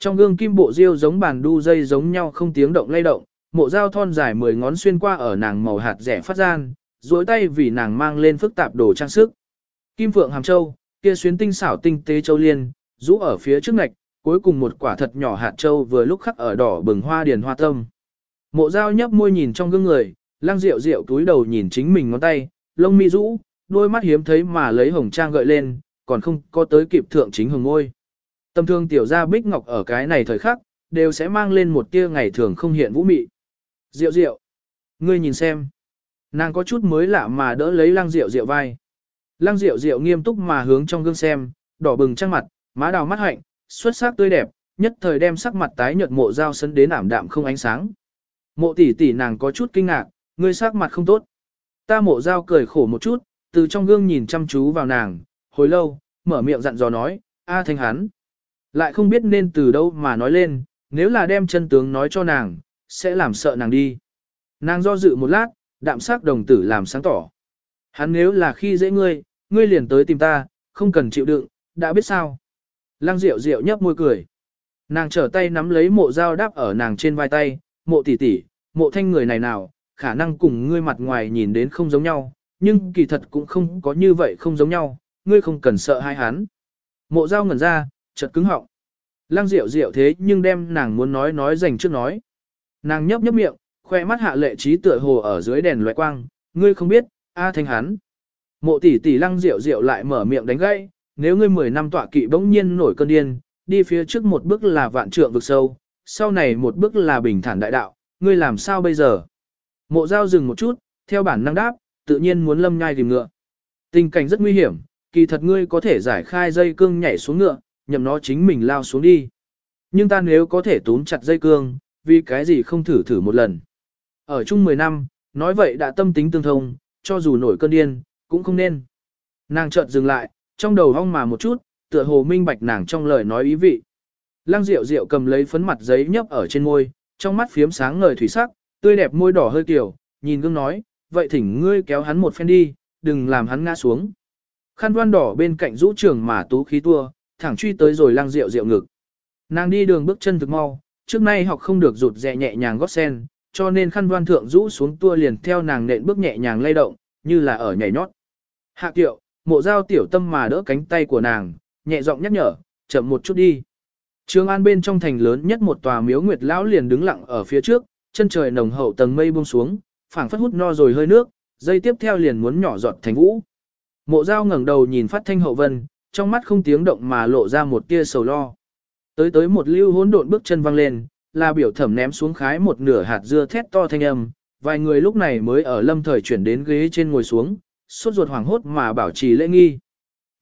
Trong gương kim bộ diêu giống bàn đu dây giống nhau không tiếng động lay động, mộ dao thon dài mười ngón xuyên qua ở nàng màu hạt rẻ phát gian, duỗi tay vì nàng mang lên phức tạp đồ trang sức. Kim phượng hàm châu, kia xuyến tinh xảo tinh tế châu liên, rũ ở phía trước ngạch, cuối cùng một quả thật nhỏ hạt châu vừa lúc khắc ở đỏ bừng hoa điền hoa tâm. Mộ dao nhấp môi nhìn trong gương người, lang rượu rượu túi đầu nhìn chính mình ngón tay, lông mi rũ, đôi mắt hiếm thấy mà lấy hồng trang gợi lên, còn không có tới kịp thượng chính hồng ngôi. Tâm thương tiểu gia bích ngọc ở cái này thời khắc, đều sẽ mang lên một tia ngày thường không hiện vũ mị. diệu diệu ngươi nhìn xem. Nàng có chút mới lạ mà đỡ lấy lăng diệu diệu vai. Lăng diệu diệu nghiêm túc mà hướng trong gương xem, đỏ bừng trăng mặt, má đào mắt hạnh, xuất sắc tươi đẹp, nhất thời đem sắc mặt tái nhợt mộ dao sấn đến ảm đạm không ánh sáng. Mộ tỷ tỷ nàng có chút kinh ngạc, ngươi sắc mặt không tốt. Ta mộ dao cười khổ một chút, từ trong gương nhìn chăm chú vào nàng, hồi lâu, mở miệng dặn dò nói, a thanh hắn. Lại không biết nên từ đâu mà nói lên, nếu là đem chân tướng nói cho nàng, sẽ làm sợ nàng đi. Nàng do dự một lát, đạm sắc đồng tử làm sáng tỏ. Hắn nếu là khi dễ ngươi, ngươi liền tới tìm ta, không cần chịu đựng, đã biết sao. Lăng Diệu Diệu nhấp môi cười. Nàng trở tay nắm lấy mộ dao đáp ở nàng trên vai tay, mộ tỷ tỷ, mộ thanh người này nào, khả năng cùng ngươi mặt ngoài nhìn đến không giống nhau, nhưng kỳ thật cũng không có như vậy không giống nhau, ngươi không cần sợ hai hắn. Mộ dao ngẩn ra, chợt cứng họng. Lăng Diệu Diệu thế nhưng đem nàng muốn nói nói dành trước nói. Nàng nhấp nhấp miệng, khoe mắt hạ lệ trí tựa hồ ở dưới đèn loại quang, ngươi không biết, a thanh hắn. Mộ tỷ tỷ Lăng Diệu Diệu lại mở miệng đánh gãy, nếu ngươi 10 năm tọa kỵ bỗng nhiên nổi cơn điên, đi phía trước một bước là vạn trượng vực sâu, sau này một bước là bình thản đại đạo, ngươi làm sao bây giờ? Mộ giao dừng một chút, theo bản năng đáp, tự nhiên muốn lâm nhai tìm ngựa. Tình cảnh rất nguy hiểm, kỳ thật ngươi có thể giải khai dây cương nhảy xuống ngựa, nhậm nó chính mình lao xuống đi. Nhưng ta nếu có thể túm chặt dây cương, vì cái gì không thử thử một lần. Ở chung 10 năm, nói vậy đã tâm tính tương thông, cho dù nổi cơn điên, cũng không nên. Nàng chợt dừng lại, trong đầu hong mà một chút, tựa hồ minh bạch nàng trong lời nói ý vị. Lăng Diệu Diệu cầm lấy phấn mặt giấy nhấp ở trên môi, trong mắt phiếm sáng ngời thủy sắc, tươi đẹp môi đỏ hơi kiểu, nhìn gương nói, vậy thỉnh ngươi kéo hắn một phen đi, đừng làm hắn ngã xuống. Khăn đoan đỏ bên cạnh rũ trường mà tú khí tua, thẳng truy tới rồi lang Diệu Diệu ngực. Nàng đi đường bước chân thực mau, trước nay học không được rụt rè nhẹ nhàng gót sen, cho nên khăn đoan thượng rũ xuống tua liền theo nàng nện bước nhẹ nhàng lay động, như là ở nhảy nhót. Hạ tiệu, mộ giao tiểu tâm mà đỡ cánh tay của nàng, nhẹ giọng nhắc nhở, chậm một chút đi. Trường An bên trong thành lớn nhất một tòa miếu nguyệt lão liền đứng lặng ở phía trước, chân trời nồng hậu tầng mây buông xuống, phảng phất hút no rồi hơi nước, dây tiếp theo liền muốn nhỏ giọt thành vũ. Mộ Giao ngẩng đầu nhìn Phát Thanh Hậu Vân, trong mắt không tiếng động mà lộ ra một tia sầu lo. Tới tới một lưu hỗn độn bước chân văng lên, là biểu thẩm ném xuống khái một nửa hạt dưa thét to thanh âm, vài người lúc này mới ở lâm thời chuyển đến ghế trên ngồi xuống, sốt ruột hoảng hốt mà bảo trì lễ nghi.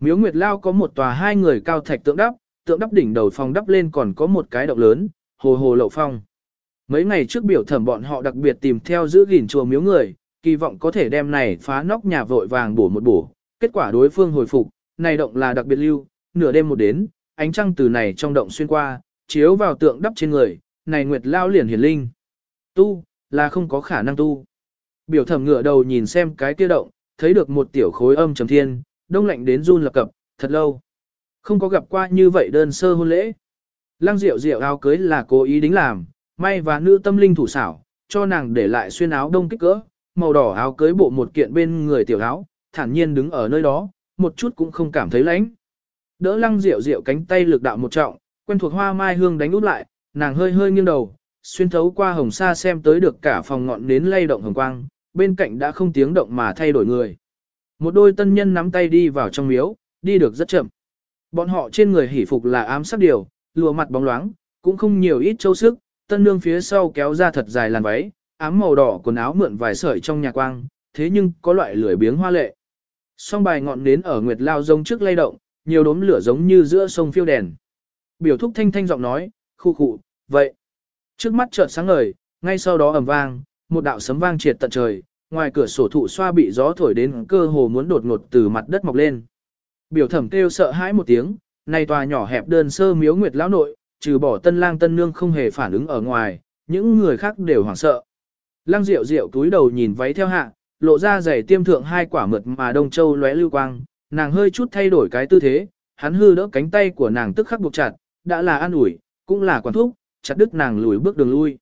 Miếu Nguyệt Lao có một tòa hai người cao thạch tượng đắp, tượng đắp đỉnh đầu phòng đắp lên còn có một cái động lớn, hồ hồ lậu phong. Mấy ngày trước biểu thẩm bọn họ đặc biệt tìm theo giữ gìn chùa miếu người, kỳ vọng có thể đem này phá nóc nhà vội vàng bổ một bổ. Kết quả đối phương hồi phục, này động là đặc biệt lưu, nửa đêm một đến, ánh trăng từ này trong động xuyên qua, chiếu vào tượng đắp trên người, này Nguyệt Lao liền hiển linh. Tu, là không có khả năng tu. Biểu thẩm ngựa đầu nhìn xem cái kia động, thấy được một tiểu khối âm trầm thiên, đông lạnh đến run lập cập, thật lâu. Không có gặp qua như vậy đơn sơ hôn lễ. Lăng Diệu Diệu áo cưới là cố ý đính làm, may và nữ tâm linh thủ xảo, cho nàng để lại xuyên áo đông kích cỡ, màu đỏ áo cưới bộ một kiện bên người tiểu áo, thản nhiên đứng ở nơi đó, một chút cũng không cảm thấy lạnh. Đỡ Lăng Diệu Diệu cánh tay lực đạo một trọng, quen thuộc hoa mai hương đánh út lại, nàng hơi hơi nghiêng đầu, xuyên thấu qua hồng sa xem tới được cả phòng ngọn nến lay động hồng quang, bên cạnh đã không tiếng động mà thay đổi người. Một đôi tân nhân nắm tay đi vào trong miếu, đi được rất chậm. Bọn họ trên người hỉ phục là ám sắc điều, lùa mặt bóng loáng, cũng không nhiều ít châu sức, tân nương phía sau kéo ra thật dài làn váy, ám màu đỏ quần áo mượn vài sợi trong nhà quang, thế nhưng có loại lưỡi biếng hoa lệ. Song bài ngọn nến ở nguyệt lao giống trước lay động, nhiều đốm lửa giống như giữa sông phiêu đèn. Biểu thúc thanh thanh giọng nói, khu khụ, vậy. Trước mắt chợt sáng ngời, ngay sau đó ầm vang, một đạo sấm vang triệt tận trời, ngoài cửa sổ thụ xoa bị gió thổi đến cơ hồ muốn đột ngột từ mặt đất mọc lên. Biểu thẩm kêu sợ hãi một tiếng, này tòa nhỏ hẹp đơn sơ miếu nguyệt lão nội, trừ bỏ tân lang tân nương không hề phản ứng ở ngoài, những người khác đều hoảng sợ. Lăng Diệu Diệu túi đầu nhìn váy theo hạ, lộ ra giày tiêm thượng hai quả mượt mà đông châu lóe lưu quang, nàng hơi chút thay đổi cái tư thế, hắn hư đỡ cánh tay của nàng tức khắc buộc chặt, đã là an ủi, cũng là quản thúc, chặt đứt nàng lùi bước đường lui.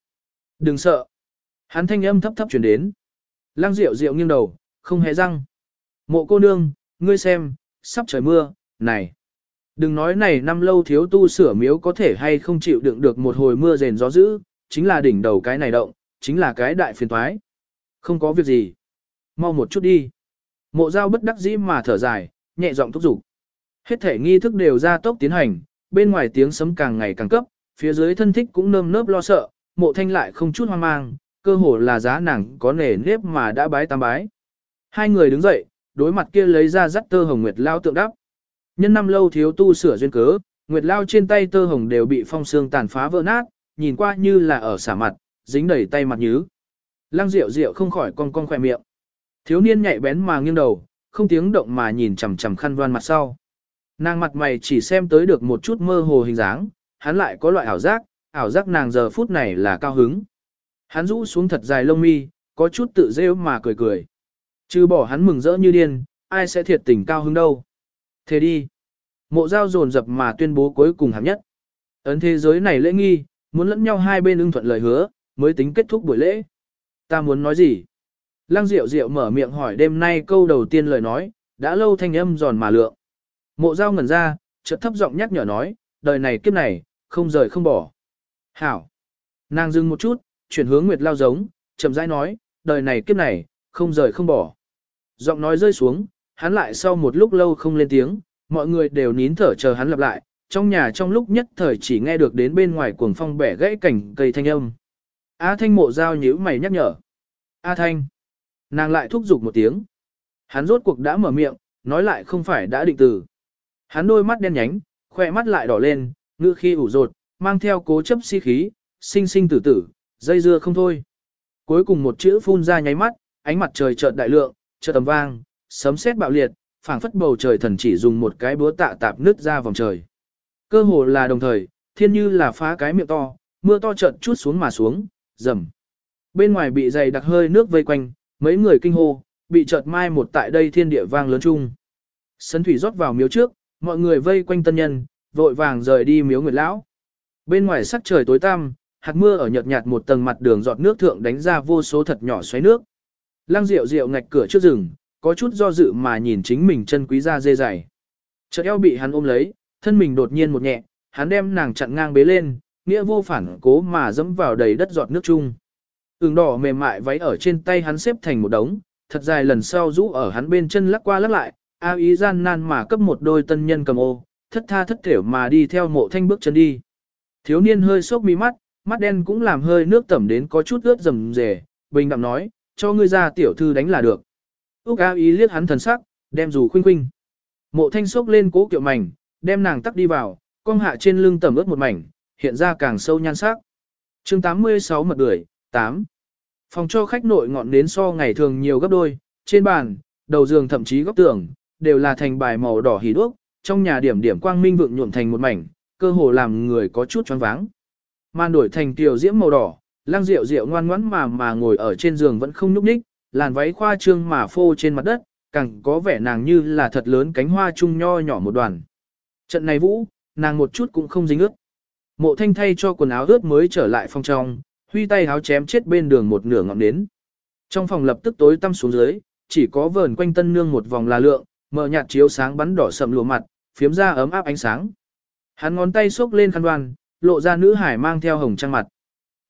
Đừng sợ. Hắn thanh âm thấp thấp chuyển đến. Lăng Diệu Diệu nghiêng đầu, không hề răng. Mộ cô nương, ngươi xem, sắp trời mưa, này. Đừng nói này năm lâu thiếu tu sửa miếu có thể hay không chịu đựng được một hồi mưa rền gió dữ, chính là đỉnh đầu cái này động, chính là cái đại phiền toái. Không có việc gì. Mau một chút đi. Mộ giao bất đắc dĩ mà thở dài, nhẹ giọng thúc giục. Hết thể nghi thức đều ra tốc tiến hành, bên ngoài tiếng sấm càng ngày càng cấp, phía dưới thân thích cũng nơm nớp lo sợ, mộ thanh lại không chút hoang mang, cơ hồ là giá nàng có nề nếp mà đã bái tam bái. Hai người đứng dậy, đối mặt kia lấy ra dắt tơ hồng nguyệt lao tượng đắp. Nhân năm lâu thiếu tu sửa duyên cớ, nguyệt lao trên tay tơ hồng đều bị phong xương tàn phá vỡ nát, nhìn qua như là ở xả mặt, dính đầy tay mặt nhứ. Lăng Diệu Diệu không khỏi cong cong khỏe miệng. Thiếu niên nhạy bén mà nghiêng đầu, không tiếng động mà nhìn chằm chằm khăn voan mặt sau. Nàng mặt mày chỉ xem tới được một chút mơ hồ hình dáng, hắn lại có loại ảo giác, ảo giác nàng giờ phút này là cao hứng. Hắn rũ xuống thật dài lông mi, có chút tự rêu mà cười cười. Chứ bỏ hắn mừng rỡ như điên, ai sẽ thiệt tình cao hứng đâu. Thế đi. Mộ giao dồn dập mà tuyên bố cuối cùng hạng nhất. Ấn thế giới này lễ nghi, muốn lẫn nhau hai bên ưng thuận lời hứa, mới tính kết thúc buổi lễ. Ta muốn nói gì? Lăng Diệu Diệu mở miệng hỏi đêm nay câu đầu tiên lời nói, đã lâu thanh âm giòn mà lượng. Mộ giao ngẩn ra, chợt thấp giọng nhắc nhở nói, đời này kiếp này, không rời không bỏ. Hảo. Nàng dừng một chút, chuyển hướng Nguyệt Lao giống, chậm rãi nói, đời này kiếp này, không rời không bỏ. Giọng nói rơi xuống, hắn lại sau một lúc lâu không lên tiếng, mọi người đều nín thở chờ hắn lặp lại, trong nhà trong lúc nhất thời chỉ nghe được đến bên ngoài cuồng phong bẻ gãy cảnh cây thanh âm. A Thanh mộ giao nhíu mày nhắc nhở. A Thanh. Nàng lại thúc giục một tiếng. Hắn rốt cuộc đã mở miệng, nói lại không phải đã định từ. Hắn đôi mắt đen nhánh, khoe mắt lại đỏ lên, ngữ khi ủ rột, mang theo cố chấp si khí, sinh sinh tử tử, dây dưa không thôi. Cuối cùng một chữ phun ra nháy mắt, ánh mặt trời chợt đại lượng, chợt tầm vang, sấm sét bạo liệt, phảng phất bầu trời thần chỉ dùng một cái búa tạ tạp nứt ra vòng trời. Cơ hồ là đồng thời, thiên như là phá cái miệng to, mưa to chợt chút xuống mà xuống, rầm. Bên ngoài bị dày đặc hơi nước vây quanh, mấy người kinh hô, bị chợt mai một tại đây thiên địa vang lớn chung. Sấn thủy rót vào miếu trước, mọi người vây quanh tân nhân, vội vàng rời đi miếu nguyệt lão. Bên ngoài sắc trời tối tăm, hạt mưa ở nhợt nhạt một tầng mặt đường giọt nước thượng đánh ra vô số thật nhỏ xoáy nước. Lăng Diệu Diệu ngạch cửa trước rừng, có chút do dự mà nhìn chính mình chân quý da dê dày. Chợt eo bị hắn ôm lấy, thân mình đột nhiên một nhẹ, hắn đem nàng chặn ngang bế lên, nghĩa vô phản cố mà dẫm vào đầy đất giọt nước chung tường đỏ mềm mại váy ở trên tay hắn xếp thành một đống, thật dài lần sau rũ ở hắn bên chân lắc qua lắc lại, a ý gian nan mà cấp một đôi tân nhân cầm ô, thất tha thất thểu mà đi theo mộ thanh bước chân đi. Thiếu niên hơi sốc mi mắt, mắt đen cũng làm hơi nước tẩm đến có chút ướt rầm rề, bình đạm nói, cho ngươi ra tiểu thư đánh là được. Úc A ý liếc hắn thần sắc, đem dù khuynh khuynh. Mộ thanh sốc lên cố kiệu mảnh, đem nàng tắc đi vào, cong hạ trên lưng tẩm ướt một mảnh, hiện ra càng sâu nhan sắc. chương 86 mật đuổi, 8. Phòng cho khách nội ngọn nến so ngày thường nhiều gấp đôi, trên bàn, đầu giường thậm chí góc tường, đều là thành bài màu đỏ hỉ đuốc, trong nhà điểm điểm quang minh vượng nhuộm thành một mảnh, cơ hồ làm người có chút choáng váng. Man đổi thành tiểu diễm màu đỏ, lang rượu rượu ngoan ngoãn mà mà ngồi ở trên giường vẫn không nhúc nhích, làn váy khoa trương mà phô trên mặt đất, càng có vẻ nàng như là thật lớn cánh hoa trung nho nhỏ một đoàn. Trận này vũ, nàng một chút cũng không dính ướt. Mộ thanh thay cho quần áo ướt mới trở lại phòng trong, huy tay háo chém chết bên đường một nửa ngọn nến. Trong phòng lập tức tối tăm xuống dưới, chỉ có vờn quanh tân nương một vòng là lượng, mở nhạt chiếu sáng bắn đỏ sầm lùa mặt, phiếm ra ấm áp ánh sáng. Hắn ngón tay xốc lên khăn đoan, lộ ra nữ hải mang theo hồng trang mặt.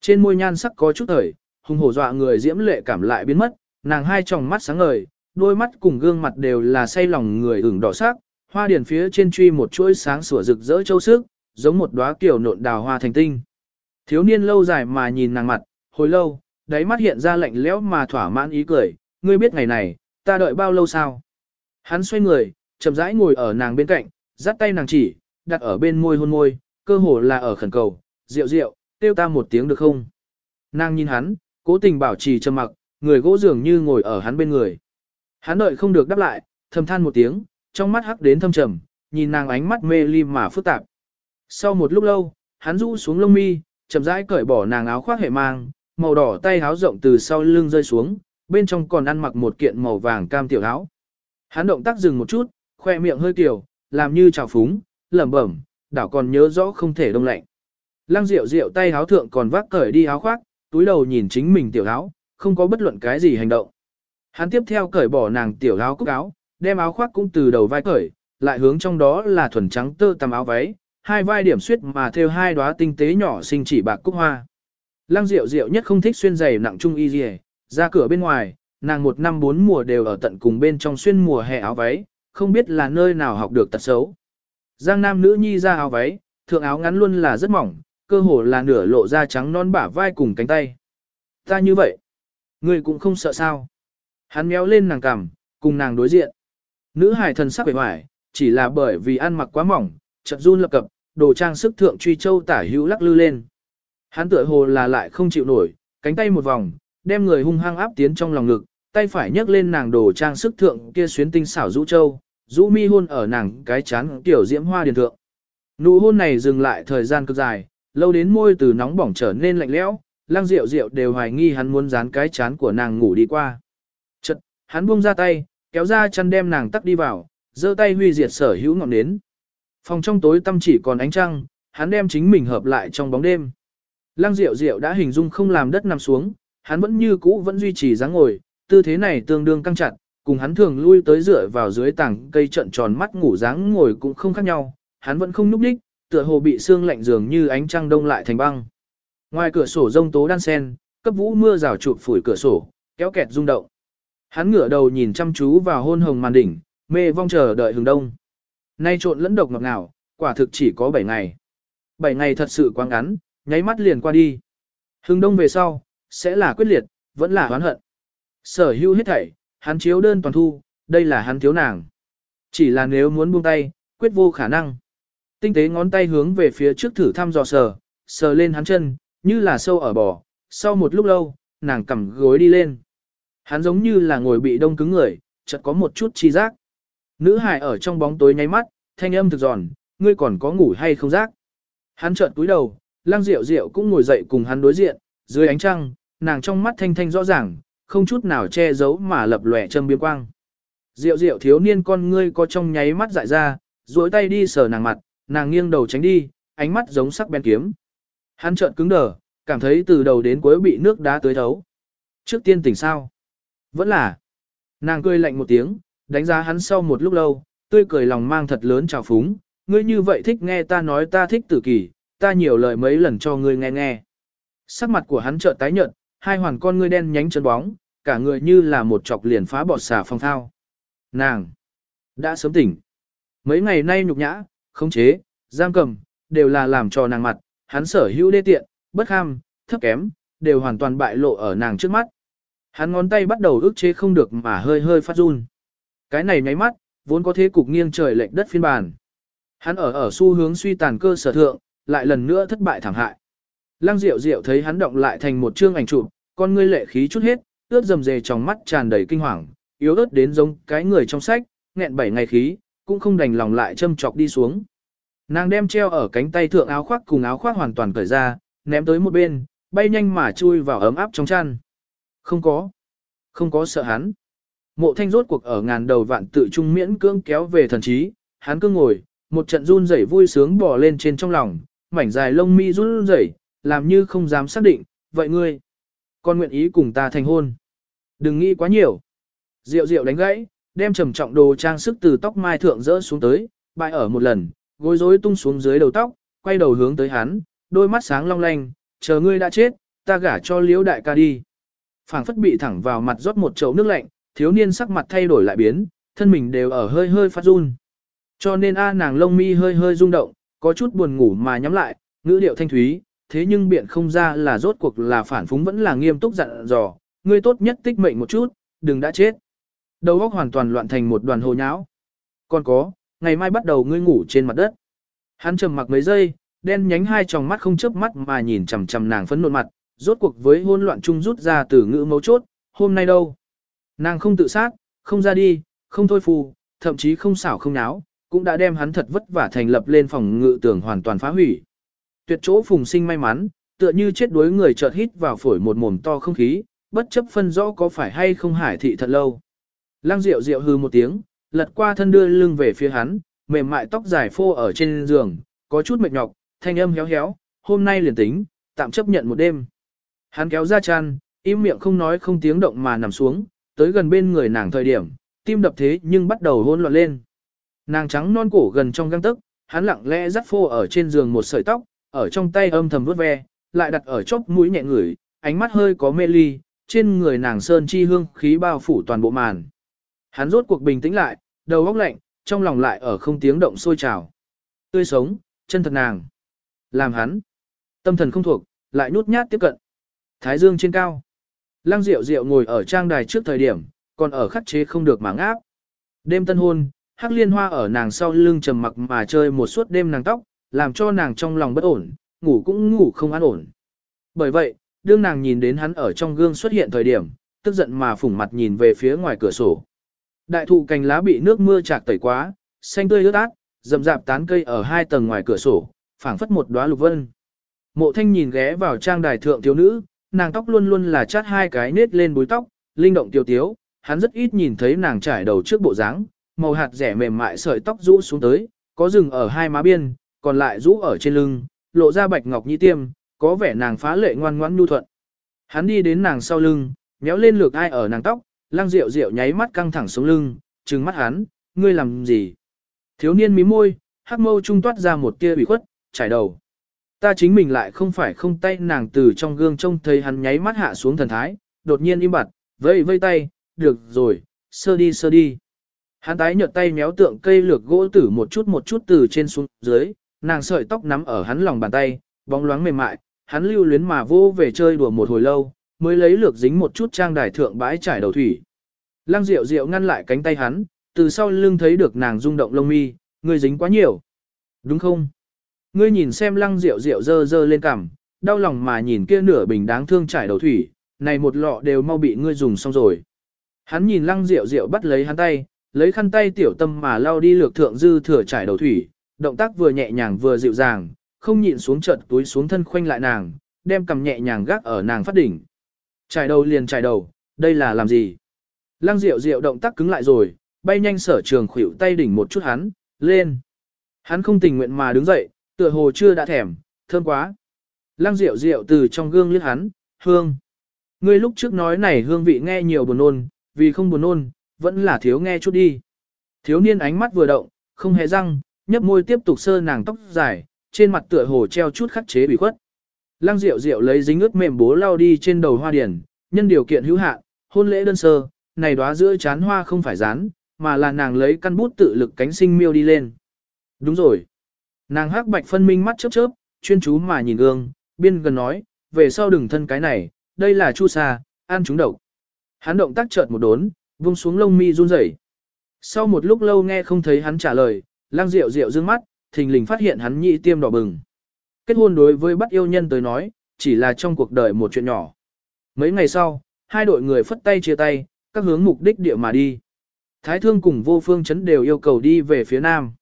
Trên môi nhan sắc có chút ởi, hùng hổ dọa người diễm lệ cảm lại biến mất, nàng hai tròng mắt sáng ngời, đôi mắt cùng gương mặt đều là say lòng người ửng đỏ sắc, hoa điển phía trên truy một chuỗi sáng sủa rực rỡ châu sức, giống một đóa kiểu nộn đào hoa thành tinh. Thiếu niên lâu dài mà nhìn nàng mặt, hồi lâu, đáy mắt hiện ra lạnh lẽo mà thỏa mãn ý cười, ngươi biết ngày này, ta đợi bao lâu sao? Hắn xoay người, chậm rãi ngồi ở nàng bên cạnh, dắt tay nàng chỉ, đặt ở bên môi hôn môi, cơ hồ là ở khẩn cầu, rượu rượu, kêu ta một tiếng được không? Nàng nhìn hắn, cố tình bảo trì trầm mặc, người gỗ dường như ngồi ở hắn bên người. Hắn đợi không được đáp lại, thầm than một tiếng, trong mắt hắc đến thâm trầm, nhìn nàng ánh mắt mê ly mà phức tạp. Sau một lúc lâu, hắn rũ xuống lông mi, chậm rãi cởi bỏ nàng áo khoác hệ mang, màu đỏ tay áo rộng từ sau lưng rơi xuống, bên trong còn ăn mặc một kiện màu vàng cam tiểu áo. Hắn động tác dừng một chút, khoe miệng hơi tiểu làm như trào phúng, lẩm bẩm, đảo còn nhớ rõ không thể đông lạnh. Lăng Diệu Diệu tay áo thượng còn vác cởi đi áo khoác, túi đầu nhìn chính mình tiểu áo, không có bất luận cái gì hành động. Hắn tiếp theo cởi bỏ nàng tiểu áo cúc áo, đem áo khoác cũng từ đầu vai cởi, lại hướng trong đó là thuần trắng tơ tằm áo váy, hai vai điểm xuyết mà theo hai đóa tinh tế nhỏ xinh chỉ bạc cúc hoa. Lăng Diệu Diệu nhất không thích xuyên giày nặng trung y gì, ra cửa bên ngoài, nàng một năm bốn mùa đều ở tận cùng bên trong xuyên mùa hè áo váy, không biết là nơi nào học được tật xấu. Giang Nam nữ nhi ra áo váy, thượng áo ngắn luôn là rất mỏng, cơ hồ là nửa lộ da trắng non bả vai cùng cánh tay. Ta như vậy, ngươi cũng không sợ sao. Hắn méo lên nàng cằm, cùng nàng đối diện. Nữ hài thần sắc vẻ hoài, chỉ là bởi vì ăn mặc quá mỏng, chợt run lập cập, đồ trang sức thượng truy châu tả hữu lắc lư lên. Hắn tựa hồ là lại không chịu nổi, cánh tay một vòng, đem người hung hăng áp tiến trong lòng ngực, tay phải nhấc lên nàng đồ trang sức thượng kia xuyến tinh xảo rũ châu, rũ mi hôn ở nàng cái chán tiểu diễm hoa điền thượng. Nụ hôn này dừng lại thời gian cực dài, lâu đến môi từ nóng bỏng trở nên lạnh lẽo, lang rượu rượu đều hoài nghi hắn muốn dán cái chán của nàng ngủ đi qua. Chật, hắn buông ra tay, kéo ra chăn đem nàng tắt đi vào, giơ tay huy diệt sở hữu ngọn nến. Phòng trong tối tăm chỉ còn ánh trăng, hắn đem chính mình hợp lại trong bóng đêm. Lăng Diệu Diệu đã hình dung không làm đất nằm xuống, hắn vẫn như cũ vẫn duy trì dáng ngồi, tư thế này tương đương căng chặt, cùng hắn thường lui tới dựa vào dưới tảng cây trận tròn mắt ngủ dáng ngồi cũng không khác nhau, hắn vẫn không núp đích, tựa hồ bị xương lạnh dường như ánh trăng đông lại thành băng. Ngoài cửa sổ rông tố đan sen, cấp vũ mưa rào chụp phủi cửa sổ, kéo kẹt rung động. Hắn ngửa đầu nhìn chăm chú vào hôn hồng màn đỉnh, mê vong chờ đợi hừng đông. Nay trộn lẫn độc ngọt ngào, quả thực chỉ có 7 ngày. 7 ngày thật sự quá ngắn, nháy mắt liền qua đi. hưng đông về sau, sẽ là quyết liệt, vẫn là oán hận. Sở hữu hết thảy, hắn chiếu đơn toàn thu, đây là hắn thiếu nàng. Chỉ là nếu muốn buông tay, quyết vô khả năng. Tinh tế ngón tay hướng về phía trước thử thăm dò sờ, sờ lên hắn chân, như là sâu ở bò. Sau một lúc lâu, nàng cầm gối đi lên. Hắn giống như là ngồi bị đông cứng người, chợt có một chút chi giác. Nữ hải ở trong bóng tối nháy mắt, thanh âm thực giòn, ngươi còn có ngủ hay không giác. Hắn chợt cúi đầu, Lang rượu rượu cũng ngồi dậy cùng hắn đối diện, dưới ánh trăng, nàng trong mắt thanh thanh rõ ràng, không chút nào che giấu mà lập lòe châm biếm quang. Rượu rượu thiếu niên con ngươi có trong nháy mắt dại ra, duỗi tay đi sờ nàng mặt, nàng nghiêng đầu tránh đi, ánh mắt giống sắc bén kiếm. Hắn trợn cứng đờ, cảm thấy từ đầu đến cuối bị nước đá tưới thấu. Trước tiên tỉnh sao? Vẫn là. Nàng cười lạnh một tiếng, đánh giá hắn sau một lúc lâu, tươi cười lòng mang thật lớn trào phúng. Ngươi như vậy thích nghe ta nói ta thích tử kỳ, ta nhiều lời mấy lần cho ngươi nghe nghe. Sắc mặt của hắn chợt tái nhợt, hai hoàn con ngươi đen nhánh chân bóng, cả người như là một chọc liền phá bọt xà phong thao. Nàng đã sớm tỉnh. Mấy ngày nay nhục nhã, khống chế, giam cầm, đều là làm cho nàng mặt, hắn sở hữu đê tiện, bất ham, thấp kém, đều hoàn toàn bại lộ ở nàng trước mắt. Hắn ngón tay bắt đầu ức chế không được mà hơi hơi phát run. Cái này nháy mắt, vốn có thế cục nghiêng trời lệch đất phiên bản. Hắn ở ở xu hướng suy tàn cơ sở thượng, lại lần nữa thất bại thảm hại. Lăng Diệu Diệu thấy hắn động lại thành một chương ảnh chụp, con ngươi lệ khí chút hết, ướt dầm dề trong mắt tràn đầy kinh hoàng, yếu ớt đến giống cái người trong sách, nghẹn bảy ngày khí, cũng không đành lòng lại châm chọc đi xuống. Nàng đem treo ở cánh tay thượng áo khoác cùng áo khoác hoàn toàn cởi ra, ném tới một bên, bay nhanh mà chui vào ấm áp trong chăn. Không có. Không có sợ hắn. Mộ thanh rốt cuộc ở ngàn đầu vạn tự trung miễn cưỡng kéo về thần trí, hắn cứ ngồi, một trận run rẩy vui sướng bò lên trên trong lòng, mảnh dài lông mi run rẩy, làm như không dám xác định, vậy ngươi, con nguyện ý cùng ta thành hôn. Đừng nghĩ quá nhiều. Diệu diệu đánh gãy, đem trầm trọng đồ trang sức từ tóc mai thượng rỡ xuống tới, bại ở một lần, gối rối tung xuống dưới đầu tóc, quay đầu hướng tới hắn, đôi mắt sáng long lanh, chờ ngươi đã chết, ta gả cho liễu đại ca đi. phảng phất bị thẳng vào mặt rót một chậu nước lạnh, thiếu niên sắc mặt thay đổi lại biến, thân mình đều ở hơi hơi phát run. Cho nên a nàng lông mi hơi hơi rung động, có chút buồn ngủ mà nhắm lại, ngữ điệu thanh thúy, thế nhưng biện không ra là rốt cuộc là phản phúng vẫn là nghiêm túc dặn dò, ngươi tốt nhất tích mệnh một chút, đừng đã chết. Đầu óc hoàn toàn loạn thành một đoàn hồ nháo. Còn có, ngày mai bắt đầu ngươi ngủ trên mặt đất. Hắn trầm mặc mấy giây, đen nhánh hai tròng mắt không chớp mắt mà nhìn chằm chằm nàng phấn nộ mặt, rốt cuộc với hôn loạn chung rút ra từ ngữ mấu chốt, hôm nay đâu? Nàng không tự sát, không ra đi, không thôi phù, thậm chí không xảo không náo, cũng đã đem hắn thật vất vả thành lập lên phòng ngự tưởng hoàn toàn phá hủy. Tuyệt chỗ phùng sinh may mắn, tựa như chết đuối người chợt hít vào phổi một mồm to không khí, bất chấp phân rõ có phải hay không hải thị thật lâu. Lăng Diệu Diệu hư một tiếng, lật qua thân đưa lưng về phía hắn, mềm mại tóc dài phô ở trên giường, có chút mệt nhọc, thanh âm héo héo, hôm nay liền tính, tạm chấp nhận một đêm. Hắn kéo ra chăn, im miệng không nói không tiếng động mà nằm xuống, tới gần bên người nàng thời điểm, tim đập thế nhưng bắt đầu hỗn loạn lên. Nàng trắng non cổ gần trong găng tức, hắn lặng lẽ dắt phô ở trên giường một sợi tóc, ở trong tay âm thầm vuốt ve, lại đặt ở chóp mũi nhẹ ngửi, ánh mắt hơi có mê ly, trên người nàng sơn chi hương khí bao phủ toàn bộ màn. Hắn rốt cuộc bình tĩnh lại, đầu óc lạnh, trong lòng lại ở không tiếng động sôi trào. Tươi sống, chân thật nàng. Làm hắn. Tâm thần không thuộc, lại nhút nhát tiếp cận. Thái dương trên cao. Lăng Diệu Diệu ngồi ở trang đài trước thời điểm, còn ở khắc chế không được mảng áp. Đêm tân hôn, Hắc Liên Hoa ở nàng sau lưng trầm mặc mà chơi một suốt đêm nàng tóc, làm cho nàng trong lòng bất ổn, ngủ cũng ngủ không an ổn. Bởi vậy, đương nàng nhìn đến hắn ở trong gương xuất hiện thời điểm, tức giận mà phủng mặt nhìn về phía ngoài cửa sổ. Đại thụ cành lá bị nước mưa chạc tẩy quá, xanh tươi ướt át, rậm rạp tán cây ở hai tầng ngoài cửa sổ, phảng phất một đóa lục vân. Mộ Thanh nhìn ghé vào trang đài thượng thiếu nữ, nàng tóc luôn luôn là chát hai cái nết lên búi tóc, linh động tiêu tiếu, hắn rất ít nhìn thấy nàng trải đầu trước bộ dáng, màu hạt rẻ mềm mại sợi tóc rũ xuống tới, có rừng ở hai má biên, còn lại rũ ở trên lưng, lộ ra bạch ngọc như tiêm, có vẻ nàng phá lệ ngoan ngoãn nhu thuận. Hắn đi đến nàng sau lưng, méo lên lược ai ở nàng tóc, lăng rượu rượu nháy mắt căng thẳng xuống lưng, trừng mắt hắn, ngươi làm gì? Thiếu niên mí môi, hắc mâu trung toát ra một tia bị khuất, trải đầu. Ta chính mình lại không phải không tay nàng từ trong gương trông thấy hắn nháy mắt hạ xuống thần thái, đột nhiên im bặt, vây vây tay, được rồi, sơ đi sơ đi. Hắn tái nhợt tay méo tượng cây lược gỗ tử một chút một chút từ trên xuống dưới, nàng sợi tóc nắm ở hắn lòng bàn tay, bóng loáng mềm mại, hắn lưu luyến mà vô về chơi đùa một hồi lâu, mới lấy lược dính một chút trang đài thượng bãi trải đầu thủy. Lăng Diệu Diệu ngăn lại cánh tay hắn, từ sau lưng thấy được nàng rung động lông mi, ngươi dính quá nhiều. Đúng không? Ngươi nhìn xem Lăng Diệu Diệu dơ dơ lên cằm, đau lòng mà nhìn kia nửa bình đáng thương trải đầu thủy, này một lọ đều mau bị ngươi dùng xong rồi. Hắn nhìn Lăng Diệu Diệu bắt lấy hắn tay, lấy khăn tay tiểu tâm mà lau đi lược thượng dư thừa trải đầu thủy, động tác vừa nhẹ nhàng vừa dịu dàng, không nhịn xuống chợt túi xuống thân khoanh lại nàng, đem cầm nhẹ nhàng gác ở nàng phát đỉnh. Trải đầu liền trải đầu, đây là làm gì? Lăng Diệu Diệu động tác cứng lại rồi, bay nhanh sở trường khuỷu tay đỉnh một chút hắn, lên. Hắn không tình nguyện mà đứng dậy, tựa hồ chưa đã thèm, thơm quá. Lăng Diệu Diệu từ trong gương liếc hắn, hương. Ngươi lúc trước nói này hương vị nghe nhiều buồn nôn, vì không buồn nôn, vẫn là thiếu nghe chút đi. Thiếu niên ánh mắt vừa động, không hề răng, nhấp môi tiếp tục sơ nàng tóc dài, trên mặt tựa hồ treo chút khắc chế bị khuất. Lăng Diệu Diệu lấy dính ướt mềm bố lau đi trên đầu hoa điển, nhân điều kiện hữu hạn, hôn lễ đơn sơ, này đóa giữa chán hoa không phải dán, mà là nàng lấy căn bút tự lực cánh sinh miêu đi lên. Đúng rồi. Nàng hắc bạch phân minh mắt chớp chớp, chuyên chú mà nhìn gương, biên gần nói, về sau đừng thân cái này, đây là chu sa, ăn chúng độc. Hắn động tác chợt một đốn, vung xuống lông mi run rẩy. Sau một lúc lâu nghe không thấy hắn trả lời, lang rượu rượu dương mắt, thình lình phát hiện hắn nhị tiêm đỏ bừng. Kết hôn đối với bắt yêu nhân tới nói, chỉ là trong cuộc đời một chuyện nhỏ. Mấy ngày sau, hai đội người phất tay chia tay, các hướng mục đích địa mà đi. Thái thương cùng vô phương chấn đều yêu cầu đi về phía nam.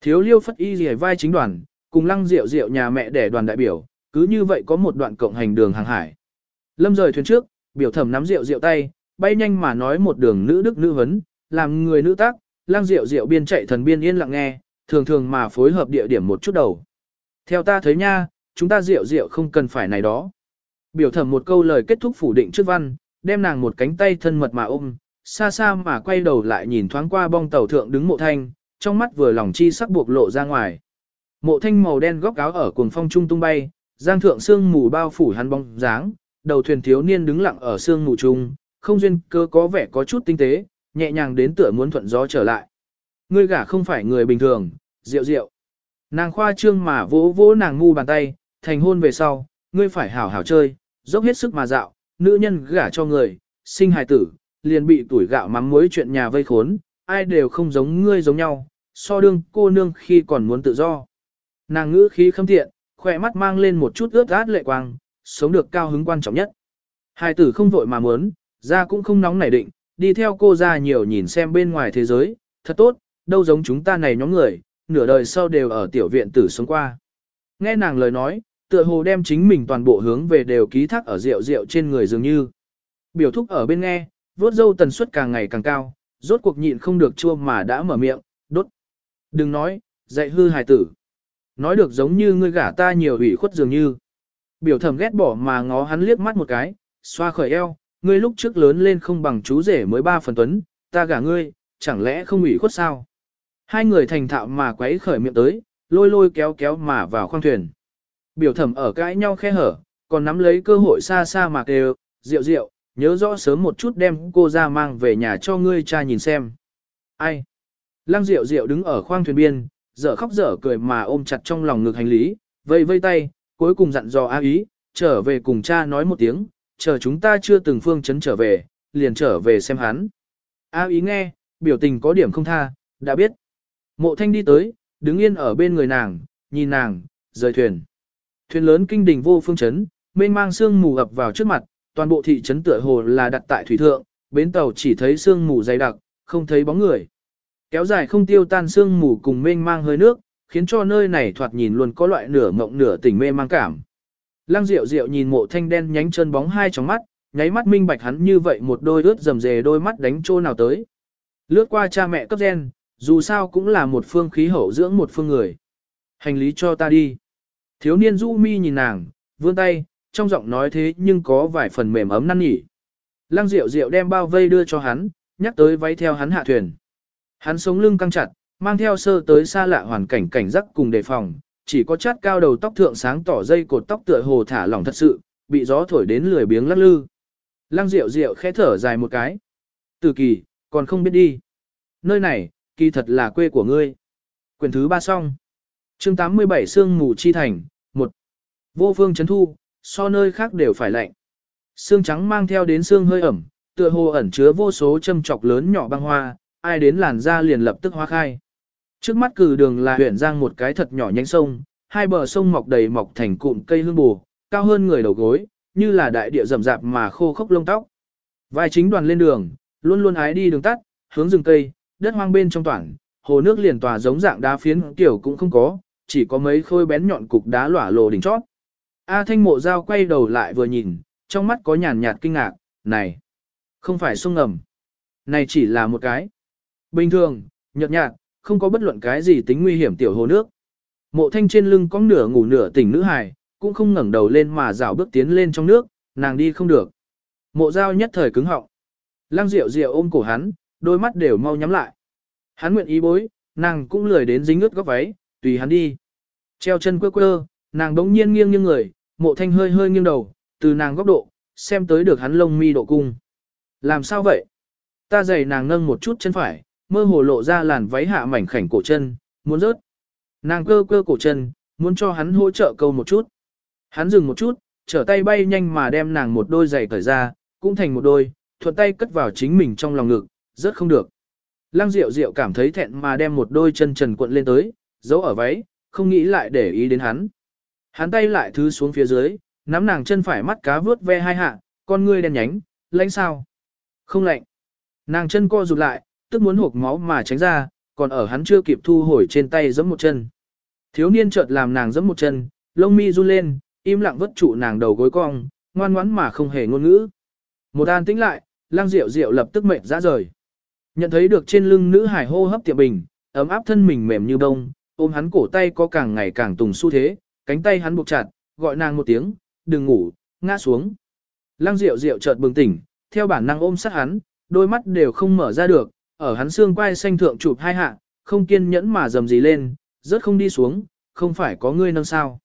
Thiếu liêu phất y rìa vai chính đoàn, cùng lăng rượu rượu nhà mẹ để đoàn đại biểu, cứ như vậy có một đoạn cộng hành đường hàng hải. Lâm rời thuyền trước, biểu thẩm nắm rượu rượu tay, bay nhanh mà nói một đường nữ đức nữ vấn, làm người nữ tác, lăng rượu rượu biên chạy thần biên yên lặng nghe, thường thường mà phối hợp địa điểm một chút đầu. Theo ta thấy nha, chúng ta rượu rượu không cần phải này đó. Biểu thẩm một câu lời kết thúc phủ định trước văn, đem nàng một cánh tay thân mật mà ôm, xa xa mà quay đầu lại nhìn thoáng qua bong tàu thượng đứng mộ thanh, trong mắt vừa lòng chi sắc buộc lộ ra ngoài. Mộ thanh màu đen góc áo ở cuồng phong trung tung bay, giang thượng sương mù bao phủ hắn bóng dáng, đầu thuyền thiếu niên đứng lặng ở sương mù trung, không duyên cơ có vẻ có chút tinh tế, nhẹ nhàng đến tựa muốn thuận gió trở lại. Ngươi gả không phải người bình thường, rượu rượu. Nàng khoa trương mà vỗ vỗ nàng ngu bàn tay, thành hôn về sau, ngươi phải hảo hảo chơi, dốc hết sức mà dạo, nữ nhân gả cho người, sinh hài tử, liền bị tuổi gạo mắm muối chuyện nhà vây khốn, ai đều không giống ngươi giống nhau, so đương cô nương khi còn muốn tự do. Nàng ngữ khí khâm thiện, khỏe mắt mang lên một chút ướt át lệ quang, sống được cao hứng quan trọng nhất. Hai tử không vội mà muốn, ra cũng không nóng nảy định, đi theo cô ra nhiều nhìn xem bên ngoài thế giới, thật tốt, đâu giống chúng ta này nhóm người, nửa đời sau đều ở tiểu viện tử sống qua. Nghe nàng lời nói, tựa hồ đem chính mình toàn bộ hướng về đều ký thác ở rượu rượu trên người dường như. Biểu thúc ở bên nghe, vốt dâu tần suất càng ngày càng cao, rốt cuộc nhịn không được chua mà đã mở miệng, đốt. Đừng nói, dạy hư hài tử. nói được giống như ngươi gả ta nhiều ủy khuất dường như. Biểu thẩm ghét bỏ mà ngó hắn liếc mắt một cái, xoa khởi eo, ngươi lúc trước lớn lên không bằng chú rể mới ba phần tuấn, ta gả ngươi, chẳng lẽ không ủy khuất sao? Hai người thành thạo mà quấy khởi miệng tới, lôi lôi kéo kéo mà vào khoang thuyền. Biểu thẩm ở cãi nhau khe hở, còn nắm lấy cơ hội xa xa mà kêu, rượu rượu, nhớ rõ sớm một chút đem cô ra mang về nhà cho ngươi cha nhìn xem. Ai? Lăng diệu diệu đứng ở khoang thuyền biên, dở khóc dở cười mà ôm chặt trong lòng ngực hành lý, vây vây tay, cuối cùng dặn dò A ý, trở về cùng cha nói một tiếng, chờ chúng ta chưa từng phương chấn trở về, liền trở về xem hắn. A ý nghe, biểu tình có điểm không tha, đã biết. Mộ thanh đi tới, đứng yên ở bên người nàng, nhìn nàng, rời thuyền. Thuyền lớn kinh đình vô phương chấn, mênh mang sương mù ập vào trước mặt, toàn bộ thị trấn tựa hồ là đặt tại thủy thượng, bến tàu chỉ thấy sương mù dày đặc, không thấy bóng người. Kéo dài không tiêu tan sương mù cùng mênh mang hơi nước, khiến cho nơi này thoạt nhìn luôn có loại nửa mộng nửa tỉnh mê mang cảm. Lăng Diệu Diệu nhìn mộ thanh đen nhánh chân bóng hai trong mắt, nháy mắt minh bạch hắn như vậy một đôi ướt rầm rề đôi mắt đánh trô nào tới. Lướt qua cha mẹ cấp gen, dù sao cũng là một phương khí hậu dưỡng một phương người. Hành lý cho ta đi. Thiếu niên du mi nhìn nàng, vươn tay, trong giọng nói thế nhưng có vài phần mềm ấm năn nỉ. Lăng Diệu Diệu đem bao vây đưa cho hắn, nhắc tới váy theo hắn hạ thuyền. Hắn sống lưng căng chặt, mang theo sơ tới xa lạ hoàn cảnh cảnh giác cùng đề phòng, chỉ có chát cao đầu tóc thượng sáng tỏ dây cột tóc tựa hồ thả lỏng thật sự, bị gió thổi đến lười biếng lắc lư. Lăng Diệu Diệu khẽ thở dài một cái. Từ kỳ, còn không biết đi. Nơi này, kỳ thật là quê của ngươi. Quyển thứ ba xong. chương 87 Sương Mù Chi Thành, 1. Vô phương chấn thu, so nơi khác đều phải lạnh. xương trắng mang theo đến xương hơi ẩm, tựa hồ ẩn chứa vô số châm chọc lớn nhỏ băng hoa, ai đến làn da liền lập tức hoa khai. Trước mắt cử đường là huyện giang một cái thật nhỏ nhánh sông, hai bờ sông mọc đầy mọc thành cụm cây hương bù, cao hơn người đầu gối, như là đại địa rậm rạp mà khô khốc lông tóc. Vai chính đoàn lên đường, luôn luôn ái đi đường tắt, hướng rừng cây, đất hoang bên trong toàn, hồ nước liền tòa giống dạng đá phiến kiểu cũng không có, chỉ có mấy khôi bén nhọn cục đá lỏa lồ đỉnh chót. A Thanh Mộ Giao quay đầu lại vừa nhìn, trong mắt có nhàn nhạt kinh ngạc, này, không phải sông ngầm, này chỉ là một cái. Bình thường, nhợt nhạt, không có bất luận cái gì tính nguy hiểm tiểu hồ nước. Mộ Thanh trên lưng có nửa ngủ nửa tỉnh nữ hài, cũng không ngẩng đầu lên mà dạo bước tiến lên trong nước, nàng đi không được. Mộ Giao nhất thời cứng họng. Lăng Diệu Diệu ôm cổ hắn, đôi mắt đều mau nhắm lại. Hắn nguyện ý bối, nàng cũng lười đến dính ướt góc váy, tùy hắn đi. Treo chân quơ quơ, nàng đống nhiên nghiêng nghiêng người, mộ thanh hơi hơi nghiêng đầu, từ nàng góc độ, xem tới được hắn lông mi độ cung. Làm sao vậy? Ta giày nàng nâng một chút chân phải, mơ hồ lộ ra làn váy hạ mảnh khảnh cổ chân, muốn rớt. Nàng cơ cơ cổ chân, muốn cho hắn hỗ trợ câu một chút. Hắn dừng một chút, trở tay bay nhanh mà đem nàng một đôi giày cởi ra, cũng thành một đôi, thuận tay cất vào chính mình trong lòng ngực, rất không được. Lăng Diệu Diệu cảm thấy thẹn mà đem một đôi chân trần cuộn lên tới, giấu ở váy, không nghĩ lại để ý đến hắn. Hắn tay lại thứ xuống phía dưới, nắm nàng chân phải mắt cá vướt ve hai hạ, con ngươi đen nhánh, lạnh sao? Không lạnh. Nàng chân co rụt lại, tức muốn hộp máu mà tránh ra, còn ở hắn chưa kịp thu hồi trên tay giẫm một chân. Thiếu niên chợt làm nàng giẫm một chân, lông mi run lên, im lặng vất trụ nàng đầu gối cong, ngoan ngoãn mà không hề ngôn ngữ. Một an tĩnh lại, lang diệu diệu lập tức mệt ra rời. Nhận thấy được trên lưng nữ hải hô hấp tiệm bình, ấm áp thân mình mềm như bông, ôm hắn cổ tay có càng ngày càng tùng xu thế, cánh tay hắn buộc chặt, gọi nàng một tiếng, đừng ngủ, ngã xuống. Lăng Diệu Diệu chợt bừng tỉnh, theo bản năng ôm sát hắn, đôi mắt đều không mở ra được, ở hắn xương quai xanh thượng chụp hai hạ, không kiên nhẫn mà dầm gì lên, rớt không đi xuống, không phải có ngươi nâng sao.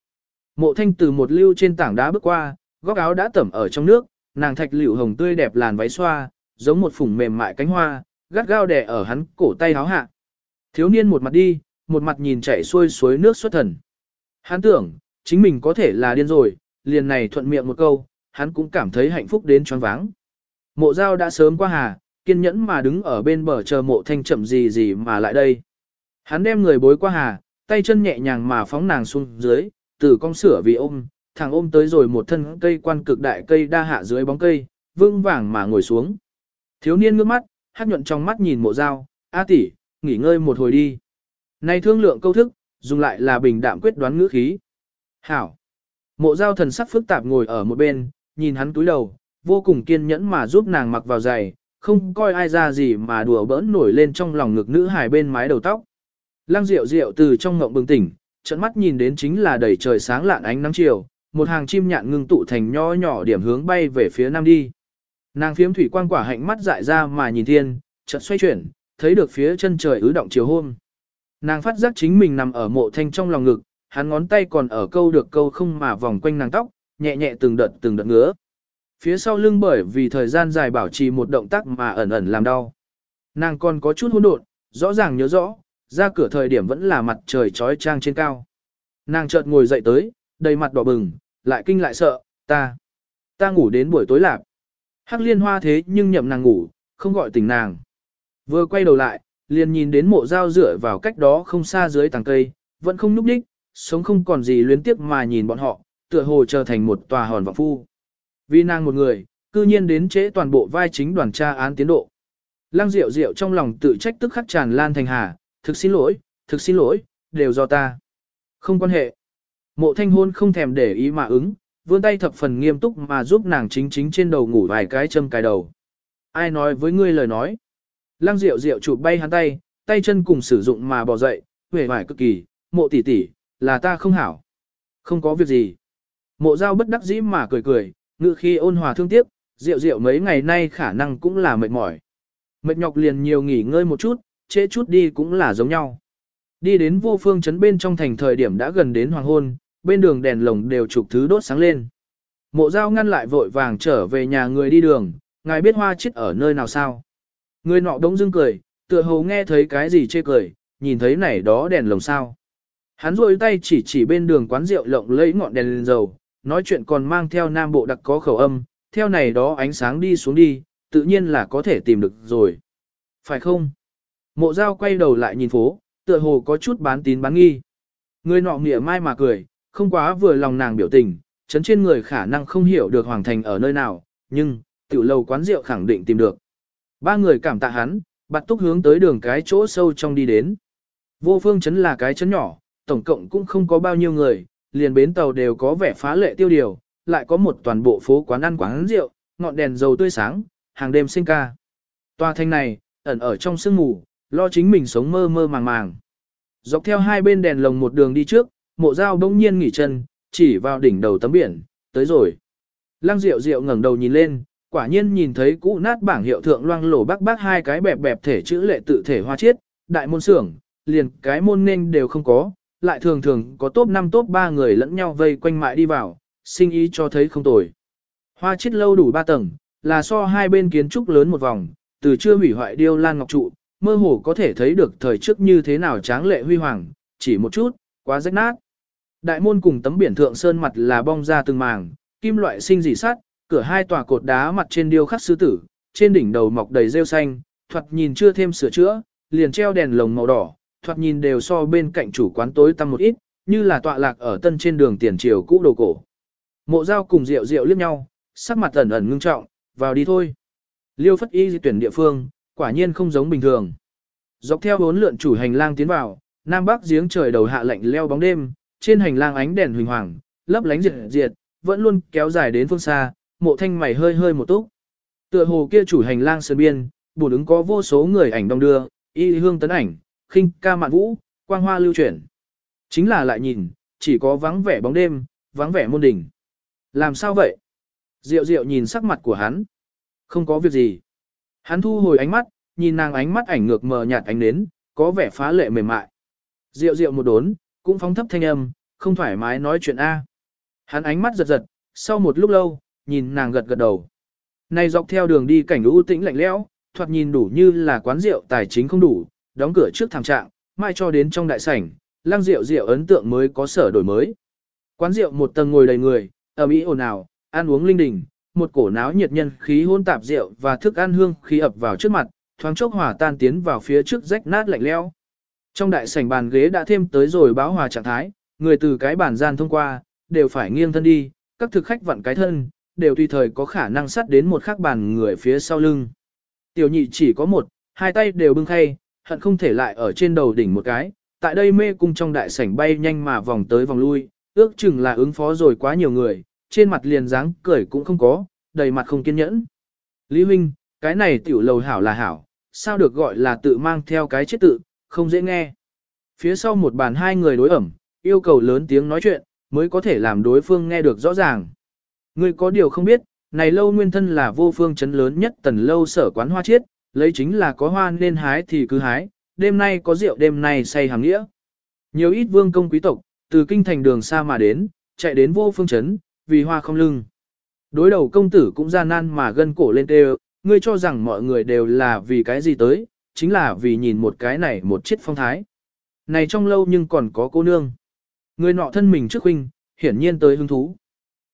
Mộ thanh từ một lưu trên tảng đá bước qua, góc áo đã tẩm ở trong nước, nàng thạch liễu hồng tươi đẹp làn váy xoa, giống một phủng mềm mại cánh hoa, gắt gao đè ở hắn cổ tay háo hạ. Thiếu niên một mặt đi, một mặt nhìn chảy xuôi suối nước xuất thần. Hắn tưởng, chính mình có thể là điên rồi, liền này thuận miệng một câu, hắn cũng cảm thấy hạnh phúc đến choáng váng. Mộ giao đã sớm qua hà, kiên nhẫn mà đứng ở bên bờ chờ mộ thanh chậm gì gì mà lại đây. Hắn đem người bối qua hà, tay chân nhẹ nhàng mà phóng nàng xuống dưới, từ cong sửa vì ôm, thằng ôm tới rồi một thân cây quan cực đại cây đa hạ dưới bóng cây, vương vàng mà ngồi xuống. Thiếu niên ngước mắt, hát nhuận trong mắt nhìn mộ dao, A tỷ, nghỉ ngơi một hồi đi. Này thương lượng câu thức, dùng lại là bình đạm quyết đoán ngữ khí. Hảo. Mộ giao thần sắc phức tạp ngồi ở một bên, nhìn hắn túi đầu, vô cùng kiên nhẫn mà giúp nàng mặc vào giày, không coi ai ra gì mà đùa bỡn nổi lên trong lòng ngực nữ hài bên mái đầu tóc. Lăng Diệu Diệu từ trong ngộng bừng tỉnh, trận mắt nhìn đến chính là đầy trời sáng lạn ánh nắng chiều, một hàng chim nhạn ngưng tụ thành nho nhỏ điểm hướng bay về phía nam đi. Nàng phiếm thủy quang quả hạnh mắt dại ra mà nhìn thiên, chợt xoay chuyển, thấy được phía chân trời ứ động chiều hôm. Nàng phát giác chính mình nằm ở mộ thanh trong lòng ngực, hắn ngón tay còn ở câu được câu không mà vòng quanh nàng tóc, nhẹ nhẹ từng đợt từng đợt ngứa. Phía sau lưng bởi vì thời gian dài bảo trì một động tác mà ẩn ẩn làm đau. Nàng còn có chút hỗn độn, rõ ràng nhớ rõ, ra cửa thời điểm vẫn là mặt trời trói trang trên cao. Nàng chợt ngồi dậy tới, đầy mặt đỏ bừng, lại kinh lại sợ, ta, ta ngủ đến buổi tối lạp. Hắc liên hoa thế nhưng nhậm nàng ngủ, không gọi tỉnh nàng. Vừa quay đầu lại, liền nhìn đến mộ dao dựa vào cách đó không xa dưới tàng cây, vẫn không núp đích, sống không còn gì luyến tiếc mà nhìn bọn họ, tựa hồ trở thành một tòa hòn vọng phu. Vì nàng một người, cư nhiên đến trễ toàn bộ vai chính đoàn tra án tiến độ. Lăng Diệu Diệu trong lòng tự trách tức khắc tràn lan thành hà, thực xin lỗi, thực xin lỗi, đều do ta. Không quan hệ. Mộ thanh hôn không thèm để ý mà ứng, vươn tay thập phần nghiêm túc mà giúp nàng chính chính trên đầu ngủ vài cái châm cài đầu. Ai nói với ngươi lời nói? Lăng Diệu Diệu chụp bay hắn tay, tay chân cùng sử dụng mà bò dậy, vẻ vải cực kỳ, mộ tỷ tỷ, là ta không hảo. Không có việc gì. Mộ giao bất đắc dĩ mà cười cười, ngự khi ôn hòa thương tiếc, Diệu Diệu mấy ngày nay khả năng cũng là mệt mỏi. Mệt nhọc liền nhiều nghỉ ngơi một chút, trễ chút đi cũng là giống nhau. Đi đến vô phương trấn bên trong thành thời điểm đã gần đến hoàng hôn, bên đường đèn lồng đều chụp thứ đốt sáng lên. Mộ giao ngăn lại vội vàng trở về nhà người đi đường, ngài biết hoa chết ở nơi nào sao? Người nọ đống dưng cười, tựa hồ nghe thấy cái gì chê cười, nhìn thấy này đó đèn lồng sao. Hắn rôi tay chỉ chỉ bên đường quán rượu lộng lấy ngọn đèn lên dầu, nói chuyện còn mang theo nam bộ đặc có khẩu âm, theo này đó ánh sáng đi xuống đi, tự nhiên là có thể tìm được rồi. Phải không? Mộ giao quay đầu lại nhìn phố, tựa hồ có chút bán tín bán nghi. Người nọ nghĩa mai mà cười, không quá vừa lòng nàng biểu tình, chấn trên người khả năng không hiểu được hoàng thành ở nơi nào, nhưng, tiểu lầu quán rượu khẳng định tìm được. Ba người cảm tạ hắn, bạt túc hướng tới đường cái chỗ sâu trong đi đến. Vô phương chấn là cái chấn nhỏ, tổng cộng cũng không có bao nhiêu người, liền bến tàu đều có vẻ phá lệ tiêu điều, lại có một toàn bộ phố quán ăn quán rượu, ngọn đèn dầu tươi sáng, hàng đêm sinh ca. Tòa thanh này, ẩn ở trong sương mù, lo chính mình sống mơ mơ màng màng. Dọc theo hai bên đèn lồng một đường đi trước, mộ dao đông nhiên nghỉ chân, chỉ vào đỉnh đầu tấm biển, tới rồi. Lăng Diệu Diệu ngẩng đầu nhìn lên, quả nhiên nhìn thấy cũ nát bảng hiệu thượng loang lổ bác bác hai cái bẹp bẹp thể chữ lệ tự thể hoa chiết, đại môn xưởng, liền cái môn nên đều không có, lại thường thường có top 5 top 3 người lẫn nhau vây quanh mại đi vào, sinh ý cho thấy không tồi. Hoa chiết lâu đủ 3 tầng, là so hai bên kiến trúc lớn một vòng, từ chưa hủy hoại điêu lan ngọc trụ, mơ hồ có thể thấy được thời trước như thế nào tráng lệ huy hoàng, chỉ một chút, quá rách nát. Đại môn cùng tấm biển thượng sơn mặt là bong ra từng màng, kim loại sinh dị sắt, cửa hai tòa cột đá mặt trên điêu khắc sư tử, trên đỉnh đầu mọc đầy rêu xanh, thoạt nhìn chưa thêm sửa chữa, liền treo đèn lồng màu đỏ, thoạt nhìn đều so bên cạnh chủ quán tối tăm một ít, như là tọa lạc ở tân trên đường tiền triều cũ đồ cổ. Mộ giao cùng diệu diệu liếc nhau, sắc mặt ẩn ẩn ngưng trọng, vào đi thôi. Liêu phất y di tuyển địa phương, quả nhiên không giống bình thường. Dọc theo bốn lượn chủ hành lang tiến vào, nam bắc giếng trời đầu hạ lạnh leo bóng đêm, trên hành lang ánh đèn huỳnh hoàng, lấp lánh diệt diệt, vẫn luôn kéo dài đến phương xa, mộ thanh mày hơi hơi một túc. Tựa hồ kia chủ hành lang sơn biên, bổn ứng có vô số người ảnh đông đưa, y hương tấn ảnh, khinh ca mạn vũ, quang hoa lưu chuyển. Chính là lại nhìn, chỉ có vắng vẻ bóng đêm, vắng vẻ môn đỉnh. Làm sao vậy? Diệu diệu nhìn sắc mặt của hắn. Không có việc gì. Hắn thu hồi ánh mắt, nhìn nàng ánh mắt ảnh ngược mờ nhạt ánh đến, có vẻ phá lệ mềm mại. Diệu diệu một đốn, cũng phóng thấp thanh âm, không thoải mái nói chuyện A. Hắn ánh mắt giật giật, sau một lúc lâu, nhìn nàng gật gật đầu. Này dọc theo đường đi cảnh u tĩnh lạnh lẽo, thoạt nhìn đủ như là quán rượu tài chính không đủ, đóng cửa trước thảm trạng, mai cho đến trong đại sảnh, lang rượu rượu ấn tượng mới có sở đổi mới. Quán rượu một tầng ngồi đầy người, ở mỹ ồn ào, ăn uống linh đình, một cổ náo nhiệt nhân khí hôn tạp rượu và thức ăn hương khí ập vào trước mặt, thoáng chốc hòa tan tiến vào phía trước rách nát lạnh lẽo. Trong đại sảnh bàn ghế đã thêm tới rồi báo hòa trạng thái, người từ cái bàn gian thông qua, đều phải nghiêng thân đi, các thực khách vặn cái thân, đều tùy thời có khả năng sắt đến một khắc bàn người phía sau lưng. Tiểu nhị chỉ có một, hai tay đều bưng khay, hận không thể lại ở trên đầu đỉnh một cái, tại đây mê cung trong đại sảnh bay nhanh mà vòng tới vòng lui, ước chừng là ứng phó rồi quá nhiều người, trên mặt liền dáng cười cũng không có, đầy mặt không kiên nhẫn. Lý Huynh, cái này tiểu lầu hảo là hảo, sao được gọi là tự mang theo cái chết tự, không dễ nghe. Phía sau một bàn hai người đối ẩm, yêu cầu lớn tiếng nói chuyện, mới có thể làm đối phương nghe được rõ ràng. Ngươi có điều không biết, này lâu nguyên thân là vô phương chấn lớn nhất tần lâu sở quán hoa chiết, lấy chính là có hoa nên hái thì cứ hái, đêm nay có rượu đêm nay say hàng nghĩa. Nhiều ít vương công quý tộc, từ kinh thành đường xa mà đến, chạy đến vô phương chấn, vì hoa không lưng. Đối đầu công tử cũng gian nan mà gân cổ lên tê ngươi cho rằng mọi người đều là vì cái gì tới, chính là vì nhìn một cái này một chiếc phong thái. Này trong lâu nhưng còn có cô nương. Người nọ thân mình trước huynh, hiển nhiên tới hứng thú.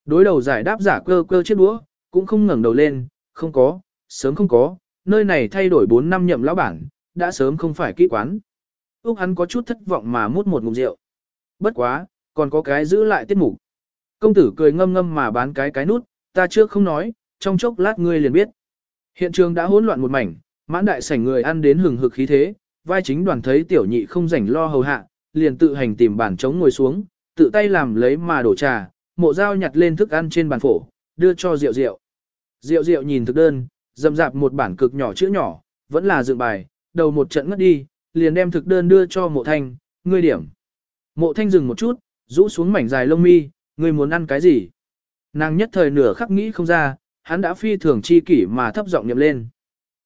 Đối đầu giải đáp giả cơ cơ chiếc đũa, cũng không ngẩng đầu lên, không có, sớm không có, nơi này thay đổi 4 năm nhậm lão bản, đã sớm không phải kỹ quán. Úc hắn có chút thất vọng mà mút một ngụm rượu. Bất quá, còn có cái giữ lại tiết mục. Công tử cười ngâm ngâm mà bán cái cái nút, ta trước không nói, trong chốc lát ngươi liền biết. Hiện trường đã hỗn loạn một mảnh, mãn đại sảnh người ăn đến hừng hực khí thế, vai chính đoàn thấy tiểu nhị không rảnh lo hầu hạ, liền tự hành tìm bàn trống ngồi xuống, tự tay làm lấy mà đổ trà, mộ dao nhặt lên thức ăn trên bàn phổ, đưa cho rượu rượu. Rượu rượu nhìn thực đơn, dầm dạp một bản cực nhỏ chữ nhỏ, vẫn là dựng bài, đầu một trận ngất đi, liền đem thực đơn đưa cho mộ thanh, ngươi điểm. Mộ thanh dừng một chút, rũ xuống mảnh dài lông mi, ngươi muốn ăn cái gì? Nàng nhất thời nửa khắc nghĩ không ra, hắn đã phi thường chi kỷ mà thấp giọng niệm lên.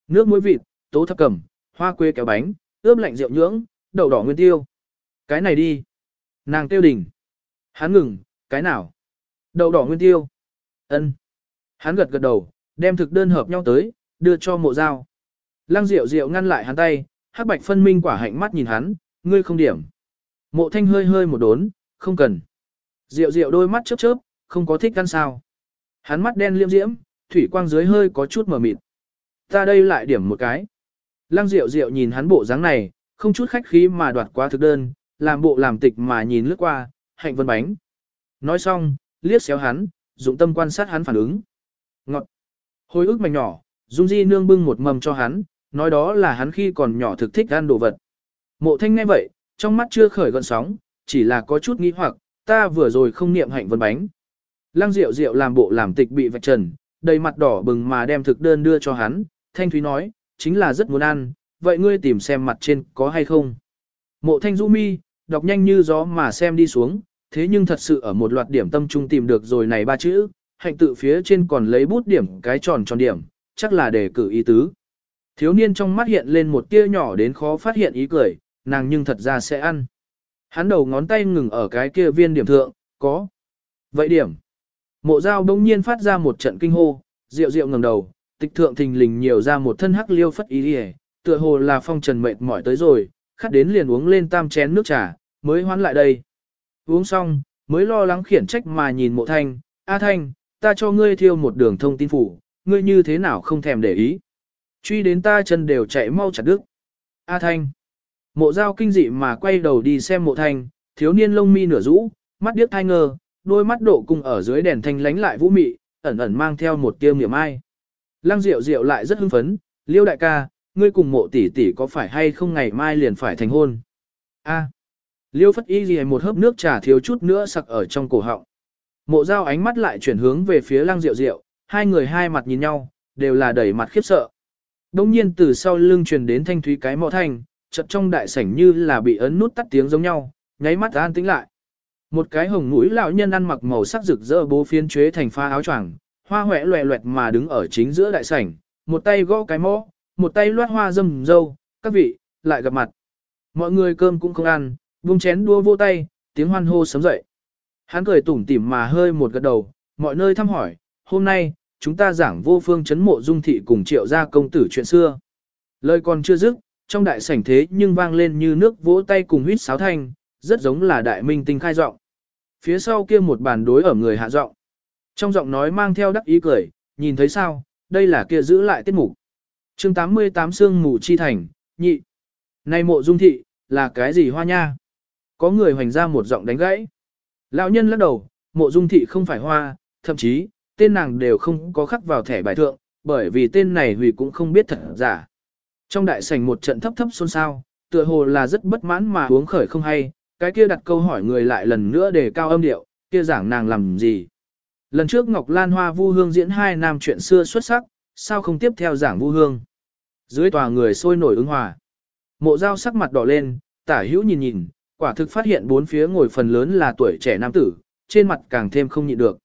Nước muối vịt, tố thập cẩm, hoa quế kéo bánh, ướp lạnh rượu nhưỡng, đậu đỏ nguyên tiêu. Cái này đi. Nàng tiêu đỉnh. Hắn ngừng, cái nào? Đậu đỏ nguyên tiêu. ân Hắn gật gật đầu, đem thực đơn hợp nhau tới, đưa cho mộ dao. Lăng rượu rượu ngăn lại hắn tay, hắc bạch phân minh quả hạnh mắt nhìn hắn, ngươi không điểm. Mộ thanh hơi hơi một đốn, không cần. Rượu rượu đôi mắt chớp chớp, không có thích ăn sao. Hắn mắt đen liêm diễm, thủy quang dưới hơi có chút mờ mịt. Ta đây lại điểm một cái. Lăng rượu rượu nhìn hắn bộ dáng này, không chút khách khí mà đoạt qua thực đơn, làm bộ làm tịch mà nhìn lướt qua, hạnh vân bánh. Nói xong, liếc xéo hắn, dụng tâm quan sát hắn phản ứng. Ngọt. Hồi ức mảnh nhỏ, Dung Di nương bưng một mầm cho hắn, nói đó là hắn khi còn nhỏ thực thích ăn đồ vật. Mộ thanh nghe vậy, trong mắt chưa khởi gọn sóng, chỉ là có chút nghi hoặc, ta vừa rồi không niệm hạnh vân bánh. Lăng rượu rượu làm bộ làm tịch bị vạch trần, đầy mặt đỏ bừng mà đem thực đơn đưa cho hắn, thanh thúy nói, chính là rất muốn ăn, vậy ngươi tìm xem mặt trên có hay không. Mộ thanh du mi, đọc nhanh như gió mà xem đi xuống, thế nhưng thật sự ở một loạt điểm tâm trung tìm được rồi này ba chữ, hạnh tự phía trên còn lấy bút điểm cái tròn tròn điểm, chắc là để cử ý tứ. Thiếu niên trong mắt hiện lên một tia nhỏ đến khó phát hiện ý cười, nàng nhưng thật ra sẽ ăn. Hắn đầu ngón tay ngừng ở cái kia viên điểm thượng, có. Vậy điểm. Mộ dao đông nhiên phát ra một trận kinh hô, rượu rượu ngẩng đầu, tịch thượng thình lình nhiều ra một thân hắc liêu phất ý đi tựa hồ là phong trần mệt mỏi tới rồi, khát đến liền uống lên tam chén nước trà, mới hoán lại đây. Uống xong, mới lo lắng khiển trách mà nhìn mộ thanh, A thanh, ta cho ngươi thiêu một đường thông tin phủ, ngươi như thế nào không thèm để ý. Truy đến ta chân đều chạy mau chặt đứt. A thanh. Mộ dao kinh dị mà quay đầu đi xem mộ thanh, thiếu niên lông mi nửa rũ, mắt điếc thai ngơ, đôi mắt độ cung ở dưới đèn thanh lánh lại vũ mị, ẩn ẩn mang theo một tiêu niệm ai. Lăng Diệu Diệu lại rất hưng phấn, Liêu đại ca, ngươi cùng mộ tỷ tỷ có phải hay không ngày mai liền phải thành hôn? A. Liêu Phất Y gì một hớp nước trà thiếu chút nữa sặc ở trong cổ họng. Mộ Giao ánh mắt lại chuyển hướng về phía Lăng Diệu Diệu, hai người hai mặt nhìn nhau, đều là đẩy mặt khiếp sợ. Đông nhiên từ sau lưng truyền đến thanh thúy cái mọ thanh, chợt trong đại sảnh như là bị ấn nút tắt tiếng giống nhau, nháy mắt an tĩnh lại. Một cái hồng mũi lão nhân ăn mặc màu sắc rực rỡ bố phiến chế thành pha áo choàng, hoa hoẹ loẹ loẹt mà đứng ở chính giữa đại sảnh, một tay gõ cái mõ, một tay loát hoa dâm dâu, các vị, lại gặp mặt. Mọi người cơm cũng không ăn, vung chén đua vô tay, tiếng hoan hô sớm dậy. Hắn cười tủm tỉm mà hơi một gật đầu, mọi nơi thăm hỏi, hôm nay, chúng ta giảng vô phương chấn mộ dung thị cùng triệu gia công tử chuyện xưa. Lời còn chưa dứt, trong đại sảnh thế nhưng vang lên như nước vỗ tay cùng huýt sáo thanh, rất giống là đại minh tinh khai giọng. Phía sau kia một bàn đối ở người hạ giọng. Trong giọng nói mang theo đắc ý cười, nhìn thấy sao, đây là kia giữ lại tiết mục. chương 88 xương mù chi thành, nhị. Này mộ dung thị, là cái gì hoa nha? Có người hoành ra một giọng đánh gãy. Lão nhân lắc đầu, mộ dung thị không phải hoa, thậm chí, tên nàng đều không có khắc vào thẻ bài thượng, bởi vì tên này hủy cũng không biết thật giả. Trong đại sảnh một trận thấp thấp xôn xao, tựa hồ là rất bất mãn mà uống khởi không hay, cái kia đặt câu hỏi người lại lần nữa để cao âm điệu, kia giảng nàng làm gì. Lần trước Ngọc Lan Hoa Vu Hương diễn hai nam chuyện xưa xuất sắc, sao không tiếp theo giảng Vu Hương. Dưới tòa người sôi nổi ứng hòa. Mộ dao sắc mặt đỏ lên, tả hữu nhìn nhìn, quả thực phát hiện bốn phía ngồi phần lớn là tuổi trẻ nam tử, trên mặt càng thêm không nhịn được.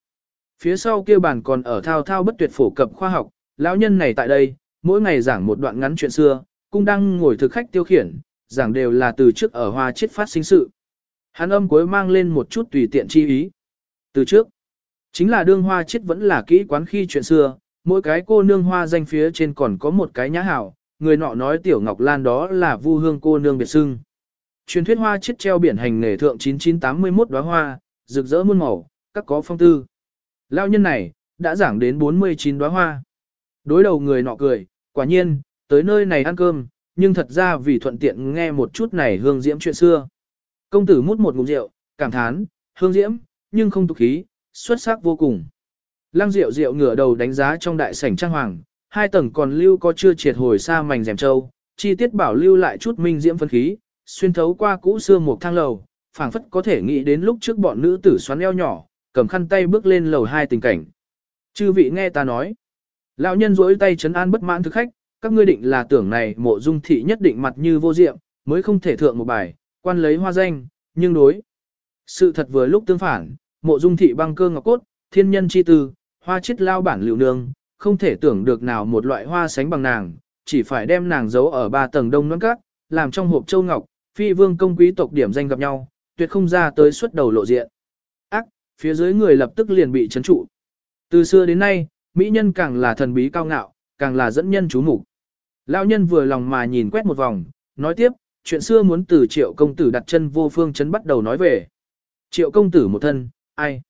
Phía sau kia bàn còn ở thao thao bất tuyệt phổ cập khoa học, lão nhân này tại đây, mỗi ngày giảng một đoạn ngắn chuyện xưa, cũng đang ngồi thực khách tiêu khiển, giảng đều là từ trước ở hoa chết phát sinh sự. Hắn âm cuối mang lên một chút tùy tiện chi ý. Từ trước, chính là đương hoa chết vẫn là kỹ quán khi chuyện xưa, mỗi cái cô nương hoa danh phía trên còn có một cái nhã hảo, người nọ nói tiểu ngọc lan đó là vu hương cô nương biệt sưng. Truyền thuyết hoa chiết treo biển hành nghề thượng 9981 đóa hoa, rực rỡ muôn màu, các có phong tư. Lao nhân này, đã giảng đến 49 đóa hoa. Đối đầu người nọ cười, quả nhiên, tới nơi này ăn cơm, nhưng thật ra vì thuận tiện nghe một chút này hương diễm chuyện xưa. Công tử mút một ngụm rượu, cảm thán, hương diễm, nhưng không tục khí, xuất sắc vô cùng. Lăng rượu rượu ngửa đầu đánh giá trong đại sảnh trang hoàng, hai tầng còn lưu có chưa triệt hồi xa mảnh rèm châu, chi tiết bảo lưu lại chút minh diễm phân khí, xuyên thấu qua cũ xưa một thang lầu, phảng phất có thể nghĩ đến lúc trước bọn nữ tử xoắn eo nhỏ, cầm khăn tay bước lên lầu hai tình cảnh. Chư vị nghe ta nói. Lão nhân rỗi tay chấn an bất mãn thực khách, các ngươi định là tưởng này mộ dung thị nhất định mặt như vô diệm, mới không thể thượng một bài, quan lấy hoa danh, nhưng đối. Sự thật vừa lúc tương phản, mộ dung thị băng cơ ngọc cốt, thiên nhân chi tư, hoa chết lao bản liệu nương, không thể tưởng được nào một loại hoa sánh bằng nàng, chỉ phải đem nàng giấu ở ba tầng đông nón cát, làm trong hộp châu ngọc, phi vương công quý tộc điểm danh gặp nhau, tuyệt không ra tới xuất đầu lộ diện. Ác, phía dưới người lập tức liền bị chấn trụ. Từ xưa đến nay, mỹ nhân càng là thần bí cao ngạo, càng là dẫn nhân chú mục. Lão nhân vừa lòng mà nhìn quét một vòng, nói tiếp, chuyện xưa muốn từ triệu công tử đặt chân vô phương chấn bắt đầu nói về. Triệu công tử một thân, ai?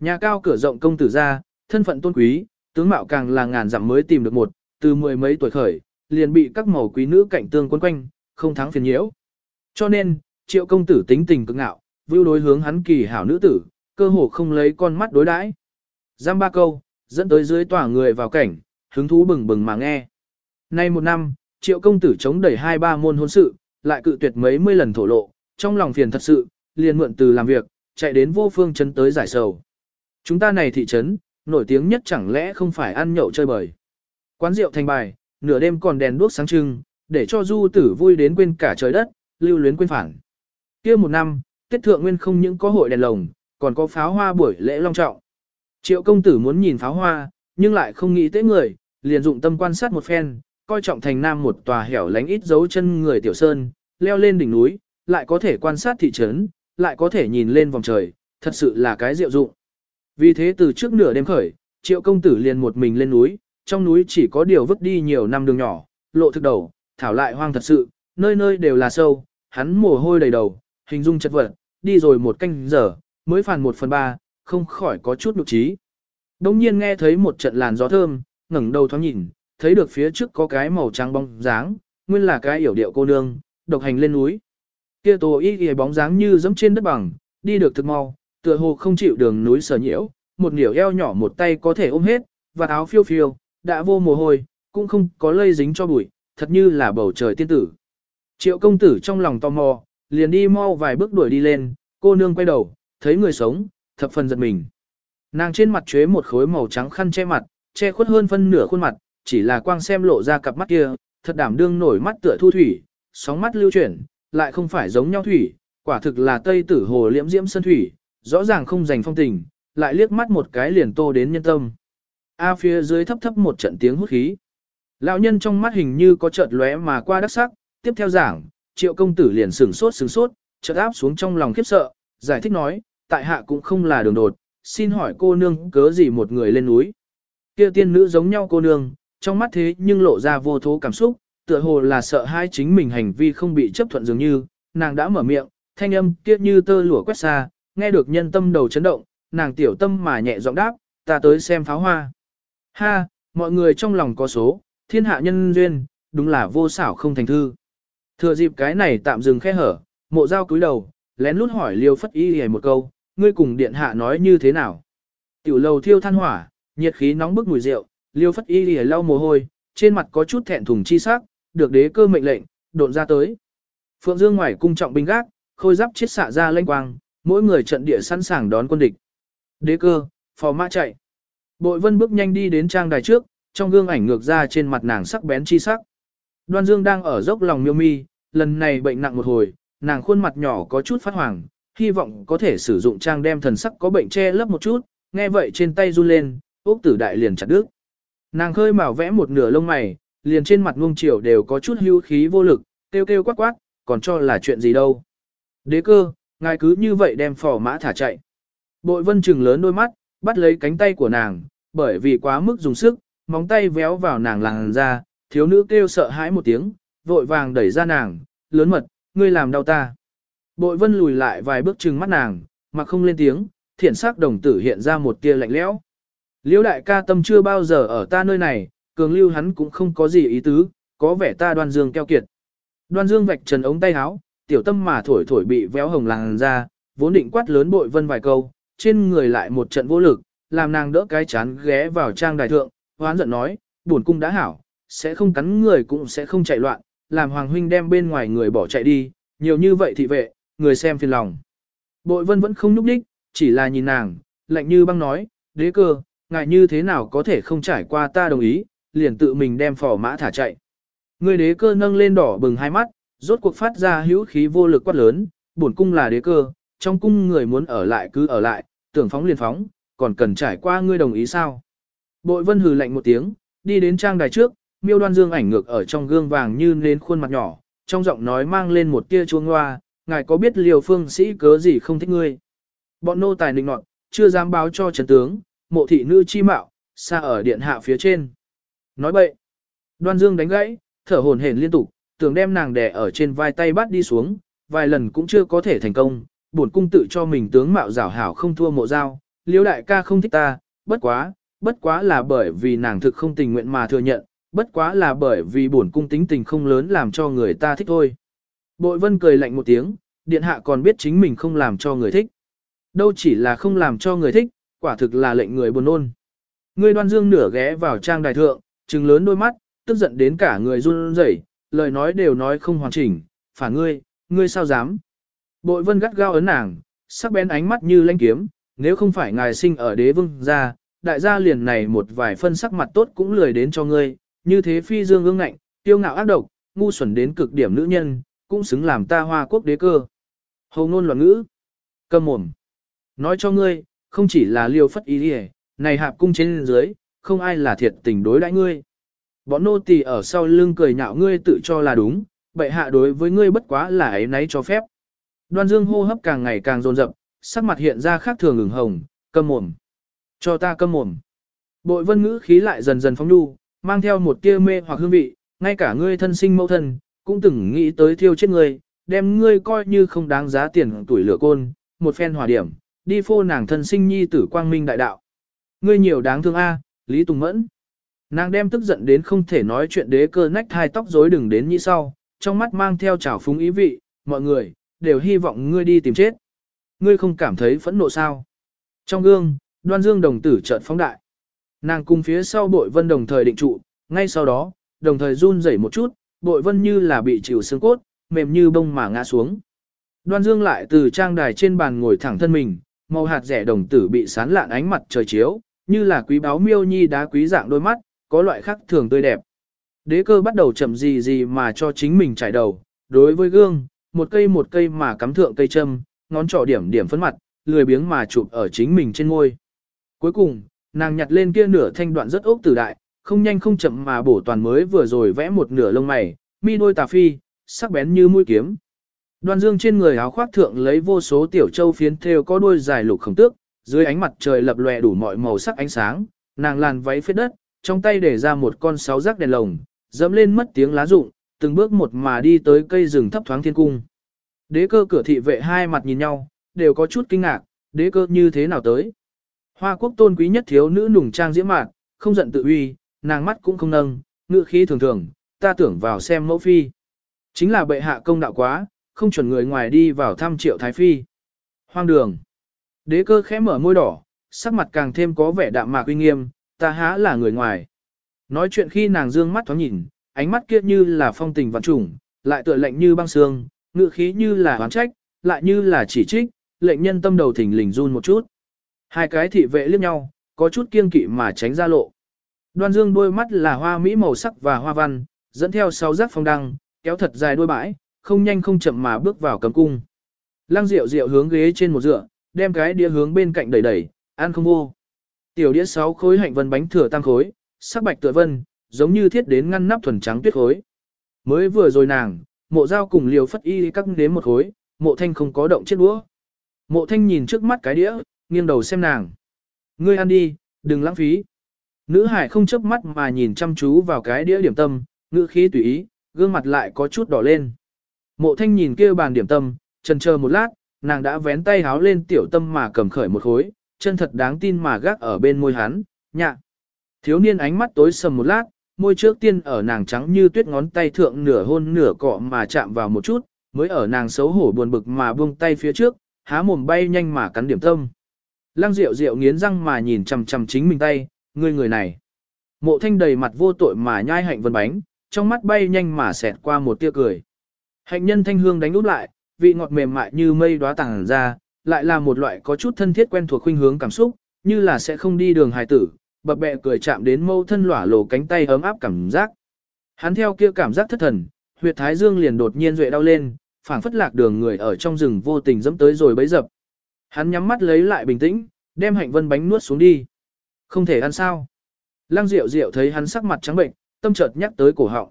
Nhà cao cửa rộng công tử ra, thân phận tôn quý, tướng mạo càng là ngàn dặm mới tìm được một, từ mười mấy tuổi khởi, liền bị các màu quý nữ cạnh tương quấn quanh, không thắng phiền nhiễu. Cho nên, triệu công tử tính tình cực ngạo, vưu đối hướng hắn kỳ hảo nữ tử, cơ hồ không lấy con mắt đối đãi. Giam ba câu, dẫn tới dưới tòa người vào cảnh, hứng thú bừng bừng mà nghe. Nay một năm, triệu công tử chống đẩy hai ba môn hôn sự, lại cự tuyệt mấy mươi lần thổ lộ, trong lòng phiền thật sự, liền mượn từ làm việc, chạy đến vô phương chấn tới giải sầu. Chúng ta này thị trấn, nổi tiếng nhất chẳng lẽ không phải ăn nhậu chơi bời. Quán rượu thành bài, nửa đêm còn đèn đuốc sáng trưng, để cho du tử vui đến quên cả trời đất, lưu luyến quên phản. kia một năm, Tết Thượng Nguyên không những có hội đèn lồng, còn có pháo hoa buổi lễ long trọng. Triệu công tử muốn nhìn pháo hoa, nhưng lại không nghĩ tới người, liền dụng tâm quan sát một phen, coi trọng thành nam một tòa hẻo lánh ít dấu chân người tiểu sơn, leo lên đỉnh núi, lại có thể quan sát thị trấn, lại có thể nhìn lên vòng trời, thật sự là cái diệu dụng. Vì thế từ trước nửa đêm khởi, triệu công tử liền một mình lên núi, trong núi chỉ có điều vứt đi nhiều năm đường nhỏ, lộ thực đầu, thảo lại hoang thật sự, nơi nơi đều là sâu, hắn mồ hôi đầy đầu, hình dung chất vật, đi rồi một canh giờ, mới phàn một phần ba, không khỏi có chút nụ trí. Đông nhiên nghe thấy một trận làn gió thơm, ngẩng đầu thoáng nhìn, thấy được phía trước có cái màu trắng bóng dáng, nguyên là cái yểu điệu cô nương, độc hành lên núi. Kia tổ y y bóng dáng như giống trên đất bằng, đi được thực mau, tựa hồ không chịu đường núi sở nhiễu, một niểu eo nhỏ một tay có thể ôm hết, và áo phiêu phiêu, đã vô mồ hôi, cũng không có lây dính cho bụi, thật như là bầu trời tiên tử. Triệu công tử trong lòng tò mò, liền đi mau vài bước đuổi đi lên, cô nương quay đầu, thấy người sống, thập phần giật mình. Nàng trên mặt chế một khối màu trắng khăn che mặt, che khuất hơn phân nửa khuôn mặt, chỉ là quang xem lộ ra cặp mắt kia, thật đảm đương nổi mắt tựa thu thủy, sóng mắt lưu chuyển, lại không phải giống nhau thủy, quả thực là tây tử hồ liễm diễm sơn thủy, rõ ràng không dành phong tình, lại liếc mắt một cái liền tô đến nhân tâm. A phía dưới thấp thấp một trận tiếng hút khí. Lão nhân trong mắt hình như có chợt lóe mà qua đắc sắc, tiếp theo giảng, triệu công tử liền sửng sốt sửng sốt, chợt áp xuống trong lòng khiếp sợ, giải thích nói, tại hạ cũng không là đường đột, xin hỏi cô nương cớ gì một người lên núi. Kia tiên nữ giống nhau cô nương, trong mắt thế nhưng lộ ra vô thố cảm xúc, tựa hồ là sợ hai chính mình hành vi không bị chấp thuận dường như, nàng đã mở miệng, thanh âm kia như tơ lụa quét xa, nghe được nhân tâm đầu chấn động, nàng tiểu tâm mà nhẹ giọng đáp, ta tới xem pháo hoa. Ha, mọi người trong lòng có số, thiên hạ nhân duyên, đúng là vô xảo không thành thư. Thừa dịp cái này tạm dừng khe hở, mộ giao cúi đầu, lén lút hỏi liêu phất y hề một câu, ngươi cùng điện hạ nói như thế nào. Tiểu lầu thiêu than hỏa, nhiệt khí nóng bức mùi rượu, liêu phất y hề lau mồ hôi, trên mặt có chút thẹn thùng chi sắc, được đế cơ mệnh lệnh, độn ra tới. Phượng Dương ngoài cung trọng binh gác, khôi giáp chiết xạ ra lênh quang, mỗi người trận địa sẵn sàng đón quân địch. Đế cơ, phò mã chạy. Bội vân bước nhanh đi đến trang đài trước, trong gương ảnh ngược ra trên mặt nàng sắc bén chi sắc. Đoan Dương đang ở dốc lòng miêu mi, lần này bệnh nặng một hồi, nàng khuôn mặt nhỏ có chút phát hoàng, hy vọng có thể sử dụng trang đem thần sắc có bệnh che lấp một chút, nghe vậy trên tay run lên, ốc tử đại liền chặt đứt. Nàng khơi mào vẽ một nửa lông mày, liền trên mặt ngông chiều đều có chút hưu khí vô lực, kêu kêu quát quát, còn cho là chuyện gì đâu. Đế cơ, ngài cứ như vậy đem phò mã thả chạy. Bội vân trừng lớn đôi mắt, bắt lấy cánh tay của nàng, bởi vì quá mức dùng sức, móng tay véo vào nàng làng ra, thiếu nữ kêu sợ hãi một tiếng, vội vàng đẩy ra nàng, lớn mật, ngươi làm đau ta. Bội vân lùi lại vài bước trừng mắt nàng, mà không lên tiếng, thiện sắc đồng tử hiện ra một tia lạnh lẽo. Liễu đại ca tâm chưa bao giờ ở ta nơi này, cường lưu hắn cũng không có gì ý tứ, có vẻ ta đoan dương keo kiệt. Đoan dương vạch trần ống tay áo, tiểu tâm mà thổi thổi bị véo hồng làng ra, vốn định quát lớn bội vân vài câu, trên người lại một trận vô lực, làm nàng đỡ cái chán ghé vào trang đài thượng, hoán giận nói, buồn cung đã hảo, sẽ không cắn người cũng sẽ không chạy loạn, làm hoàng huynh đem bên ngoài người bỏ chạy đi, nhiều như vậy thị vệ, người xem phiền lòng. Bội vân vẫn không nhúc đích, chỉ là nhìn nàng, lạnh như băng nói, đế cơ, ngại như thế nào có thể không trải qua ta đồng ý, liền tự mình đem phò mã thả chạy. Người đế cơ nâng lên đỏ bừng hai mắt, rốt cuộc phát ra hữu khí vô lực quát lớn, bổn cung là đế cơ, trong cung người muốn ở lại cứ ở lại, tưởng phóng liền phóng, còn cần trải qua ngươi đồng ý sao. Bội vân hừ lạnh một tiếng, đi đến trang đài trước, miêu đoan dương ảnh ngược ở trong gương vàng như nến khuôn mặt nhỏ, trong giọng nói mang lên một tia chuông hoa, ngài có biết liều phương sĩ cớ gì không thích ngươi. Bọn nô tài nịnh nọt, chưa dám báo cho trần tướng, mộ thị nữ chi mạo, xa ở điện hạ phía trên. Nói bậy, đoan dương đánh gãy, thở hồn hển liên tục, tưởng đem nàng đè ở trên vai tay bắt đi xuống, vài lần cũng chưa có thể thành công, bổn cung tự cho mình tướng mạo rảo hảo không thua mộ dao. liêu đại ca không thích ta, bất quá, bất quá là bởi vì nàng thực không tình nguyện mà thừa nhận, bất quá là bởi vì bổn cung tính tình không lớn làm cho người ta thích thôi. Bội vân cười lạnh một tiếng, điện hạ còn biết chính mình không làm cho người thích. Đâu chỉ là không làm cho người thích, quả thực là lệnh người buồn nôn. Ngươi đoan dương nửa ghé vào trang đài thượng, trừng lớn đôi mắt, tức giận đến cả người run rẩy, lời nói đều nói không hoàn chỉnh, phản ngươi, ngươi sao dám. Bội vân gắt gao ấn nàng, sắc bén ánh mắt như lanh kiếm, nếu không phải ngài sinh ở đế vương gia, đại gia liền này một vài phân sắc mặt tốt cũng lười đến cho ngươi, như thế phi dương ương ngạnh, tiêu ngạo ác độc, ngu xuẩn đến cực điểm nữ nhân, cũng xứng làm ta hoa quốc đế cơ. Hầu ngôn loạn ngữ, Cầm mồm. Nói cho ngươi, không chỉ là liêu phất ý đi này hạp cung trên dưới, không ai là thiệt tình đối đãi ngươi. Bọn nô tỳ ở sau lưng cười nhạo ngươi tự cho là đúng, bệ hạ đối với ngươi bất quá là ấy nấy cho phép. Đoan Dương hô hấp càng ngày càng dồn dập, sắc mặt hiện ra khác thường ửng hồng, câm mồm. Cho ta câm mồm. Bội vân ngữ khí lại dần dần phóng nhu, mang theo một tia mê hoặc hương vị, ngay cả ngươi thân sinh mẫu thân, cũng từng nghĩ tới thiêu chết ngươi, đem ngươi coi như không đáng giá tiền tuổi lửa côn, một phen hòa điểm, đi phô nàng thân sinh nhi tử quang minh đại đạo. Ngươi nhiều đáng thương a, Lý Tùng Mẫn. Nàng đem tức giận đến không thể nói chuyện đế cơ nách hai tóc rối đừng đến như sau, trong mắt mang theo trào phúng ý vị, mọi người, đều hy vọng ngươi đi tìm chết. Ngươi không cảm thấy phẫn nộ sao? Trong gương, đoan dương đồng tử trợn phóng đại. Nàng cùng phía sau bội vân đồng thời định trụ, ngay sau đó, đồng thời run rẩy một chút, bội vân như là bị chịu xương cốt, mềm như bông mà ngã xuống. Đoan dương lại từ trang đài trên bàn ngồi thẳng thân mình, màu hạt rẻ đồng tử bị sán lạn ánh mặt trời chiếu, như là quý báo miêu nhi đá quý dạng đôi mắt, có loại khác thường tươi đẹp. Đế cơ bắt đầu chậm gì gì mà cho chính mình trải đầu, đối với gương, một cây một cây mà cắm thượng cây châm, ngón trỏ điểm điểm phấn mặt, lười biếng mà chụp ở chính mình trên môi. Cuối cùng, nàng nhặt lên kia nửa thanh đoạn rất ốc tử đại, không nhanh không chậm mà bổ toàn mới vừa rồi vẽ một nửa lông mày, mi đôi tà phi, sắc bén như mũi kiếm. Đoan dương trên người áo khoác thượng lấy vô số tiểu châu phiến thêu có đuôi dài lục khổng tước, dưới ánh mặt trời lập lòe đủ mọi màu sắc ánh sáng, nàng làn váy phết đất, trong tay để ra một con sáu rác đèn lồng, dẫm lên mất tiếng lá rụng, từng bước một mà đi tới cây rừng thấp thoáng thiên cung. Đế cơ cửa thị vệ hai mặt nhìn nhau, đều có chút kinh ngạc, đế cơ như thế nào tới. Hoa quốc tôn quý nhất thiếu nữ nùng trang diễm mạn, không giận tự uy, nàng mắt cũng không nâng, ngự khí thường thường, ta tưởng vào xem mẫu phi. Chính là bệ hạ công đạo quá, không chuẩn người ngoài đi vào thăm triệu thái phi. Hoang đường. Đế cơ khẽ mở môi đỏ, sắc mặt càng thêm có vẻ đạm mạc uy nghiêm, ta há là người ngoài. Nói chuyện khi nàng dương mắt thoáng nhìn, ánh mắt kia như là phong tình vạn trùng, lại tựa lệnh như băng xương, ngự khí như là oán trách, lại như là chỉ trích, lệnh nhân tâm đầu thỉnh lình run một chút. Hai cái thị vệ liếc nhau, có chút kiên kỵ mà tránh ra lộ. Đoan dương đôi mắt là hoa mỹ màu sắc và hoa văn, dẫn theo sáu giác phong đăng, kéo thật dài đôi bãi, không nhanh không chậm mà bước vào cấm cung. Lăng Diệu Diệu hướng ghế trên một dựa, đem cái đĩa hướng bên cạnh đẩy đẩy, ăn không vô. Tiểu đĩa sáu khối hạnh vân bánh thừa tăng khối, sắc bạch tựa vân, giống như thiết đến ngăn nắp thuần trắng tuyết khối. Mới vừa rồi nàng, mộ dao cùng liều phất y cắt đến một khối, mộ thanh không có động chiếc đũa. Mộ thanh nhìn trước mắt cái đĩa, nghiêng đầu xem nàng. Ngươi ăn đi, đừng lãng phí. Nữ hải không chớp mắt mà nhìn chăm chú vào cái đĩa điểm tâm, ngữ khí tùy ý, gương mặt lại có chút đỏ lên. Mộ thanh nhìn kia bàn điểm tâm, trần chờ một lát, nàng đã vén tay háo lên tiểu tâm mà cầm khởi một khối, chân thật đáng tin mà gác ở bên môi hắn, nhạ. Thiếu niên ánh mắt tối sầm một lát, môi trước tiên ở nàng trắng như tuyết ngón tay thượng nửa hôn nửa cọ mà chạm vào một chút, mới ở nàng xấu hổ buồn bực mà buông tay phía trước, há mồm bay nhanh mà cắn điểm tâm. Lăng Diệu Diệu nghiến răng mà nhìn chằm chằm chính mình tay, ngươi người này. Mộ Thanh đầy mặt vô tội mà nhai hạnh vân bánh, trong mắt bay nhanh mà xẹt qua một tia cười. Hạnh nhân thanh hương đánh úp lại, vị ngọt mềm mại như mây đóa tàng ra, lại là một loại có chút thân thiết quen thuộc khuynh hướng cảm xúc, như là sẽ không đi đường hài tử, bập bẹ cười chạm đến mâu thân lỏa lồ cánh tay ấm áp cảm giác. Hắn theo kia cảm giác thất thần, huyệt thái dương liền đột nhiên duệ đau lên, phảng phất lạc đường người ở trong rừng vô tình dẫm tới rồi bấy dập. Hắn nhắm mắt lấy lại bình tĩnh, đem hạnh vân bánh nuốt xuống đi. Không thể ăn sao. Lăng Diệu Diệu thấy hắn sắc mặt trắng bệnh, tâm chợt nhắc tới cổ họng.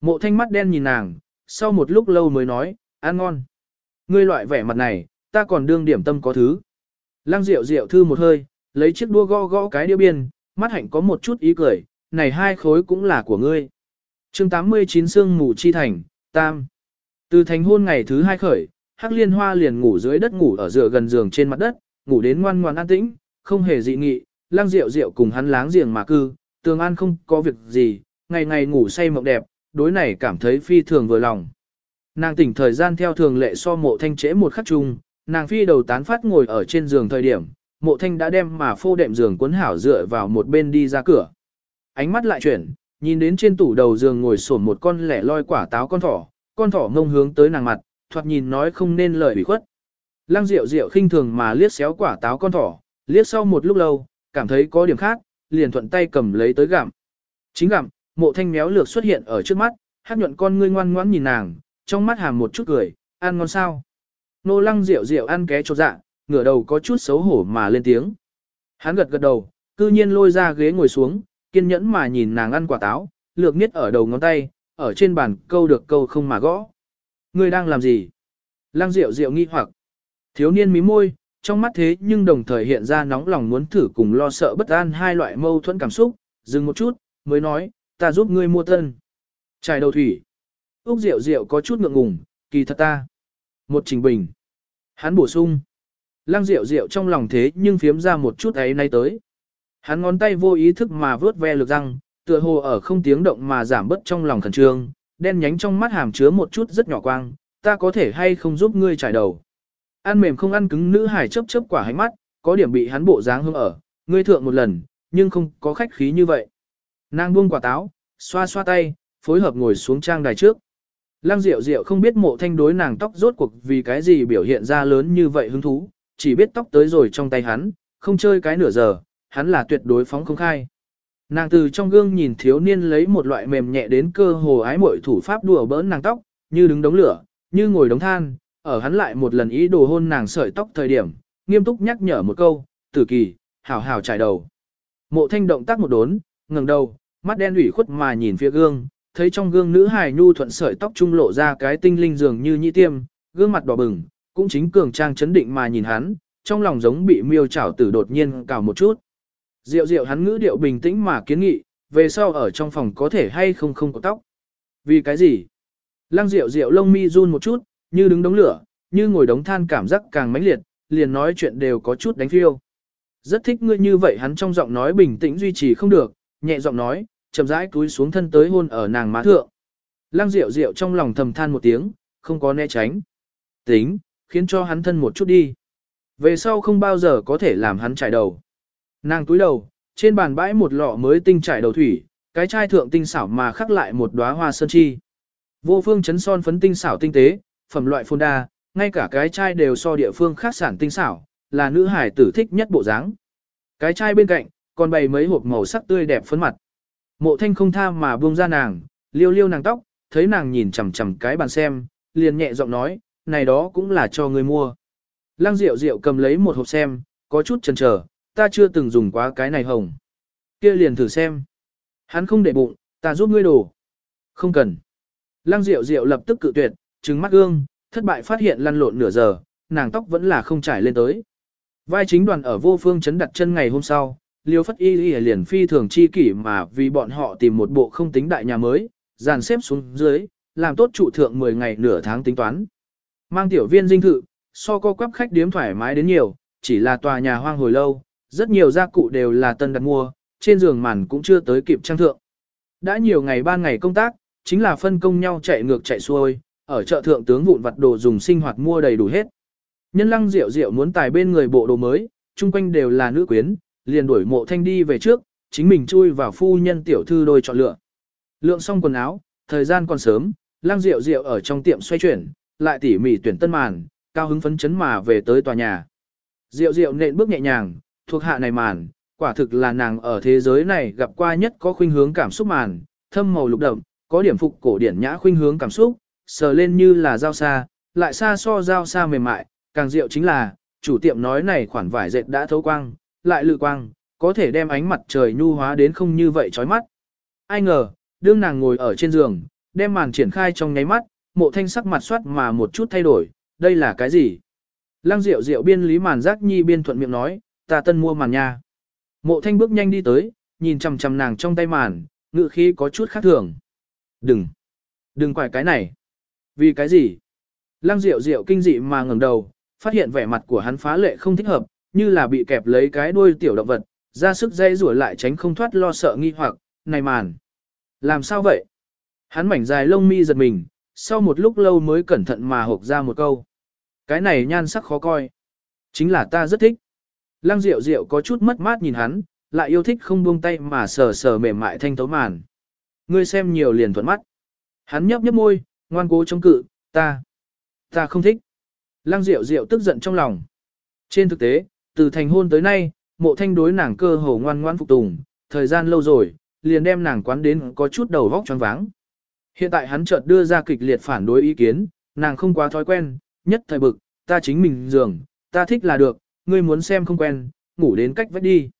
Mộ thanh mắt đen nhìn nàng, sau một lúc lâu mới nói, ăn ngon. Ngươi loại vẻ mặt này, ta còn đương điểm tâm có thứ. Lăng Diệu Diệu thư một hơi, lấy chiếc đua gõ gõ cái đĩa biên, mắt hạnh có một chút ý cười, này hai khối cũng là của ngươi. chương 89 sương mù chi thành, tam. Từ thành hôn ngày thứ hai khởi, Hắc Liên Hoa liền ngủ dưới đất ngủ ở dựa gần giường trên mặt đất, ngủ đến ngoan ngoan an tĩnh, không hề dị nghị, Lăng Diệu Diệu cùng hắn láng giềng mà cư, Tường An không có việc gì, ngày ngày ngủ say mộng đẹp, đối này cảm thấy phi thường vừa lòng. Nàng tỉnh thời gian theo thường lệ so mộ thanh trễ một khắc chung, nàng phi đầu tán phát ngồi ở trên giường thời điểm, mộ thanh đã đem mà phô đệm giường cuốn hảo dựa vào một bên đi ra cửa. Ánh mắt lại chuyển, nhìn đến trên tủ đầu giường ngồi sổn một con lẻ loi quả táo con thỏ, con thỏ ngông hướng tới nàng mặt, thoạt nhìn nói không nên lời bị khuất. Lăng Diệu Diệu khinh thường mà liếc xéo quả táo con thỏ, liếc sau một lúc lâu, cảm thấy có điểm khác, liền thuận tay cầm lấy tới gặm. Chính gặm, mộ thanh méo lược xuất hiện ở trước mắt, hát nhuận con ngươi ngoan ngoãn nhìn nàng, trong mắt hàm một chút cười, ăn ngon sao. Nô lăng rượu rượu ăn ké chột dạ, ngửa đầu có chút xấu hổ mà lên tiếng. Hắn gật gật đầu, cư nhiên lôi ra ghế ngồi xuống, kiên nhẫn mà nhìn nàng ăn quả táo, lược niết ở đầu ngón tay, ở trên bàn câu được câu không mà gõ. Ngươi đang làm gì? Lăng Diệu Diệu nghi hoặc. Thiếu niên mí môi, trong mắt thế nhưng đồng thời hiện ra nóng lòng muốn thử cùng lo sợ bất an hai loại mâu thuẫn cảm xúc, dừng một chút, mới nói, ta giúp ngươi mua tân. Trải đầu thủy. Úc Diệu Diệu có chút ngượng ngùng, kỳ thật ta. Một trình bình. Hắn bổ sung. Lăng Diệu Diệu trong lòng thế nhưng phiếm ra một chút ấy nay tới. Hắn ngón tay vô ý thức mà vớt ve lực răng, tựa hồ ở không tiếng động mà giảm bớt trong lòng khẩn trương, đen nhánh trong mắt hàm chứa một chút rất nhỏ quang, ta có thể hay không giúp ngươi trải đầu. Ăn mềm không ăn cứng nữ hải chớp chớp quả hánh mắt, có điểm bị hắn bộ dáng hương ở, ngươi thượng một lần, nhưng không có khách khí như vậy. Nàng buông quả táo, xoa xoa tay, phối hợp ngồi xuống trang đài trước. Lăng Diệu Diệu không biết mộ thanh đối nàng tóc rốt cuộc vì cái gì biểu hiện ra lớn như vậy hứng thú, chỉ biết tóc tới rồi trong tay hắn, không chơi cái nửa giờ, hắn là tuyệt đối phóng không khai. Nàng từ trong gương nhìn thiếu niên lấy một loại mềm nhẹ đến cơ hồ ái muội thủ pháp đùa bỡn nàng tóc, như đứng đống lửa, như ngồi đống than, ở hắn lại một lần ý đồ hôn nàng sợi tóc thời điểm, nghiêm túc nhắc nhở một câu, tử kỳ, hảo hảo trải đầu. Mộ thanh động tác một đốn, ngẩng đầu, mắt đen ủy khuất mà nhìn phía gương, thấy trong gương nữ hài nhu thuận sợi tóc trung lộ ra cái tinh linh dường như nhĩ tiêm, gương mặt đỏ bừng, cũng chính cường trang chấn định mà nhìn hắn, trong lòng giống bị miêu chảo tử đột nhiên cào một chút. Diệu diệu hắn ngữ điệu bình tĩnh mà kiến nghị, về sau ở trong phòng có thể hay không không có tóc. Vì cái gì? Lăng diệu diệu lông mi run một chút, như đứng đống lửa, như ngồi đống than cảm giác càng mãnh liệt, liền nói chuyện đều có chút đánh phiêu. Rất thích ngươi như vậy hắn trong giọng nói bình tĩnh duy trì không được, nhẹ giọng nói, chậm rãi cúi xuống thân tới hôn ở nàng má thượng. Lăng Diệu Diệu trong lòng thầm than một tiếng, không có né tránh. Tính, khiến cho hắn thân một chút đi. Về sau không bao giờ có thể làm hắn trải đầu. Nàng túi đầu, trên bàn bãi một lọ mới tinh trải đầu thủy, cái chai thượng tinh xảo mà khắc lại một đóa hoa sơn chi. Vô phương chấn son phấn tinh xảo tinh tế, phẩm loại phôn đa, ngay cả cái chai đều so địa phương khác sản tinh xảo, là nữ hải tử thích nhất bộ dáng. Cái chai bên cạnh, còn bày mấy hộp màu sắc tươi đẹp phấn mặt. Mộ thanh không tha mà buông ra nàng, liêu liêu nàng tóc, thấy nàng nhìn chằm chằm cái bàn xem, liền nhẹ giọng nói, này đó cũng là cho người mua. Lăng Diệu Diệu cầm lấy một hộp xem, có chút chần chờ, ta chưa từng dùng quá cái này hồng. Kia liền thử xem. Hắn không để bụng, ta giúp ngươi đổ. Không cần. Lăng Diệu Diệu lập tức cự tuyệt, trừng mắt gương, thất bại phát hiện lăn lộn nửa giờ, nàng tóc vẫn là không trải lên tới. Vai chính đoàn ở vô phương chấn đặt chân ngày hôm sau, Liêu Phất Y Y liền phi thường chi kỷ mà vì bọn họ tìm một bộ không tính đại nhà mới, dàn xếp xuống dưới, làm tốt trụ thượng 10 ngày nửa tháng tính toán. Mang tiểu viên dinh thự, so co quắp khách điếm thoải mái đến nhiều, chỉ là tòa nhà hoang hồi lâu, rất nhiều gia cụ đều là tân đặt mua, trên giường màn cũng chưa tới kịp trang thượng. Đã nhiều ngày ban ngày công tác, chính là phân công nhau chạy ngược chạy xuôi, ở chợ thượng tướng vụn vặt đồ dùng sinh hoạt mua đầy đủ hết. Nhân lăng rượu rượu muốn tài bên người bộ đồ mới, chung quanh đều là nữ quyến, liền đuổi mộ thanh đi về trước, chính mình chui vào phu nhân tiểu thư đôi chọn lựa. Lượng xong quần áo, thời gian còn sớm, lăng rượu rượu ở trong tiệm xoay chuyển, lại tỉ mỉ tuyển tân màn, cao hứng phấn chấn mà về tới tòa nhà. Rượu rượu nện bước nhẹ nhàng, thuộc hạ này màn, quả thực là nàng ở thế giới này gặp qua nhất có khuynh hướng cảm xúc màn, thâm màu lục đậm, có điểm phục cổ điển nhã khuynh hướng cảm xúc, sờ lên như là dao xa, lại xa so dao xa mềm mại, càng rượu chính là, chủ tiệm nói này khoản vải dệt đã thấu quang, lại lự quang, có thể đem ánh mặt trời nhu hóa đến không như vậy chói mắt. Ai ngờ, đương nàng ngồi ở trên giường, đem màn triển khai trong nháy mắt, mộ thanh sắc mặt soát mà một chút thay đổi, đây là cái gì? Lăng Diệu Diệu biên lý màn giác nhi biên thuận miệng nói, ta tân mua màn nha. Mộ thanh bước nhanh đi tới, nhìn chằm chằm nàng trong tay màn, ngự khí có chút khác thường. Đừng, đừng quải cái này. Vì cái gì? Lăng Diệu Diệu kinh dị mà ngẩng đầu, phát hiện vẻ mặt của hắn phá lệ không thích hợp, như là bị kẹp lấy cái đuôi tiểu động vật, ra sức dây rủa lại tránh không thoát lo sợ nghi hoặc, này màn. Làm sao vậy? Hắn mảnh dài lông mi giật mình, sau một lúc lâu mới cẩn thận mà hộp ra một câu. Cái này nhan sắc khó coi. Chính là ta rất thích. Lăng Diệu Diệu có chút mất mát nhìn hắn, lại yêu thích không buông tay mà sờ sờ mềm mại thanh tấu màn. Ngươi xem nhiều liền thuận mắt. Hắn nhấp nhấp môi, ngoan cố chống cự, ta, ta không thích. Lăng Diệu Diệu tức giận trong lòng. Trên thực tế, từ thành hôn tới nay, mộ thanh đối nàng cơ hồ ngoan ngoan phục tùng, thời gian lâu rồi, liền đem nàng quán đến có chút đầu vóc choáng váng. Hiện tại hắn chợt đưa ra kịch liệt phản đối ý kiến, nàng không quá thói quen, nhất thời bực, ta chính mình giường, ta thích là được, ngươi muốn xem không quen, ngủ đến cách vách đi.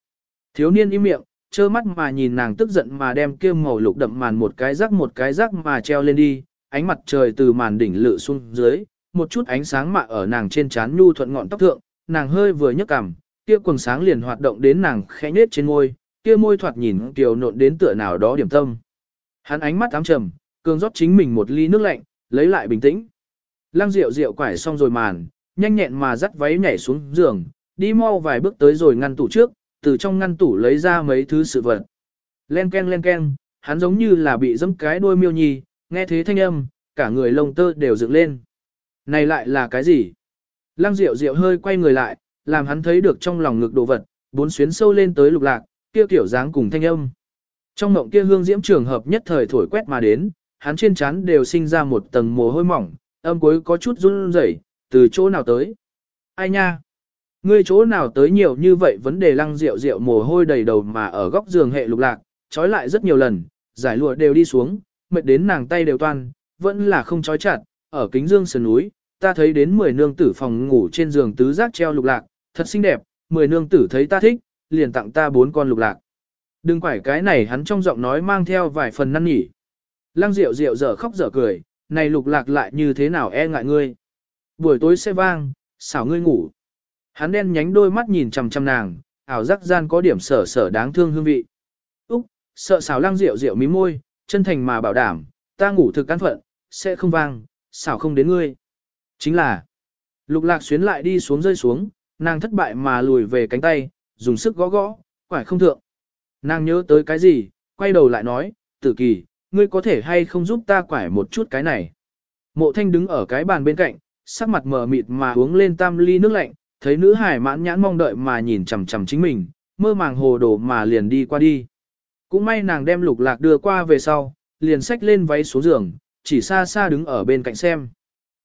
Thiếu niên im miệng, trơ mắt mà nhìn nàng tức giận mà đem kia màu lục đậm màn một cái rắc một cái rắc mà treo lên đi, ánh mặt trời từ màn đỉnh lự xuống dưới, một chút ánh sáng mạ ở nàng trên trán nhu thuận ngọn tóc thượng, nàng hơi vừa nhấc cằm, kia quần sáng liền hoạt động đến nàng khẽ nết trên môi, kia môi thoạt nhìn kiều nộn đến tựa nào đó điểm tâm. Hắn ánh mắt ám trầm, cường rót chính mình một ly nước lạnh, lấy lại bình tĩnh. Lăng Diệu Diệu quải xong rồi màn, nhanh nhẹn mà dắt váy nhảy xuống giường, đi mau vài bước tới rồi ngăn tủ trước, từ trong ngăn tủ lấy ra mấy thứ sự vật. Len ken len ken, hắn giống như là bị dẫm cái đuôi miêu nhi, nghe thế thanh âm, cả người lông tơ đều dựng lên. Này lại là cái gì? Lăng Diệu Diệu hơi quay người lại, làm hắn thấy được trong lòng ngực đồ vật, bốn xuyến sâu lên tới lục lạc, kia kiểu dáng cùng thanh âm. Trong mộng kia hương diễm trường hợp nhất thời thổi quét mà đến, hắn trên trán đều sinh ra một tầng mồ hôi mỏng, âm cuối có chút run rẩy, từ chỗ nào tới? Ai nha? Ngươi chỗ nào tới nhiều như vậy vấn đề lăng rượu rượu mồ hôi đầy đầu mà ở góc giường hệ lục lạc, trói lại rất nhiều lần, giải lụa đều đi xuống, mệt đến nàng tay đều toan, vẫn là không trói chặt, ở kính dương sườn núi, ta thấy đến 10 nương tử phòng ngủ trên giường tứ giác treo lục lạc, thật xinh đẹp, 10 nương tử thấy ta thích, liền tặng ta bốn con lục lạc. Đừng quải cái này hắn trong giọng nói mang theo vài phần năn nỉ. Lăng Diệu Diệu dở khóc dở cười, này lục lạc lại như thế nào e ngại ngươi. Buổi tối sẽ vang, xảo ngươi ngủ. Hắn đen nhánh đôi mắt nhìn chằm chằm nàng, ảo giác gian có điểm sở sở đáng thương hương vị. Úc, sợ xảo Lăng rượu rượu mí môi, chân thành mà bảo đảm, ta ngủ thực căn phận, sẽ không vang, xảo không đến ngươi. Chính là, lục lạc xuyến lại đi xuống rơi xuống, nàng thất bại mà lùi về cánh tay, dùng sức gõ gõ, quải không thượng. Nàng nhớ tới cái gì, quay đầu lại nói, tử kỳ, ngươi có thể hay không giúp ta quải một chút cái này. Mộ thanh đứng ở cái bàn bên cạnh, sắc mặt mờ mịt mà uống lên tam ly nước lạnh, thấy nữ hải mãn nhãn mong đợi mà nhìn chằm chằm chính mình, mơ màng hồ đồ mà liền đi qua đi. Cũng may nàng đem lục lạc đưa qua về sau, liền xách lên váy xuống giường, chỉ xa xa đứng ở bên cạnh xem.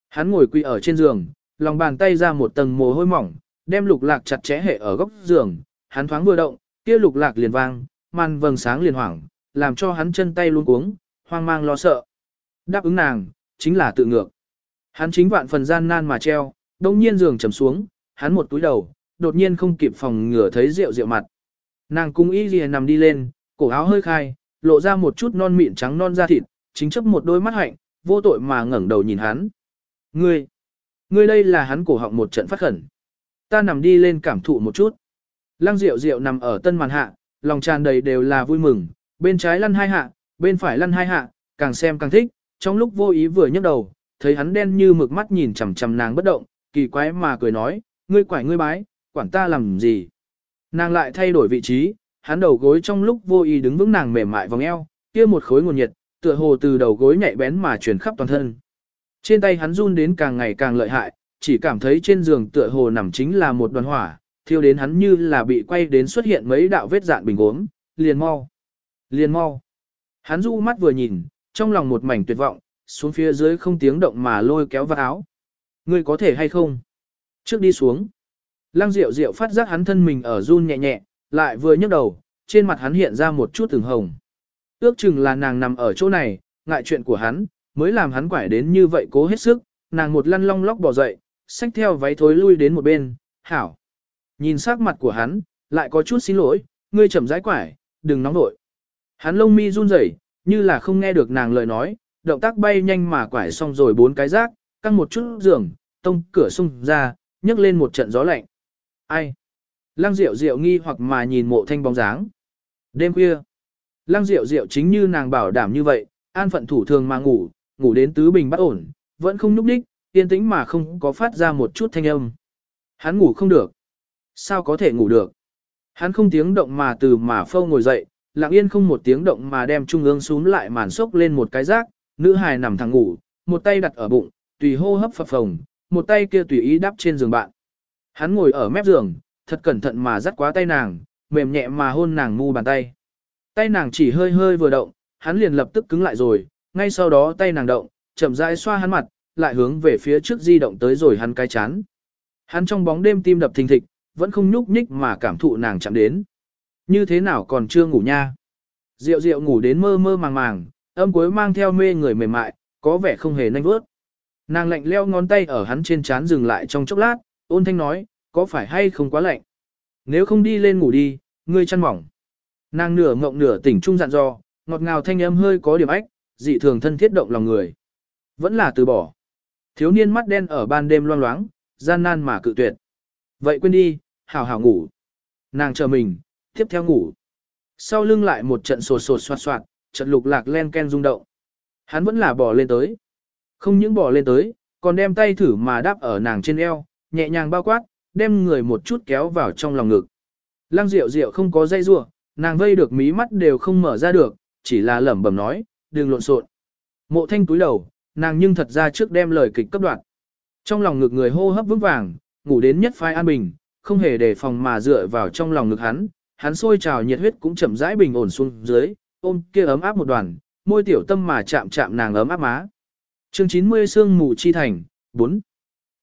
Hắn ngồi quỳ ở trên giường, lòng bàn tay ra một tầng mồ hôi mỏng, đem lục lạc chặt chẽ hệ ở góc giường, hắn thoáng vừa động, kia lục lạc liền vang, màn vầng sáng liền hoảng, làm cho hắn chân tay luôn cuống, hoang mang lo sợ. Đáp ứng nàng, chính là tự ngược. Hắn chính vạn phần gian nan mà treo, đông nhiên giường trầm xuống, hắn một túi đầu, đột nhiên không kịp phòng ngửa thấy rượu rượu mặt. Nàng cung y gì nằm đi lên, cổ áo hơi khai, lộ ra một chút non mịn trắng non da thịt, chính chấp một đôi mắt hạnh, vô tội mà ngẩng đầu nhìn hắn. Ngươi, ngươi đây là hắn cổ họng một trận phát khẩn. Ta nằm đi lên cảm thụ một chút. Lăng Diệu Diệu nằm ở tân màn hạ, lòng tràn đầy đều là vui mừng, bên trái lăn hai hạ, bên phải lăn hai hạ, càng xem càng thích, trong lúc vô ý vừa nhấc đầu, thấy hắn đen như mực mắt nhìn chằm chằm nàng bất động, kỳ quái mà cười nói, ngươi quải ngươi bái, quản ta làm gì. Nàng lại thay đổi vị trí, hắn đầu gối trong lúc vô ý đứng vững nàng mềm mại vòng eo, kia một khối nguồn nhiệt, tựa hồ từ đầu gối nhạy bén mà truyền khắp toàn thân. Trên tay hắn run đến càng ngày càng lợi hại, chỉ cảm thấy trên giường tựa hồ nằm chính là một đoàn hỏa, thiêu đến hắn như là bị quay đến xuất hiện mấy đạo vết dạn bình gốm, liền mau, liền mau. Hắn du mắt vừa nhìn, trong lòng một mảnh tuyệt vọng, xuống phía dưới không tiếng động mà lôi kéo vào áo. Ngươi có thể hay không? Trước đi xuống. Lăng Diệu Diệu phát giác hắn thân mình ở run nhẹ nhẹ, lại vừa nhấc đầu, trên mặt hắn hiện ra một chút từng hồng. Ước chừng là nàng nằm ở chỗ này, ngại chuyện của hắn, mới làm hắn quải đến như vậy cố hết sức, nàng một lăn long lóc bỏ dậy, xách theo váy thối lui đến một bên, hảo. Nhìn sắc mặt của hắn, lại có chút xin lỗi, ngươi chậm rãi quải, đừng nóng nội. Hắn lông mi run rẩy, như là không nghe được nàng lời nói, động tác bay nhanh mà quải xong rồi bốn cái rác, căng một chút giường, tông cửa sung ra, nhấc lên một trận gió lạnh. Ai? Lăng Diệu Diệu nghi hoặc mà nhìn mộ thanh bóng dáng. Đêm khuya, Lăng Diệu Diệu chính như nàng bảo đảm như vậy, an phận thủ thường mà ngủ, ngủ đến tứ bình bất ổn, vẫn không núp đích, yên tĩnh mà không có phát ra một chút thanh âm. Hắn ngủ không được. Sao có thể ngủ được? Hắn không tiếng động mà từ mà phâu ngồi dậy, lặng yên không một tiếng động mà đem trung ương xuống lại màn sốc lên một cái rác, nữ hài nằm thẳng ngủ, một tay đặt ở bụng, tùy hô hấp phập phồng, một tay kia tùy ý đắp trên giường bạn. Hắn ngồi ở mép giường, thật cẩn thận mà dắt quá tay nàng, mềm nhẹ mà hôn nàng ngu bàn tay. Tay nàng chỉ hơi hơi vừa động, hắn liền lập tức cứng lại rồi, ngay sau đó tay nàng động, chậm rãi xoa hắn mặt, lại hướng về phía trước di động tới rồi hắn cái chán. Hắn trong bóng đêm tim đập thình thịch, vẫn không nhúc nhích mà cảm thụ nàng chạm đến. Như thế nào còn chưa ngủ nha? Diệu diệu ngủ đến mơ mơ màng màng, âm cuối mang theo mê người mềm mại, có vẻ không hề nanh vớt. Nàng lạnh leo ngón tay ở hắn trên trán dừng lại trong chốc lát, ôn thanh nói, có phải hay không quá lạnh? Nếu không đi lên ngủ đi, ngươi chăn mỏng. Nàng nửa ngộng nửa tỉnh trung dặn dò, ngọt ngào thanh âm hơi có điểm ách, dị thường thân thiết động lòng người. Vẫn là từ bỏ. Thiếu niên mắt đen ở ban đêm loang loáng, gian nan mà cự tuyệt. Vậy quên đi, hảo hảo ngủ. Nàng chờ mình, tiếp theo ngủ. Sau lưng lại một trận sột sột soạt soạt, trận lục lạc len ken rung động. Hắn vẫn là bỏ lên tới. Không những bỏ lên tới, còn đem tay thử mà đáp ở nàng trên eo, nhẹ nhàng bao quát, đem người một chút kéo vào trong lòng ngực. Lăng Diệu Diệu không có dây rủa, nàng vây được mí mắt đều không mở ra được, chỉ là lẩm bẩm nói, đừng lộn xộn. Mộ Thanh túi đầu, nàng nhưng thật ra trước đem lời kịch cấp đoạn. Trong lòng ngực người hô hấp vững vàng, ngủ đến nhất phai an bình, không hề đề phòng mà dựa vào trong lòng ngực hắn, hắn sôi trào nhiệt huyết cũng chậm rãi bình ổn xuống dưới, ôm kia ấm áp một đoàn, môi tiểu tâm mà chạm chạm nàng ấm áp má. Chương 90 sương mù chi thành, 4.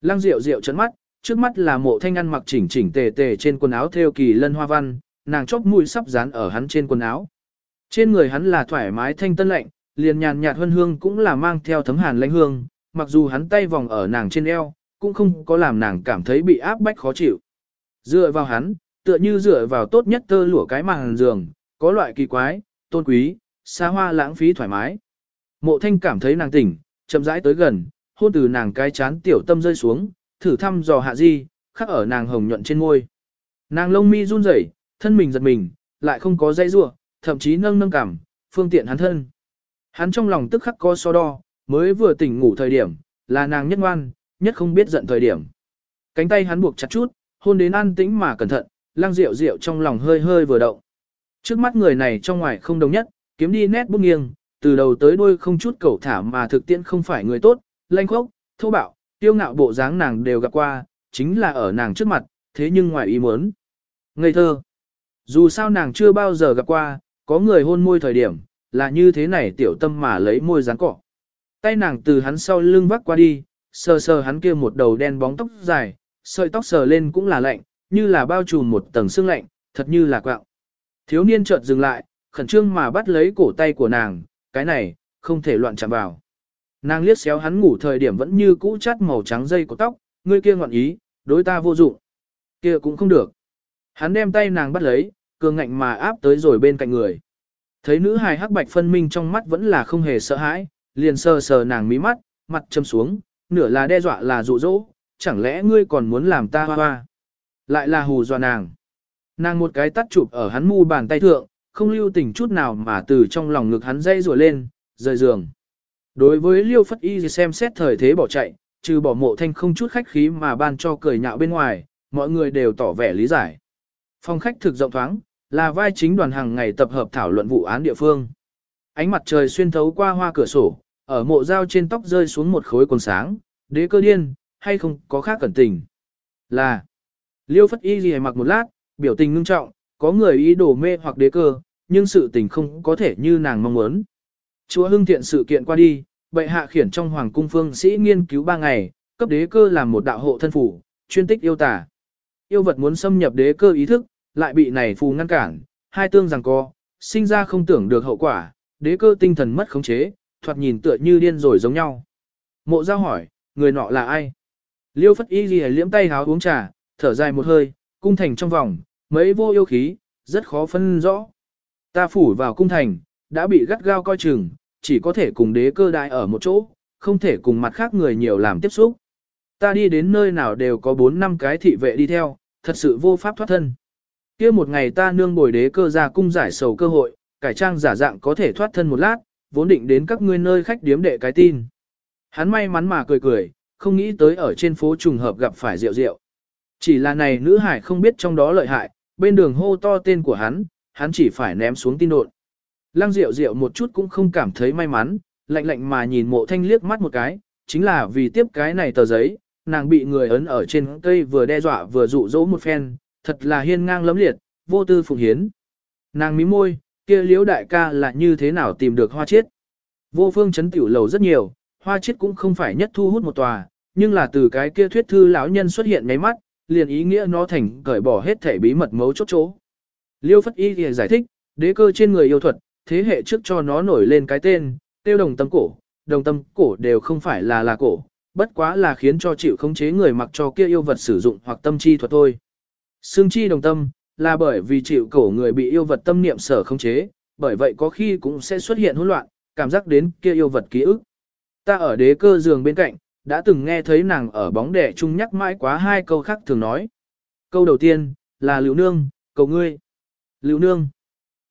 Lăng Diệu Diệu chấn mắt, trước mắt là mộ thanh ăn mặc chỉnh chỉnh tề tề trên quần áo theo kỳ lân hoa văn, nàng chóp mũi sắp dán ở hắn trên quần áo. Trên người hắn là thoải mái thanh tân lạnh, liền nhàn nhạt hương hương cũng là mang theo thấm hàn lãnh hương, mặc dù hắn tay vòng ở nàng trên eo, cũng không có làm nàng cảm thấy bị áp bách khó chịu. Dựa vào hắn, tựa như dựa vào tốt nhất tơ lụa cái màn giường, có loại kỳ quái, tôn quý, xa hoa lãng phí thoải mái. Mộ thanh cảm thấy nàng tỉnh, chậm rãi tới gần, hôn từ nàng cái chán tiểu tâm rơi xuống, thử thăm dò hạ di, khắc ở nàng hồng nhuận trên môi. Nàng lông mi run rẩy, thân mình giật mình, lại không có dây rua, thậm chí nâng nâng cảm, phương tiện hắn thân. Hắn trong lòng tức khắc co so đo, mới vừa tỉnh ngủ thời điểm, là nàng nhất ngoan, nhất không biết giận thời điểm. Cánh tay hắn buộc chặt chút, hôn đến an tĩnh mà cẩn thận, lang rượu rượu trong lòng hơi hơi vừa động. Trước mắt người này trong ngoài không đồng nhất, kiếm đi nét bút nghiêng, từ đầu tới đuôi không chút cầu thả mà thực tiễn không phải người tốt, lanh khốc, thô bạo, tiêu ngạo bộ dáng nàng đều gặp qua, chính là ở nàng trước mặt, thế nhưng ngoài ý muốn. Ngây thơ. Dù sao nàng chưa bao giờ gặp qua, có người hôn môi thời điểm, là như thế này tiểu tâm mà lấy môi dán cọ. Tay nàng từ hắn sau lưng vắt qua đi, sờ sờ hắn kia một đầu đen bóng tóc dài, sợi tóc sờ lên cũng là lạnh, như là bao trùm một tầng xương lạnh, thật như là quạo. Thiếu niên chợt dừng lại, khẩn trương mà bắt lấy cổ tay của nàng, cái này, không thể loạn chạm vào. Nàng liếc xéo hắn ngủ thời điểm vẫn như cũ chát màu trắng dây của tóc, ngươi kia ngọn ý, đối ta vô dụng. Kia cũng không được. Hắn đem tay nàng bắt lấy, cường ngạnh mà áp tới rồi bên cạnh người. Thấy nữ hài hắc bạch phân minh trong mắt vẫn là không hề sợ hãi, liền sờ sờ nàng mí mắt, mặt châm xuống, nửa là đe dọa là dụ dỗ, chẳng lẽ ngươi còn muốn làm ta hoa hoa. Lại là hù dọa nàng. Nàng một cái tắt chụp ở hắn mu bàn tay thượng, không lưu tình chút nào mà từ trong lòng ngực hắn dây rùa lên, rời giường. Đối với liêu phất y xem xét thời thế bỏ chạy, trừ bỏ mộ thanh không chút khách khí mà ban cho cười nhạo bên ngoài, mọi người đều tỏ vẻ lý giải. Phòng khách thực rộng thoáng, là vai chính đoàn hàng ngày tập hợp thảo luận vụ án địa phương. Ánh mặt trời xuyên thấu qua hoa cửa sổ, ở mộ dao trên tóc rơi xuống một khối quần sáng, đế cơ điên, hay không có khác cẩn tình. Là, liêu phất y gì mặc một lát, biểu tình ngưng trọng, có người ý đồ mê hoặc đế cơ, nhưng sự tình không có thể như nàng mong muốn. Chúa hưng thiện sự kiện qua đi, bệ hạ khiển trong hoàng cung phương sĩ nghiên cứu ba ngày, cấp đế cơ làm một đạo hộ thân phủ, chuyên tích yêu tả. Yêu vật muốn xâm nhập đế cơ ý thức, lại bị này phù ngăn cản, hai tương rằng co, sinh ra không tưởng được hậu quả, đế cơ tinh thần mất khống chế, thoạt nhìn tựa như điên rồi giống nhau. Mộ giao hỏi, người nọ là ai? Liêu phất y ghi liễm tay háo uống trà, thở dài một hơi, cung thành trong vòng, mấy vô yêu khí, rất khó phân rõ. Ta phủ vào cung thành, đã bị gắt gao coi chừng, chỉ có thể cùng đế cơ đại ở một chỗ, không thể cùng mặt khác người nhiều làm tiếp xúc. Ta đi đến nơi nào đều có 4 năm cái thị vệ đi theo, thật sự vô pháp thoát thân. kia một ngày ta nương bồi đế cơ ra cung giải sầu cơ hội, cải trang giả dạng có thể thoát thân một lát, vốn định đến các ngươi nơi khách điếm đệ cái tin. Hắn may mắn mà cười cười, không nghĩ tới ở trên phố trùng hợp gặp phải rượu rượu. Chỉ là này nữ hải không biết trong đó lợi hại, bên đường hô to tên của hắn, hắn chỉ phải ném xuống tin đồn Lăng Diệu Diệu một chút cũng không cảm thấy may mắn, lạnh lạnh mà nhìn mộ thanh liếc mắt một cái, chính là vì tiếp cái này tờ giấy, nàng bị người ấn ở trên cây vừa đe dọa vừa dụ dỗ một phen, thật là hiên ngang lấm liệt, vô tư phụng hiến. Nàng mím môi, kia liếu đại ca là như thế nào tìm được hoa chiết. Vô phương chấn tiểu lầu rất nhiều, hoa chiết cũng không phải nhất thu hút một tòa, nhưng là từ cái kia thuyết thư lão nhân xuất hiện ngay mắt, liền ý nghĩa nó thành cởi bỏ hết thể bí mật mấu chốt chỗ. Liêu Phất Y thì giải thích, đế cơ trên người yêu thuật, thế hệ trước cho nó nổi lên cái tên, tiêu đồng tâm cổ, đồng tâm cổ đều không phải là là cổ, bất quá là khiến cho chịu khống chế người mặc cho kia yêu vật sử dụng hoặc tâm chi thuật thôi. Xương chi đồng tâm, là bởi vì chịu cổ người bị yêu vật tâm niệm sở khống chế, bởi vậy có khi cũng sẽ xuất hiện hỗn loạn, cảm giác đến kia yêu vật ký ức. Ta ở đế cơ giường bên cạnh, đã từng nghe thấy nàng ở bóng đẻ chung nhắc mãi quá hai câu khác thường nói. Câu đầu tiên, là Lưu Nương, cầu ngươi. Lưu Nương.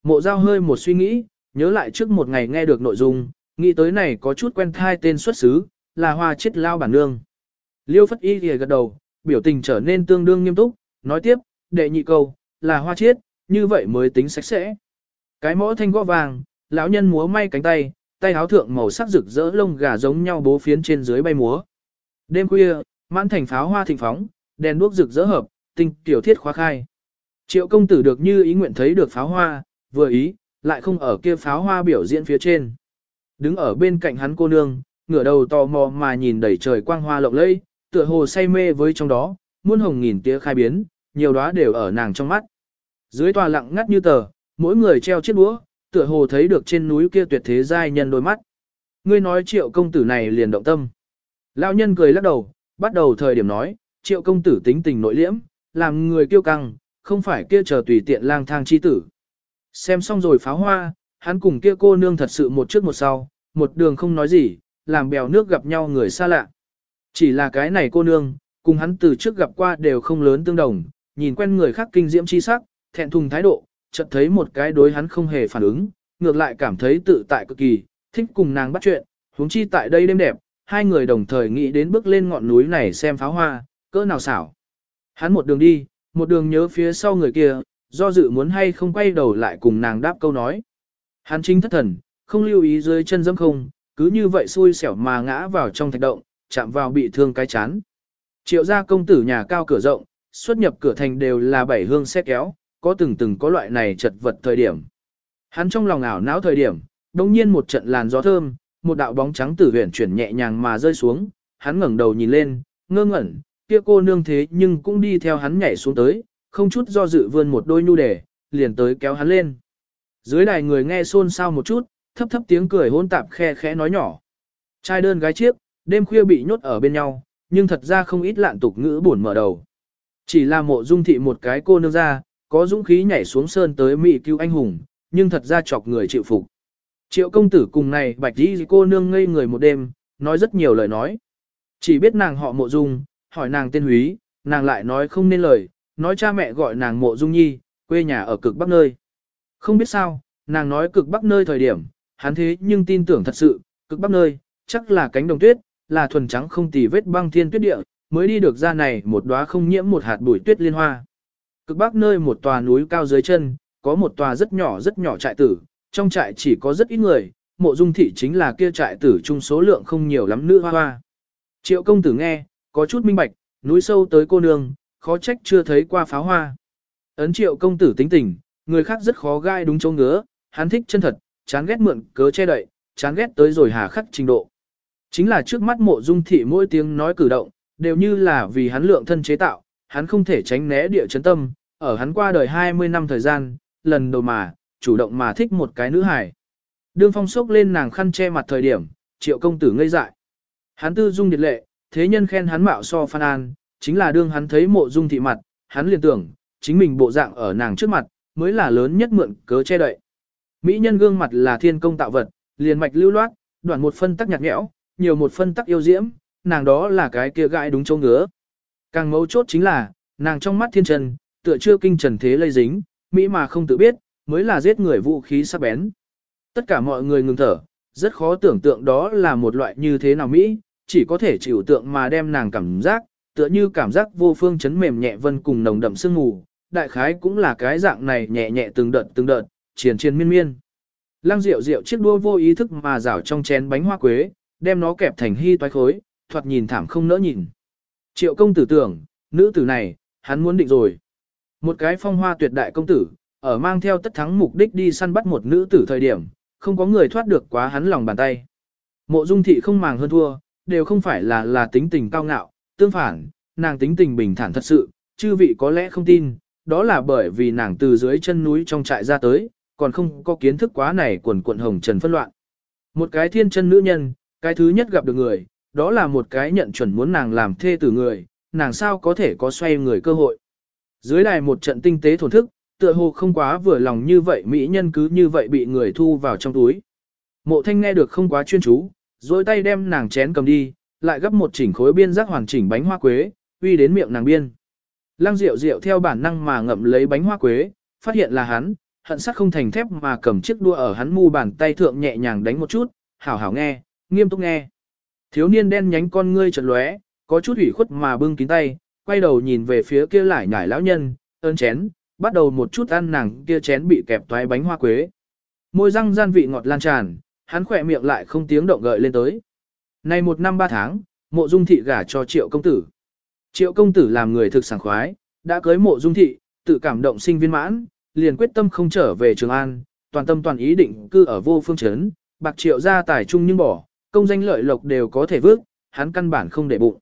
Mộ giao hơi một suy nghĩ, nhớ lại trước một ngày nghe được nội dung, nghĩ tới này có chút quen thai tên xuất xứ, là hoa chết lao bản nương. Liêu Phất Y thì gật đầu, biểu tình trở nên tương đương nghiêm túc, nói tiếp, đệ nhị câu, là hoa chiết, như vậy mới tính sạch sẽ. Cái mõ thanh gõ vàng, lão nhân múa may cánh tay, tay áo thượng màu sắc rực rỡ lông gà giống nhau bố phiến trên dưới bay múa. Đêm khuya, mãn thành pháo hoa thịnh phóng, đèn đuốc rực rỡ hợp, tinh tiểu thiết khóa khai. Triệu công tử được như ý nguyện thấy được pháo hoa, vừa ý, lại không ở kia pháo hoa biểu diễn phía trên. Đứng ở bên cạnh hắn cô nương, ngửa đầu tò mò mà nhìn đầy trời quang hoa lộng lẫy, tựa hồ say mê với trong đó, muôn hồng nghìn tia khai biến, nhiều đóa đều ở nàng trong mắt. Dưới tòa lặng ngắt như tờ, mỗi người treo chiếc đũa, tựa hồ thấy được trên núi kia tuyệt thế giai nhân đôi mắt. Ngươi nói triệu công tử này liền động tâm. Lão nhân cười lắc đầu, bắt đầu thời điểm nói, triệu công tử tính tình nội liễm, làm người kiêu căng, không phải kia chờ tùy tiện lang thang chi tử. Xem xong rồi pháo hoa, hắn cùng kia cô nương thật sự một trước một sau, một đường không nói gì, làm bèo nước gặp nhau người xa lạ. Chỉ là cái này cô nương, cùng hắn từ trước gặp qua đều không lớn tương đồng, nhìn quen người khác kinh diễm chi sắc, thẹn thùng thái độ, chợt thấy một cái đối hắn không hề phản ứng, ngược lại cảm thấy tự tại cực kỳ, thích cùng nàng bắt chuyện, huống chi tại đây đêm đẹp, hai người đồng thời nghĩ đến bước lên ngọn núi này xem pháo hoa, cỡ nào xảo. Hắn một đường đi, một đường nhớ phía sau người kia, do dự muốn hay không quay đầu lại cùng nàng đáp câu nói. Hắn chính thất thần, không lưu ý dưới chân dẫm không, cứ như vậy xui xẻo mà ngã vào trong thạch động, chạm vào bị thương cái chán. Triệu gia công tử nhà cao cửa rộng, xuất nhập cửa thành đều là bảy hương xe kéo, có từng từng có loại này chật vật thời điểm. Hắn trong lòng ảo não thời điểm, đồng nhiên một trận làn gió thơm, một đạo bóng trắng tử huyền chuyển nhẹ nhàng mà rơi xuống, hắn ngẩng đầu nhìn lên, ngơ ngẩn, kia cô nương thế nhưng cũng đi theo hắn nhảy xuống tới, không chút do dự vươn một đôi nhu đề, liền tới kéo hắn lên. Dưới đài người nghe xôn xao một chút, thấp thấp tiếng cười hôn tạp khe khẽ nói nhỏ. Trai đơn gái chiếc, đêm khuya bị nhốt ở bên nhau, nhưng thật ra không ít lạn tục ngữ buồn mở đầu. Chỉ là mộ dung thị một cái cô nương ra, có dũng khí nhảy xuống sơn tới mỹ cứu anh hùng, nhưng thật ra chọc người chịu phục. Triệu công tử cùng này bạch đi cô nương ngây người một đêm, nói rất nhiều lời nói. Chỉ biết nàng họ mộ dung, hỏi nàng tên húy, nàng lại nói không nên lời, nói cha mẹ gọi nàng mộ dung nhi, quê nhà ở cực bắc nơi. Không biết sao, nàng nói cực bắc nơi thời điểm, hắn thế nhưng tin tưởng thật sự, cực bắc nơi, chắc là cánh đồng tuyết, là thuần trắng không tì vết băng thiên tuyết địa, mới đi được ra này một đóa không nhiễm một hạt bụi tuyết liên hoa. Cực bắc nơi một tòa núi cao dưới chân, có một tòa rất nhỏ rất nhỏ trại tử, trong trại chỉ có rất ít người, mộ dung thị chính là kia trại tử chung số lượng không nhiều lắm nữ hoa hoa. Triệu công tử nghe, có chút minh bạch, núi sâu tới cô nương, khó trách chưa thấy qua pháo hoa. Ấn triệu công tử tính tình, người khác rất khó gai đúng chỗ ngứa, hắn thích chân thật, chán ghét mượn cớ che đậy, chán ghét tới rồi hà khắc trình độ. Chính là trước mắt mộ dung thị mỗi tiếng nói cử động, đều như là vì hắn lượng thân chế tạo, hắn không thể tránh né địa chấn tâm, ở hắn qua đời 20 năm thời gian, lần đầu mà, chủ động mà thích một cái nữ hài. Đương phong sốc lên nàng khăn che mặt thời điểm, triệu công tử ngây dại. Hắn tư dung điệt lệ, thế nhân khen hắn mạo so phan an, chính là đương hắn thấy mộ dung thị mặt, hắn liền tưởng, chính mình bộ dạng ở nàng trước mặt, mới là lớn nhất mượn cớ che đậy. Mỹ nhân gương mặt là thiên công tạo vật, liền mạch lưu loát, đoạn một phân tắc nhạt nhẽo, nhiều một phân tắc yêu diễm, nàng đó là cái kia gãi đúng châu ngứa. Càng mấu chốt chính là, nàng trong mắt thiên trần, tựa chưa kinh trần thế lây dính, Mỹ mà không tự biết, mới là giết người vũ khí sắc bén. Tất cả mọi người ngừng thở, rất khó tưởng tượng đó là một loại như thế nào Mỹ, chỉ có thể chịu tượng mà đem nàng cảm giác, tựa như cảm giác vô phương chấn mềm nhẹ vân cùng nồng đậm sương mù, đại khái cũng là cái dạng này nhẹ nhẹ từng đợt từng đợt, triền triền miên miên. Lăng rượu rượu chiếc đua vô ý thức mà rảo trong chén bánh hoa quế, đem nó kẹp thành hy toái khối, thoạt nhìn thảm không nỡ nhìn. Triệu công tử tưởng, nữ tử này, hắn muốn định rồi. Một cái phong hoa tuyệt đại công tử, ở mang theo tất thắng mục đích đi săn bắt một nữ tử thời điểm, không có người thoát được quá hắn lòng bàn tay. Mộ dung thị không màng hơn thua, đều không phải là là tính tình cao ngạo, tương phản, nàng tính tình bình thản thật sự, chư vị có lẽ không tin, đó là bởi vì nàng từ dưới chân núi trong trại ra tới, còn không có kiến thức quá này quần quận hồng trần phân loạn. Một cái thiên chân nữ nhân, cái thứ nhất gặp được người, đó là một cái nhận chuẩn muốn nàng làm thê tử người, nàng sao có thể có xoay người cơ hội. Dưới đài một trận tinh tế thổn thức, tựa hồ không quá vừa lòng như vậy mỹ nhân cứ như vậy bị người thu vào trong túi. Mộ thanh nghe được không quá chuyên chú, rồi tay đem nàng chén cầm đi, lại gấp một chỉnh khối biên giác hoàn chỉnh bánh hoa quế, uy đến miệng nàng biên. Lăng Diệu Diệu theo bản năng mà ngậm lấy bánh hoa quế, phát hiện là hắn, hận sắc không thành thép mà cầm chiếc đua ở hắn mu bàn tay thượng nhẹ nhàng đánh một chút, hảo hảo nghe, nghiêm túc nghe. Thiếu niên đen nhánh con ngươi chợt lóe, có chút ủy khuất mà bưng kín tay, quay đầu nhìn về phía kia lại nhải lão nhân, ơn chén, bắt đầu một chút ăn nàng kia chén bị kẹp toái bánh hoa quế. Môi răng gian vị ngọt lan tràn, hắn khỏe miệng lại không tiếng động gợi lên tới. Nay một năm ba tháng, mộ dung thị gả cho triệu công tử. Triệu công tử làm người thực sảng khoái, đã cưới mộ dung thị, tự cảm động sinh viên mãn, liền quyết tâm không trở về Trường An, toàn tâm toàn ý định cư ở vô phương chấn, bạc triệu ra tài trung nhưng bỏ, công danh lợi lộc đều có thể vước, hắn căn bản không để bụng.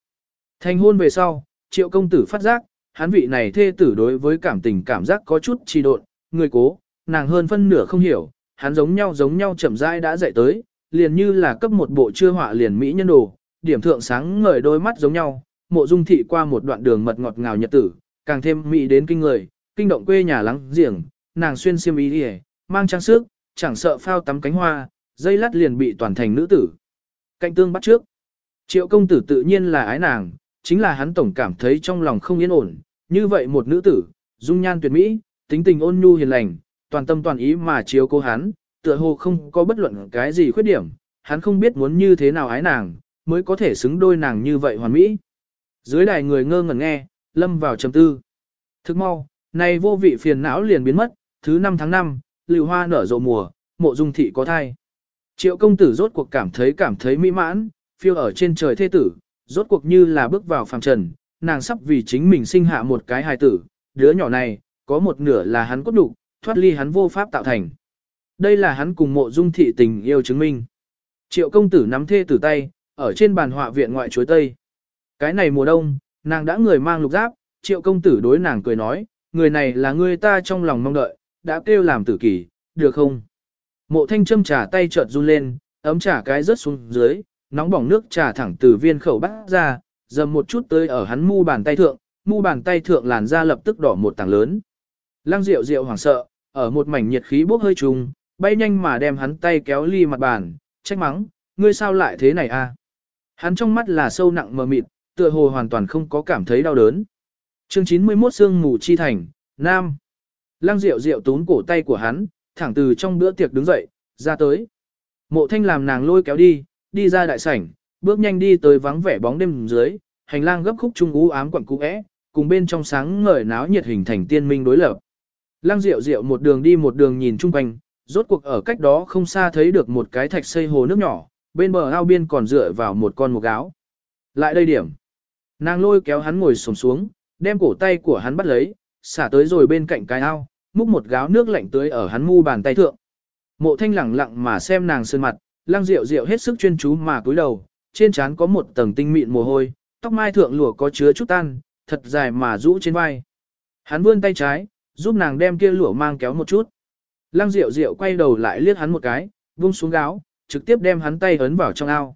Thành hôn về sau, triệu công tử phát giác, hắn vị này thê tử đối với cảm tình cảm giác có chút trì độn, người cố, nàng hơn phân nửa không hiểu, hắn giống nhau giống nhau chậm rãi đã dạy tới, liền như là cấp một bộ chưa họa liền mỹ nhân đồ, điểm thượng sáng ngời đôi mắt giống nhau, mộ dung thị qua một đoạn đường mật ngọt ngào nhật tử, càng thêm mỹ đến kinh người, kinh động quê nhà lắng giềng, nàng xuyên xiêm y đi mang trang sức, chẳng sợ phao tắm cánh hoa, dây lát liền bị toàn thành nữ tử. Cạnh tương bắt trước. Triệu công tử tự nhiên là ái nàng, chính là hắn tổng cảm thấy trong lòng không yên ổn, như vậy một nữ tử, dung nhan tuyệt mỹ, tính tình ôn nhu hiền lành, toàn tâm toàn ý mà chiếu cố hắn, tựa hồ không có bất luận cái gì khuyết điểm, hắn không biết muốn như thế nào ái nàng, mới có thể xứng đôi nàng như vậy hoàn mỹ. Dưới đài người ngơ ngẩn nghe, lâm vào trầm tư. Thức mau, này vô vị phiền não liền biến mất, thứ năm tháng 5, lưu hoa nở rộ mùa, mộ dung thị có thai. Triệu công tử rốt cuộc cảm thấy cảm thấy mỹ mãn, phiêu ở trên trời thế tử, rốt cuộc như là bước vào phàm trần, nàng sắp vì chính mình sinh hạ một cái hài tử, đứa nhỏ này, có một nửa là hắn cốt đủ, thoát ly hắn vô pháp tạo thành. Đây là hắn cùng mộ dung thị tình yêu chứng minh. Triệu công tử nắm thê tử tay, ở trên bàn họa viện ngoại chuối tây. Cái này mùa đông, nàng đã người mang lục giáp, triệu công tử đối nàng cười nói, người này là người ta trong lòng mong đợi, đã kêu làm tử kỳ, được không? Mộ thanh châm trà tay chợt run lên, ấm trà cái rớt xuống dưới, nóng bỏng nước trà thẳng từ viên khẩu bắt ra, dầm một chút tới ở hắn mu bàn tay thượng, mu bàn tay thượng làn da lập tức đỏ một tảng lớn. Lăng Diệu Diệu hoảng sợ, ở một mảnh nhiệt khí bốc hơi trùng, bay nhanh mà đem hắn tay kéo ly mặt bàn, trách mắng, ngươi sao lại thế này a? Hắn trong mắt là sâu nặng mờ mịt, tựa hồ hoàn toàn không có cảm thấy đau đớn. Chương 91 Sương mù chi thành, Nam. Lăng Diệu Diệu tún cổ tay của hắn, thẳng từ trong bữa tiệc đứng dậy, ra tới. Mộ thanh làm nàng lôi kéo đi, đi ra đại sảnh, bước nhanh đi tới vắng vẻ bóng đêm dưới, hành lang gấp khúc trung ú ám quẩn cũ é, cùng bên trong sáng ngời náo nhiệt hình thành tiên minh đối lập. Lăng Diệu Diệu một đường đi một đường nhìn chung quanh, rốt cuộc ở cách đó không xa thấy được một cái thạch xây hồ nước nhỏ, bên bờ ao biên còn dựa vào một con mục gáo. Lại đây điểm. Nàng lôi kéo hắn ngồi xổm xuống, đem cổ tay của hắn bắt lấy, xả tới rồi bên cạnh cái ao, múc một gáo nước lạnh tưới ở hắn mu bàn tay thượng. Mộ thanh lẳng lặng mà xem nàng sơn mặt, lăng rượu rượu hết sức chuyên chú mà cúi đầu, trên trán có một tầng tinh mịn mồ hôi, tóc mai thượng lụa có chứa chút tan, thật dài mà rũ trên vai. Hắn vươn tay trái, giúp nàng đem kia lụa mang kéo một chút. Lăng rượu rượu quay đầu lại liếc hắn một cái, buông xuống gáo, trực tiếp đem hắn tay ấn vào trong ao.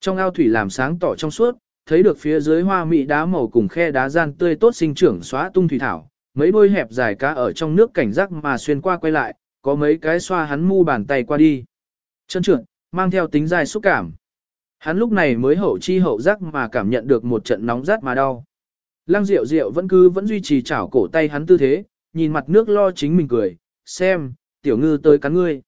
Trong ao thủy làm sáng tỏ trong suốt, thấy được phía dưới hoa mị đá màu cùng khe đá gian tươi tốt sinh trưởng xóa tung thủy thảo, mấy đôi hẹp dài cá ở trong nước cảnh giác mà xuyên qua quay lại, có mấy cái xoa hắn mu bàn tay qua đi. Chân trượt, mang theo tính dài xúc cảm. Hắn lúc này mới hậu chi hậu giác mà cảm nhận được một trận nóng rát mà đau. Lăng Diệu Diệu vẫn cứ vẫn duy trì chảo cổ tay hắn tư thế, nhìn mặt nước lo chính mình cười, xem, tiểu ngư tới cắn ngươi.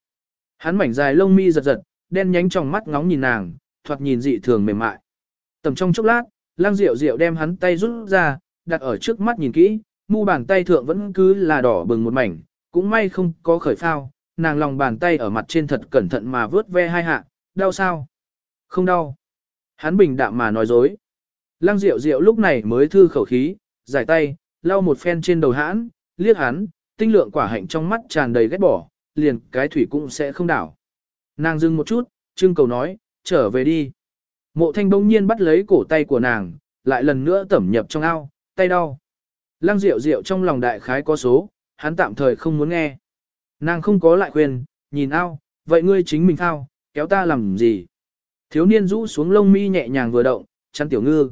Hắn mảnh dài lông mi giật giật, đen nhánh trong mắt ngóng nhìn nàng, thoạt nhìn dị thường mềm mại. Tầm trong chốc lát, Lăng Diệu Diệu đem hắn tay rút ra, đặt ở trước mắt nhìn kỹ, mu bàn tay thượng vẫn cứ là đỏ bừng một mảnh, cũng may không có khởi phao, nàng lòng bàn tay ở mặt trên thật cẩn thận mà vớt ve hai hạ, đau sao? Không đau. Hắn bình đạm mà nói dối. Lăng Diệu Diệu lúc này mới thư khẩu khí, giải tay, lau một phen trên đầu hãn, liếc hắn, tinh lượng quả hạnh trong mắt tràn đầy ghét bỏ, liền cái thủy cũng sẽ không đảo. Nàng dừng một chút, trưng cầu nói, trở về đi. Mộ thanh bỗng nhiên bắt lấy cổ tay của nàng, lại lần nữa tẩm nhập trong ao, tay đau. Lăng Diệu Diệu trong lòng đại khái có số, hắn tạm thời không muốn nghe. Nàng không có lại khuyên, nhìn ao, vậy ngươi chính mình thao, kéo ta làm gì? Thiếu niên rũ xuống lông mi nhẹ nhàng vừa động, chăn tiểu ngư.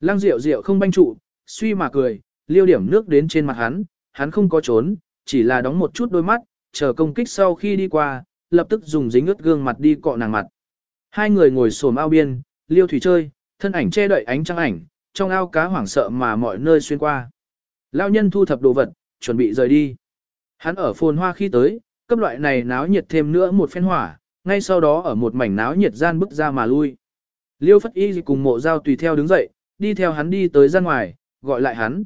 Lăng Diệu Diệu không banh trụ, suy mà cười, liêu điểm nước đến trên mặt hắn, hắn không có trốn, chỉ là đóng một chút đôi mắt, chờ công kích sau khi đi qua, lập tức dùng dính ướt gương mặt đi cọ nàng mặt. Hai người ngồi xổm ao biên, liêu thủy chơi, thân ảnh che đậy ánh trăng ảnh, trong ao cá hoảng sợ mà mọi nơi xuyên qua. Lao nhân thu thập đồ vật, chuẩn bị rời đi. Hắn ở phồn hoa khi tới, cấp loại này náo nhiệt thêm nữa một phen hỏa, ngay sau đó ở một mảnh náo nhiệt gian bước ra mà lui. Liêu Phất Y cùng mộ giao tùy theo đứng dậy, đi theo hắn đi tới ra ngoài, gọi lại hắn.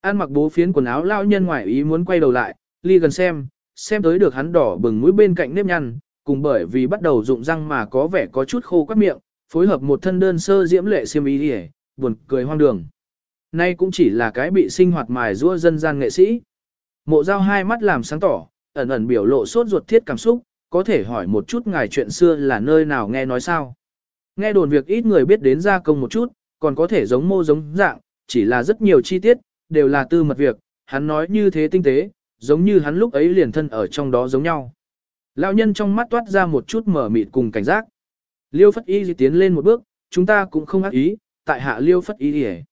An mặc bố phiến quần áo lao nhân ngoài ý muốn quay đầu lại, ly gần xem, xem tới được hắn đỏ bừng mũi bên cạnh nếp nhăn, cùng bởi vì bắt đầu rụng răng mà có vẻ có chút khô quắt miệng, phối hợp một thân đơn sơ diễm lệ xiêm y đi buồn cười hoang đường. Nay cũng chỉ là cái bị sinh hoạt mài rua dân gian nghệ sĩ. Mộ giao hai mắt làm sáng tỏ, ẩn ẩn biểu lộ sốt ruột thiết cảm xúc, có thể hỏi một chút ngài chuyện xưa là nơi nào nghe nói sao. Nghe đồn việc ít người biết đến gia công một chút, còn có thể giống mô giống dạng, chỉ là rất nhiều chi tiết, đều là tư mật việc, hắn nói như thế tinh tế, giống như hắn lúc ấy liền thân ở trong đó giống nhau. Lão nhân trong mắt toát ra một chút mở mịt cùng cảnh giác. Liêu Phất Y tiến lên một bước, chúng ta cũng không ác ý, tại hạ Liêu Phất Y đi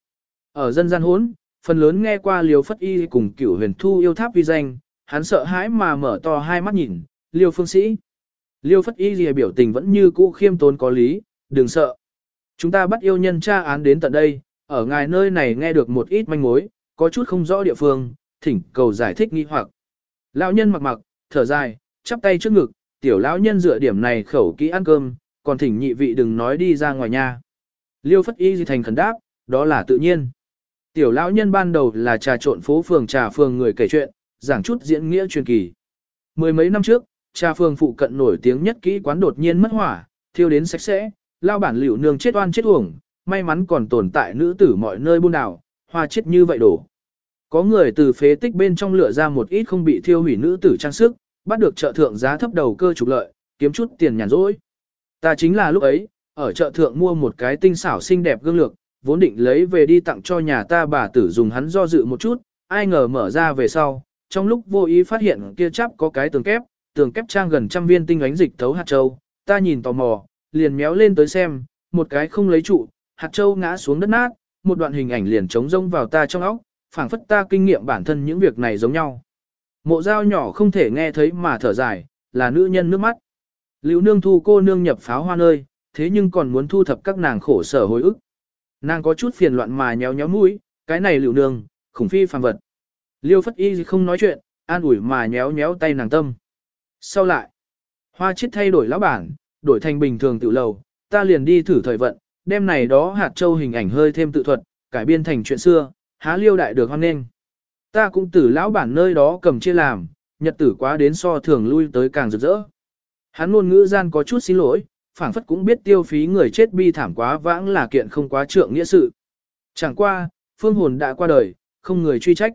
ở dân gian hốn, phần lớn nghe qua Liêu Phất Y cùng cửu huyền thu yêu tháp vi danh, hắn sợ hãi mà mở to hai mắt nhìn, Liêu Phương Sĩ. Liêu Phất Y lìa biểu tình vẫn như cũ khiêm tốn có lý, đừng sợ. Chúng ta bắt yêu nhân tra án đến tận đây, ở ngài nơi này nghe được một ít manh mối, có chút không rõ địa phương, thỉnh cầu giải thích nghi hoặc. Lão nhân mặc mặc, thở dài, chắp tay trước ngực, tiểu lão nhân dựa điểm này khẩu kỹ ăn cơm, còn thỉnh nhị vị đừng nói đi ra ngoài nhà Liêu Phất Y di thành khẩn đáp, đó là tự nhiên. Tiểu lão nhân ban đầu là trà trộn phố phường trà phường người kể chuyện, giảng chút diễn nghĩa truyền kỳ. Mười mấy năm trước, trà phường phụ cận nổi tiếng nhất kỹ quán đột nhiên mất hỏa, thiêu đến sạch sẽ, lao bản liệu nương chết oan chết uổng, may mắn còn tồn tại nữ tử mọi nơi buôn đảo, hoa chết như vậy đổ. Có người từ phế tích bên trong lửa ra một ít không bị thiêu hủy nữ tử trang sức, bắt được chợ thượng giá thấp đầu cơ trục lợi, kiếm chút tiền nhàn rỗi. Ta chính là lúc ấy, ở chợ thượng mua một cái tinh xảo xinh đẹp gương lược, vốn định lấy về đi tặng cho nhà ta bà tử dùng hắn do dự một chút, ai ngờ mở ra về sau, trong lúc vô ý phát hiện kia chắp có cái tường kép, tường kép trang gần trăm viên tinh ánh dịch thấu hạt châu, ta nhìn tò mò, liền méo lên tới xem, một cái không lấy trụ, hạt châu ngã xuống đất nát, một đoạn hình ảnh liền trống rông vào ta trong óc, phảng phất ta kinh nghiệm bản thân những việc này giống nhau. Mộ dao nhỏ không thể nghe thấy mà thở dài, là nữ nhân nước mắt. Lưu nương thu cô nương nhập pháo hoa nơi, thế nhưng còn muốn thu thập các nàng khổ sở hồi ức. Nàng có chút phiền loạn mà nhéo nhéo mũi, cái này liệu nương, khủng phi phàm vật. Liêu phất y không nói chuyện, an ủi mà nhéo nhéo tay nàng tâm. Sau lại, hoa chết thay đổi lão bản, đổi thành bình thường tự lầu, ta liền đi thử thời vận, đêm này đó hạt châu hình ảnh hơi thêm tự thuật, cải biên thành chuyện xưa, há liêu đại được hoan nghênh. Ta cũng từ lão bản nơi đó cầm chia làm, nhật tử quá đến so thường lui tới càng rực rỡ. Hắn luôn ngữ gian có chút xin lỗi, phảng phất cũng biết tiêu phí người chết bi thảm quá vãng là kiện không quá trượng nghĩa sự. Chẳng qua, phương hồn đã qua đời, không người truy trách.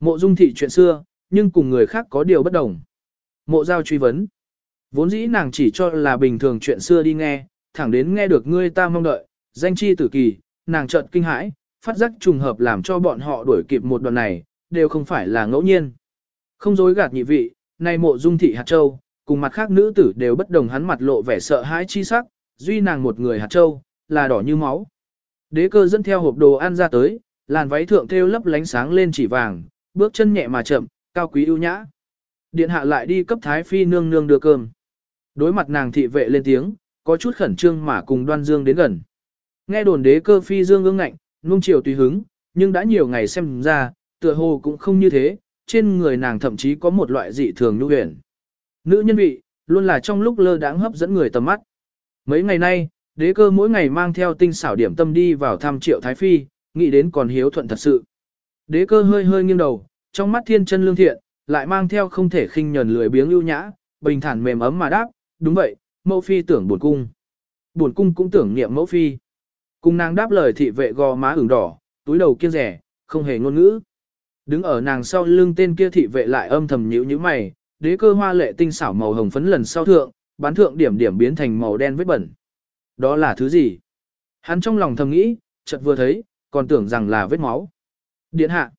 Mộ dung thị chuyện xưa, nhưng cùng người khác có điều bất đồng. Mộ giao truy vấn. Vốn dĩ nàng chỉ cho là bình thường chuyện xưa đi nghe, thẳng đến nghe được ngươi ta mong đợi, danh chi tử kỳ, nàng chợt kinh hãi, phát giác trùng hợp làm cho bọn họ đuổi kịp một đoạn này, đều không phải là ngẫu nhiên. Không dối gạt nhị vị, nay mộ dung thị hạt châu, cùng mặt khác nữ tử đều bất đồng hắn mặt lộ vẻ sợ hãi chi sắc, duy nàng một người hạt châu, là đỏ như máu. Đế cơ dẫn theo hộp đồ ăn ra tới, làn váy thượng thêu lấp lánh sáng lên chỉ vàng, bước chân nhẹ mà chậm, cao quý ưu nhã. Điện hạ lại đi cấp thái phi nương nương đưa cơm. Đối mặt nàng thị vệ lên tiếng, có chút khẩn trương mà cùng đoan dương đến gần. Nghe đồn đế cơ phi dương ương ngạnh, nung chiều tùy hứng, nhưng đã nhiều ngày xem ra, tựa hồ cũng không như thế, trên người nàng thậm chí có một loại dị thường nhu huyền. Nữ nhân vị, luôn là trong lúc lơ đãng hấp dẫn người tầm mắt. Mấy ngày nay, đế cơ mỗi ngày mang theo tinh xảo điểm tâm đi vào thăm triệu thái phi, nghĩ đến còn hiếu thuận thật sự. Đế cơ hơi hơi nghiêng đầu, trong mắt thiên chân lương thiện, lại mang theo không thể khinh nhẫn lười biếng ưu nhã, bình thản mềm ấm mà đáp, đúng vậy, mẫu phi tưởng buồn cung. Buồn cung cũng tưởng niệm mẫu phi. Cung nàng đáp lời thị vệ gò má ửng đỏ, túi đầu kiêng rẻ, không hề ngôn ngữ. Đứng ở nàng sau lưng tên kia thị vệ lại âm thầm nhíu như mày, đế cơ hoa lệ tinh xảo màu hồng phấn lần sau thượng, bán thượng điểm điểm biến thành màu đen vết bẩn. Đó là thứ gì? Hắn trong lòng thầm nghĩ, chợt vừa thấy, còn tưởng rằng là vết máu. Điện hạ.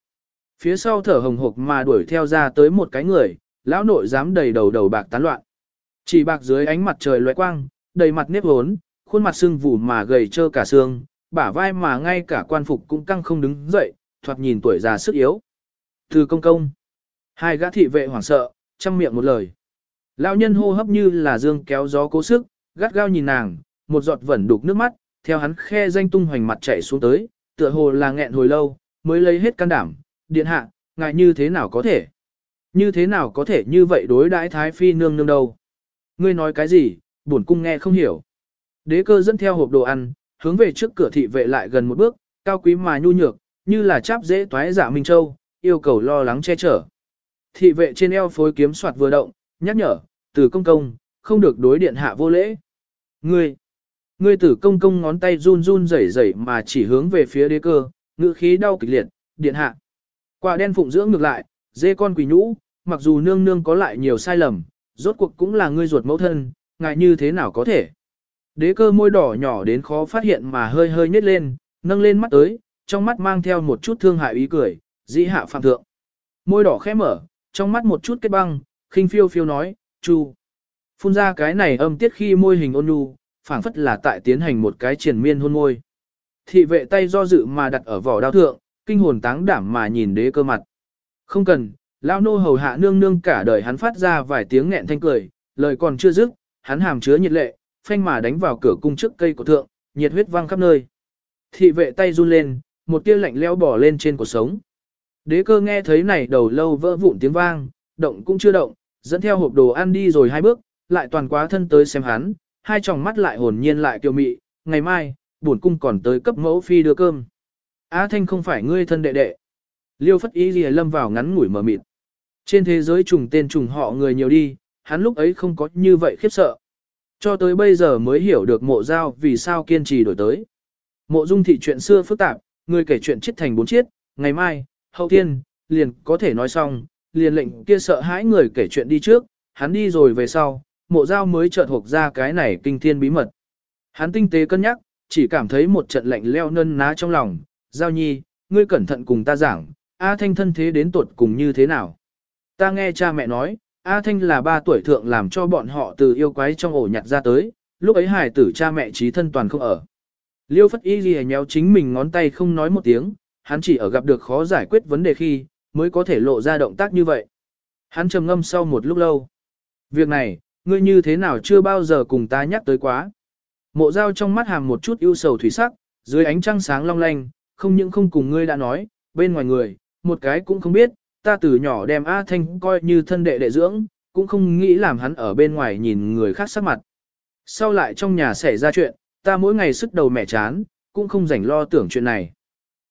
Phía sau thở hồng hộc mà đuổi theo ra tới một cái người, lão nội dám đầy đầu đầu bạc tán loạn. Chỉ bạc dưới ánh mặt trời lóe quang, đầy mặt nếp hốn, khuôn mặt sưng vù mà gầy trơ cả xương, bả vai mà ngay cả quan phục cũng căng không đứng dậy, thoạt nhìn tuổi già sức yếu. Từ công công. Hai gã thị vệ hoảng sợ, chăm miệng một lời. Lão nhân hô hấp như là dương kéo gió cố sức, gắt gao nhìn nàng, một giọt vẩn đục nước mắt, theo hắn khe danh tung hoành mặt chạy xuống tới, tựa hồ là nghẹn hồi lâu, mới lấy hết can đảm, điện hạ, ngài như thế nào có thể? Như thế nào có thể như vậy đối đãi thái phi nương nương đâu? Ngươi nói cái gì, bổn cung nghe không hiểu. Đế cơ dẫn theo hộp đồ ăn, hướng về trước cửa thị vệ lại gần một bước, cao quý mà nhu nhược, như là cháp dễ toái giả Minh Châu, yêu cầu lo lắng che chở. Thị vệ trên eo phối kiếm soạt vừa động, nhắc nhở, từ công công, không được đối điện hạ vô lễ. Ngươi, ngươi tử công công ngón tay run run rẩy rẩy mà chỉ hướng về phía đế cơ, ngữ khí đau kịch liệt, điện hạ. Quả đen phụng dưỡng ngược lại, dê con quỷ nhũ, mặc dù nương nương có lại nhiều sai lầm, rốt cuộc cũng là ngươi ruột mẫu thân, ngại như thế nào có thể. Đế cơ môi đỏ nhỏ đến khó phát hiện mà hơi hơi nhếch lên, nâng lên mắt tới, trong mắt mang theo một chút thương hại ý cười, dĩ hạ phạm thượng. Môi đỏ khẽ mở, trong mắt một chút kết băng, khinh phiêu phiêu nói, chu. Phun ra cái này âm tiết khi môi hình ôn nhu, phảng phất là tại tiến hành một cái triển miên hôn môi. Thị vệ tay do dự mà đặt ở vỏ đao thượng, kinh hồn táng đảm mà nhìn đế cơ mặt. Không cần, lão nô hầu hạ nương nương cả đời hắn phát ra vài tiếng nghẹn thanh cười, lời còn chưa dứt, hắn hàm chứa nhiệt lệ, phanh mà đánh vào cửa cung trước cây của thượng, nhiệt huyết văng khắp nơi. Thị vệ tay run lên, một tia lạnh leo bỏ lên trên cuộc sống. Đế cơ nghe thấy này đầu lâu vỡ vụn tiếng vang, động cũng chưa động, dẫn theo hộp đồ ăn đi rồi hai bước, lại toàn quá thân tới xem hắn, hai tròng mắt lại hồn nhiên lại kiều mị, ngày mai, bổn cung còn tới cấp mẫu phi đưa cơm. Á Thanh không phải ngươi thân đệ đệ. Liêu Phất Ý Lìa lâm vào ngắn ngủi mở mịt. Trên thế giới trùng tên trùng họ người nhiều đi, hắn lúc ấy không có như vậy khiếp sợ. Cho tới bây giờ mới hiểu được mộ giao vì sao kiên trì đổi tới. Mộ dung thị chuyện xưa phức tạp, người kể chuyện chết thành bốn chiết, ngày mai, hậu thiên, liền có thể nói xong, liền lệnh kia sợ hãi người kể chuyện đi trước, hắn đi rồi về sau, mộ giao mới chợt thuộc ra cái này kinh thiên bí mật. Hắn tinh tế cân nhắc, chỉ cảm thấy một trận lạnh leo nân ná trong lòng, giao nhi, ngươi cẩn thận cùng ta giảng, A Thanh thân thế đến tuột cùng như thế nào. Ta nghe cha mẹ nói, A Thanh là ba tuổi thượng làm cho bọn họ từ yêu quái trong ổ nhặt ra tới, lúc ấy hải tử cha mẹ trí thân toàn không ở. Liêu phất y ghi nhéo chính mình ngón tay không nói một tiếng, hắn chỉ ở gặp được khó giải quyết vấn đề khi, mới có thể lộ ra động tác như vậy. Hắn trầm ngâm sau một lúc lâu. Việc này, ngươi như thế nào chưa bao giờ cùng ta nhắc tới quá. Mộ dao trong mắt hàm một chút ưu sầu thủy sắc, dưới ánh trăng sáng long lanh, không những không cùng ngươi đã nói, bên ngoài người, một cái cũng không biết, ta từ nhỏ đem A Thanh coi như thân đệ đệ dưỡng, cũng không nghĩ làm hắn ở bên ngoài nhìn người khác sắc mặt. Sau lại trong nhà xảy ra chuyện, ta mỗi ngày sức đầu mẹ chán, cũng không rảnh lo tưởng chuyện này.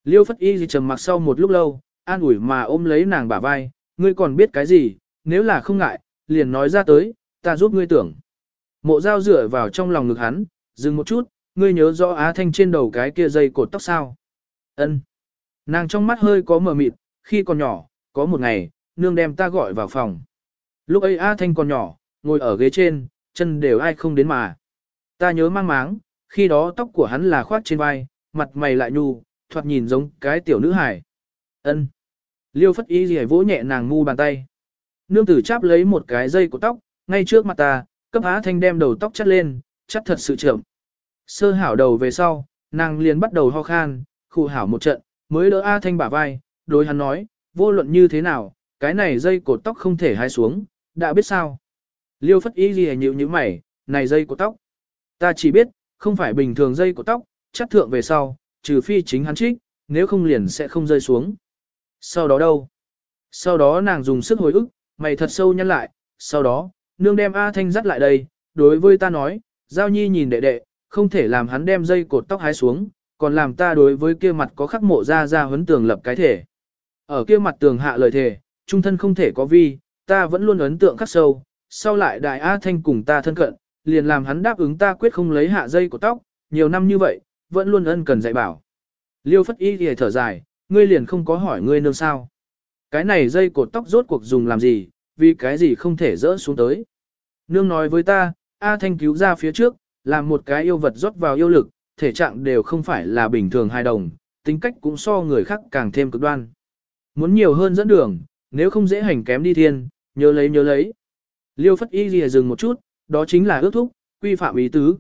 Liêu Phất Y gì trầm mặc sau một lúc lâu, an ủi mà ôm lấy nàng bả vai, ngươi còn biết cái gì, nếu là không ngại, liền nói ra tới, ta giúp ngươi tưởng. Mộ dao dựa vào trong lòng ngực hắn, dừng một chút, ngươi nhớ rõ Á Thanh trên đầu cái kia dây cột tóc sao. Ân. Nàng trong mắt hơi có mờ mịt, khi còn nhỏ, có một ngày, nương đem ta gọi vào phòng. Lúc ấy A Thanh còn nhỏ, ngồi ở ghế trên, chân đều ai không đến mà. Ta nhớ mang máng, khi đó tóc của hắn là khoác trên vai, mặt mày lại nhu, thoạt nhìn giống cái tiểu nữ hải. Ân. Liêu phất y gì vỗ nhẹ nàng ngu bàn tay. Nương tử cháp lấy một cái dây của tóc, ngay trước mặt ta, cấp Á Thanh đem đầu tóc chắt lên, chắt thật sự chậm. Sơ hảo đầu về sau, nàng liền bắt đầu ho khan, khu hảo một trận, mới đỡ A Thanh bả vai, đối hắn nói, vô luận như thế nào, cái này dây cột tóc không thể hái xuống, đã biết sao. Liêu phất y gì nhịu như mày, này dây cột tóc. Ta chỉ biết, không phải bình thường dây cột tóc, chắt thượng về sau, trừ phi chính hắn trích, nếu không liền sẽ không rơi xuống. Sau đó đâu? Sau đó nàng dùng sức hồi ức, mày thật sâu nhăn lại, sau đó, nương đem A Thanh dắt lại đây, đối với ta nói, Giao Nhi nhìn đệ đệ, không thể làm hắn đem dây cột tóc hái xuống, còn làm ta đối với kia mặt có khắc mộ ra ra huấn tường lập cái thể. Ở kia mặt tường hạ lời thể, trung thân không thể có vi, ta vẫn luôn ấn tượng khắc sâu, sau lại đại A Thanh cùng ta thân cận, liền làm hắn đáp ứng ta quyết không lấy hạ dây của tóc, nhiều năm như vậy, vẫn luôn ân cần dạy bảo. Liêu phất y thì thở dài, ngươi liền không có hỏi ngươi nương sao. Cái này dây cột tóc rốt cuộc dùng làm gì, vì cái gì không thể rỡ xuống tới. Nương nói với ta, A Thanh cứu ra phía trước, làm một cái yêu vật rót vào yêu lực, thể trạng đều không phải là bình thường hai đồng, tính cách cũng so người khác càng thêm cực đoan. Muốn nhiều hơn dẫn đường, nếu không dễ hành kém đi thiên, nhớ lấy nhớ lấy. Liêu phất y lìa dừng một chút, đó chính là ước thúc, quy phạm ý tứ.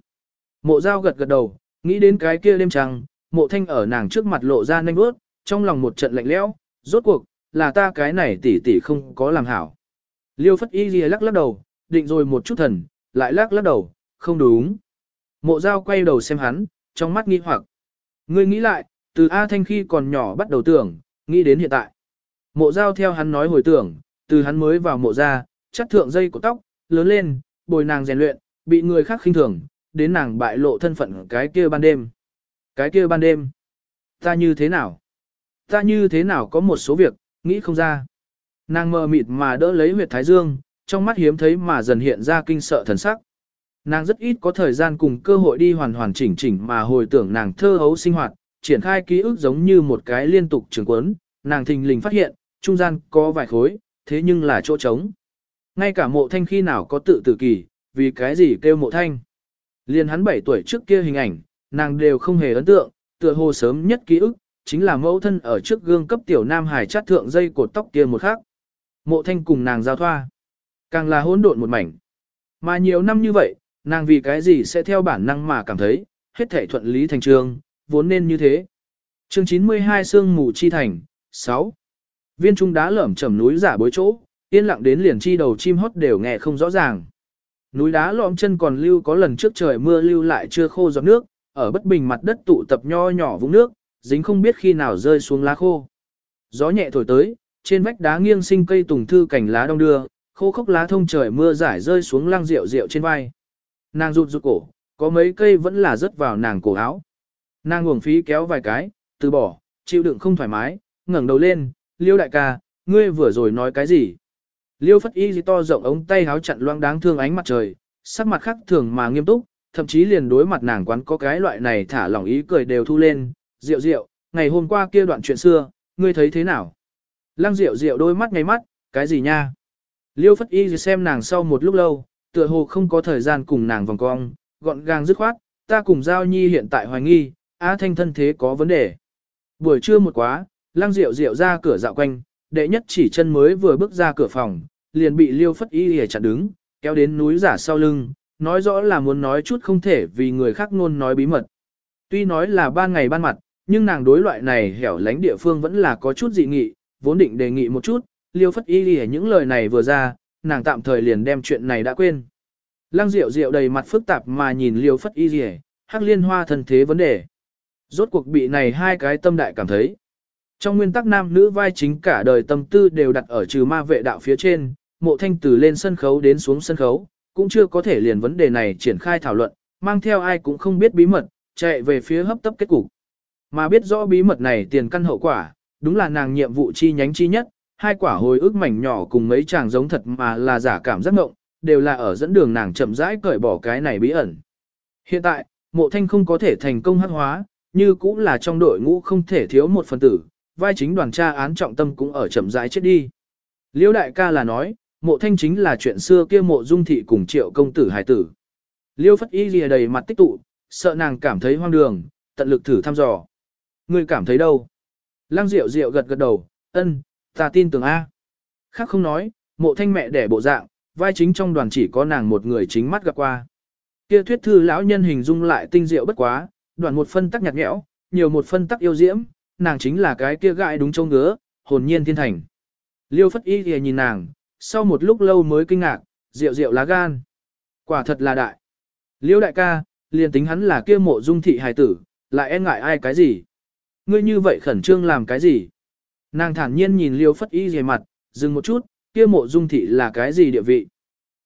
Mộ dao gật gật đầu, nghĩ đến cái kia đêm trăng, mộ thanh ở nàng trước mặt lộ ra nanh bước, trong lòng một trận lạnh lẽo, rốt cuộc, là ta cái này tỷ tỷ không có làm hảo. Liêu phất y lìa lắc lắc đầu, định rồi một chút thần, lại lắc lắc đầu, không đúng. Mộ dao quay đầu xem hắn, trong mắt nghi hoặc. Ngươi nghĩ lại, từ A Thanh khi còn nhỏ bắt đầu tưởng, nghĩ đến hiện tại. Mộ dao theo hắn nói hồi tưởng, từ hắn mới vào mộ ra, chắt thượng dây của tóc, lớn lên, bồi nàng rèn luyện, bị người khác khinh thường, đến nàng bại lộ thân phận cái kia ban đêm. Cái kia ban đêm. Ta như thế nào? Ta như thế nào có một số việc, nghĩ không ra. Nàng mờ mịt mà đỡ lấy huyệt thái dương, trong mắt hiếm thấy mà dần hiện ra kinh sợ thần sắc. Nàng rất ít có thời gian cùng cơ hội đi hoàn hoàn chỉnh chỉnh mà hồi tưởng nàng thơ hấu sinh hoạt, triển khai ký ức giống như một cái liên tục trường quấn, nàng thình lình phát hiện, trung gian có vài khối, thế nhưng là chỗ trống. Ngay cả mộ thanh khi nào có tự tử kỳ, vì cái gì kêu mộ thanh. Liên hắn 7 tuổi trước kia hình ảnh, nàng đều không hề ấn tượng, tựa hồ sớm nhất ký ức, chính là mẫu thân ở trước gương cấp tiểu nam hải chát thượng dây cột tóc kia một khắc. Mộ thanh cùng nàng giao thoa. Càng là hỗn độn một mảnh. Mà nhiều năm như vậy, nàng vì cái gì sẽ theo bản năng mà cảm thấy, hết thể thuận lý thành trường, vốn nên như thế. Chương 92 Sương Mù Chi Thành 6. Viên trung đá lởm chầm núi giả bối chỗ, yên lặng đến liền chi đầu chim hót đều nghe không rõ ràng. Núi đá lõm chân còn lưu có lần trước trời mưa lưu lại chưa khô giọt nước, ở bất bình mặt đất tụ tập nho nhỏ vũng nước, dính không biết khi nào rơi xuống lá khô. Gió nhẹ thổi tới, trên vách đá nghiêng sinh cây tùng thư cảnh lá đông đưa, khô khốc lá thông trời mưa rải rơi xuống lăng rượu rượu trên vai. Nàng rụt rụt cổ, có mấy cây vẫn là rớt vào nàng cổ áo. Nàng uổng phí kéo vài cái, từ bỏ, chịu đựng không thoải mái, ngẩng đầu lên, liêu đại ca, ngươi vừa rồi nói cái gì? Liêu phất y to rộng ống tay háo chặn loang đáng thương ánh mặt trời, sắc mặt khác thường mà nghiêm túc, thậm chí liền đối mặt nàng quán có cái loại này thả lỏng ý cười đều thu lên, rượu rượu, ngày hôm qua kia đoạn chuyện xưa, ngươi thấy thế nào? Lăng rượu rượu đôi mắt ngay mắt, cái gì nha? Liêu phất y xem nàng sau một lúc lâu, tựa hồ không có thời gian cùng nàng vòng cong, gọn gàng dứt khoát, ta cùng Giao Nhi hiện tại hoài nghi, Á Thanh thân thế có vấn đề. Buổi trưa một quá, Lăng Diệu Diệu ra cửa dạo quanh, đệ nhất chỉ chân mới vừa bước ra cửa phòng, liền bị Liêu Phất Y hề chặn đứng, kéo đến núi giả sau lưng, nói rõ là muốn nói chút không thể vì người khác ngôn nói bí mật. Tuy nói là ban ngày ban mặt, nhưng nàng đối loại này hẻo lánh địa phương vẫn là có chút dị nghị, vốn định đề nghị một chút, liêu phất y hề những lời này vừa ra, nàng tạm thời liền đem chuyện này đã quên. Lăng Diệu Diệu đầy mặt phức tạp mà nhìn liêu phất y lìa, hắc liên hoa thân thế vấn đề. Rốt cuộc bị này hai cái tâm đại cảm thấy. Trong nguyên tắc nam nữ vai chính cả đời tâm tư đều đặt ở trừ ma vệ đạo phía trên, mộ thanh từ lên sân khấu đến xuống sân khấu, cũng chưa có thể liền vấn đề này triển khai thảo luận, mang theo ai cũng không biết bí mật, chạy về phía hấp tấp kết cục. Mà biết rõ bí mật này tiền căn hậu quả, đúng là nàng nhiệm vụ chi nhánh chi nhất, hai quả hồi ức mảnh nhỏ cùng mấy chàng giống thật mà là giả cảm giác ngộng, đều là ở dẫn đường nàng chậm rãi cởi bỏ cái này bí ẩn. Hiện tại, mộ thanh không có thể thành công hắc hóa, như cũng là trong đội ngũ không thể thiếu một phần tử, vai chính đoàn tra án trọng tâm cũng ở chậm rãi chết đi. Liễu đại ca là nói, mộ thanh chính là chuyện xưa kia mộ dung thị cùng triệu công tử hải tử. Liêu phất y lìa đầy mặt tích tụ, sợ nàng cảm thấy hoang đường, tận lực thử thăm dò. Ngươi cảm thấy đâu? Lăng Diệu Diệu gật gật đầu, ân, ta tin tưởng A. Khác không nói, mộ thanh mẹ đẻ bộ dạng, vai chính trong đoàn chỉ có nàng một người chính mắt gặp qua. Kia thuyết thư lão nhân hình dung lại tinh diệu bất quá, đoàn một phân tắc nhạt nhẽo, nhiều một phân tắc yêu diễm, nàng chính là cái kia gãi đúng châu ngứa, hồn nhiên thiên thành. Liêu phất y thì nhìn nàng, sau một lúc lâu mới kinh ngạc, rượu rượu lá gan. Quả thật là đại. Liêu đại ca, liền tính hắn là kia mộ dung thị hài tử, lại e ngại ai cái gì. Ngươi như vậy khẩn trương làm cái gì? Nàng thản nhiên nhìn liêu phất y dề mặt, dừng một chút, kia mộ dung thị là cái gì địa vị?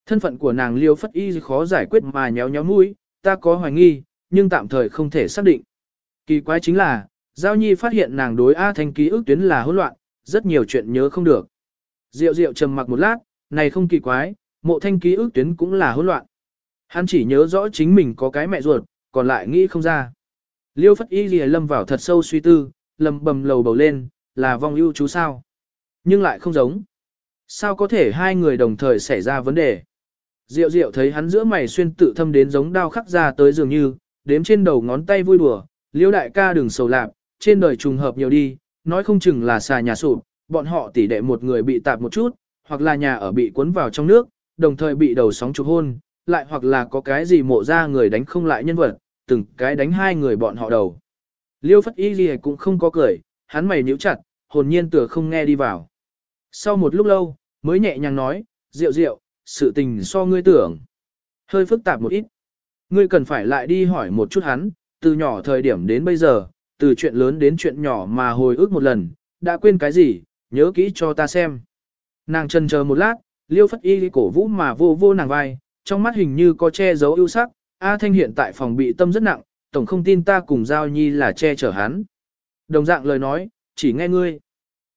Thân phận của nàng liêu phất y khó giải quyết mà nhéo nhéo mũi, ta có hoài nghi, nhưng tạm thời không thể xác định. Kỳ quái chính là, Giao Nhi phát hiện nàng đối A Thanh ký ức tuyến là hỗn loạn, rất nhiều chuyện nhớ không được. Diệu Diệu trầm mặc một lát, này không kỳ quái, mộ thanh ký ức tuyến cũng là hỗn loạn. Hắn chỉ nhớ rõ chính mình có cái mẹ ruột, còn lại nghĩ không ra. Liêu Phất Y lìa lâm vào thật sâu suy tư, lầm bầm lầu bầu lên, là vong ưu chú sao. Nhưng lại không giống. Sao có thể hai người đồng thời xảy ra vấn đề? Diệu Diệu thấy hắn giữa mày xuyên tự thâm đến giống đao khắc ra tới dường như, đếm trên đầu ngón tay vui đùa, liêu đại ca đừng sầu lạp, trên đời trùng hợp nhiều đi, nói không chừng là xà nhà sụp, bọn họ tỉ đệ một người bị tạp một chút, hoặc là nhà ở bị cuốn vào trong nước, đồng thời bị đầu sóng chụp hôn, lại hoặc là có cái gì mộ ra người đánh không lại nhân vật, từng cái đánh hai người bọn họ đầu. Liêu Phất Y Ghi cũng không có cười, hắn mày nhíu chặt, hồn nhiên tựa không nghe đi vào. Sau một lúc lâu, mới nhẹ nhàng nói, rượu rượu, sự tình so ngươi tưởng. Hơi phức tạp một ít. Ngươi cần phải lại đi hỏi một chút hắn, từ nhỏ thời điểm đến bây giờ, từ chuyện lớn đến chuyện nhỏ mà hồi ức một lần, đã quên cái gì, nhớ kỹ cho ta xem. Nàng trần chờ một lát, liêu phất y cổ vũ mà vô vô nàng vai, trong mắt hình như có che giấu ưu sắc, A Thanh hiện tại phòng bị tâm rất nặng, tổng không tin ta cùng Giao Nhi là che chở hắn. Đồng dạng lời nói, chỉ nghe ngươi.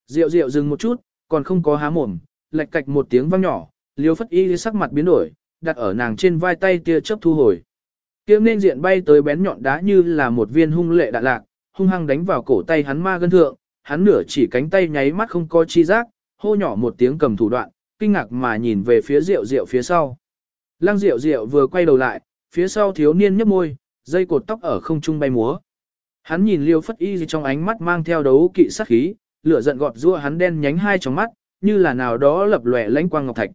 Diệu diệu dừng một chút, còn không có há mồm, lạch cạch một tiếng vang nhỏ, liêu phất y sắc mặt biến đổi, đặt ở nàng trên vai tay tia chớp thu hồi. Kiếm nên diện bay tới bén nhọn đá như là một viên hung lệ đạn lạc, hung hăng đánh vào cổ tay hắn ma gân thượng, hắn nửa chỉ cánh tay nháy mắt không có chi giác, hô nhỏ một tiếng cầm thủ đoạn, kinh ngạc mà nhìn về phía rượu rượu phía sau. Lăng rượu rượu vừa quay đầu lại, phía sau thiếu niên nhấp môi, dây cột tóc ở không trung bay múa. Hắn nhìn liêu phất y trong ánh mắt mang theo đấu kỵ sát khí, lửa giận gọt rua hắn đen nhánh hai trong mắt, như là nào đó lập lòe lãnh quang ngọc thạch.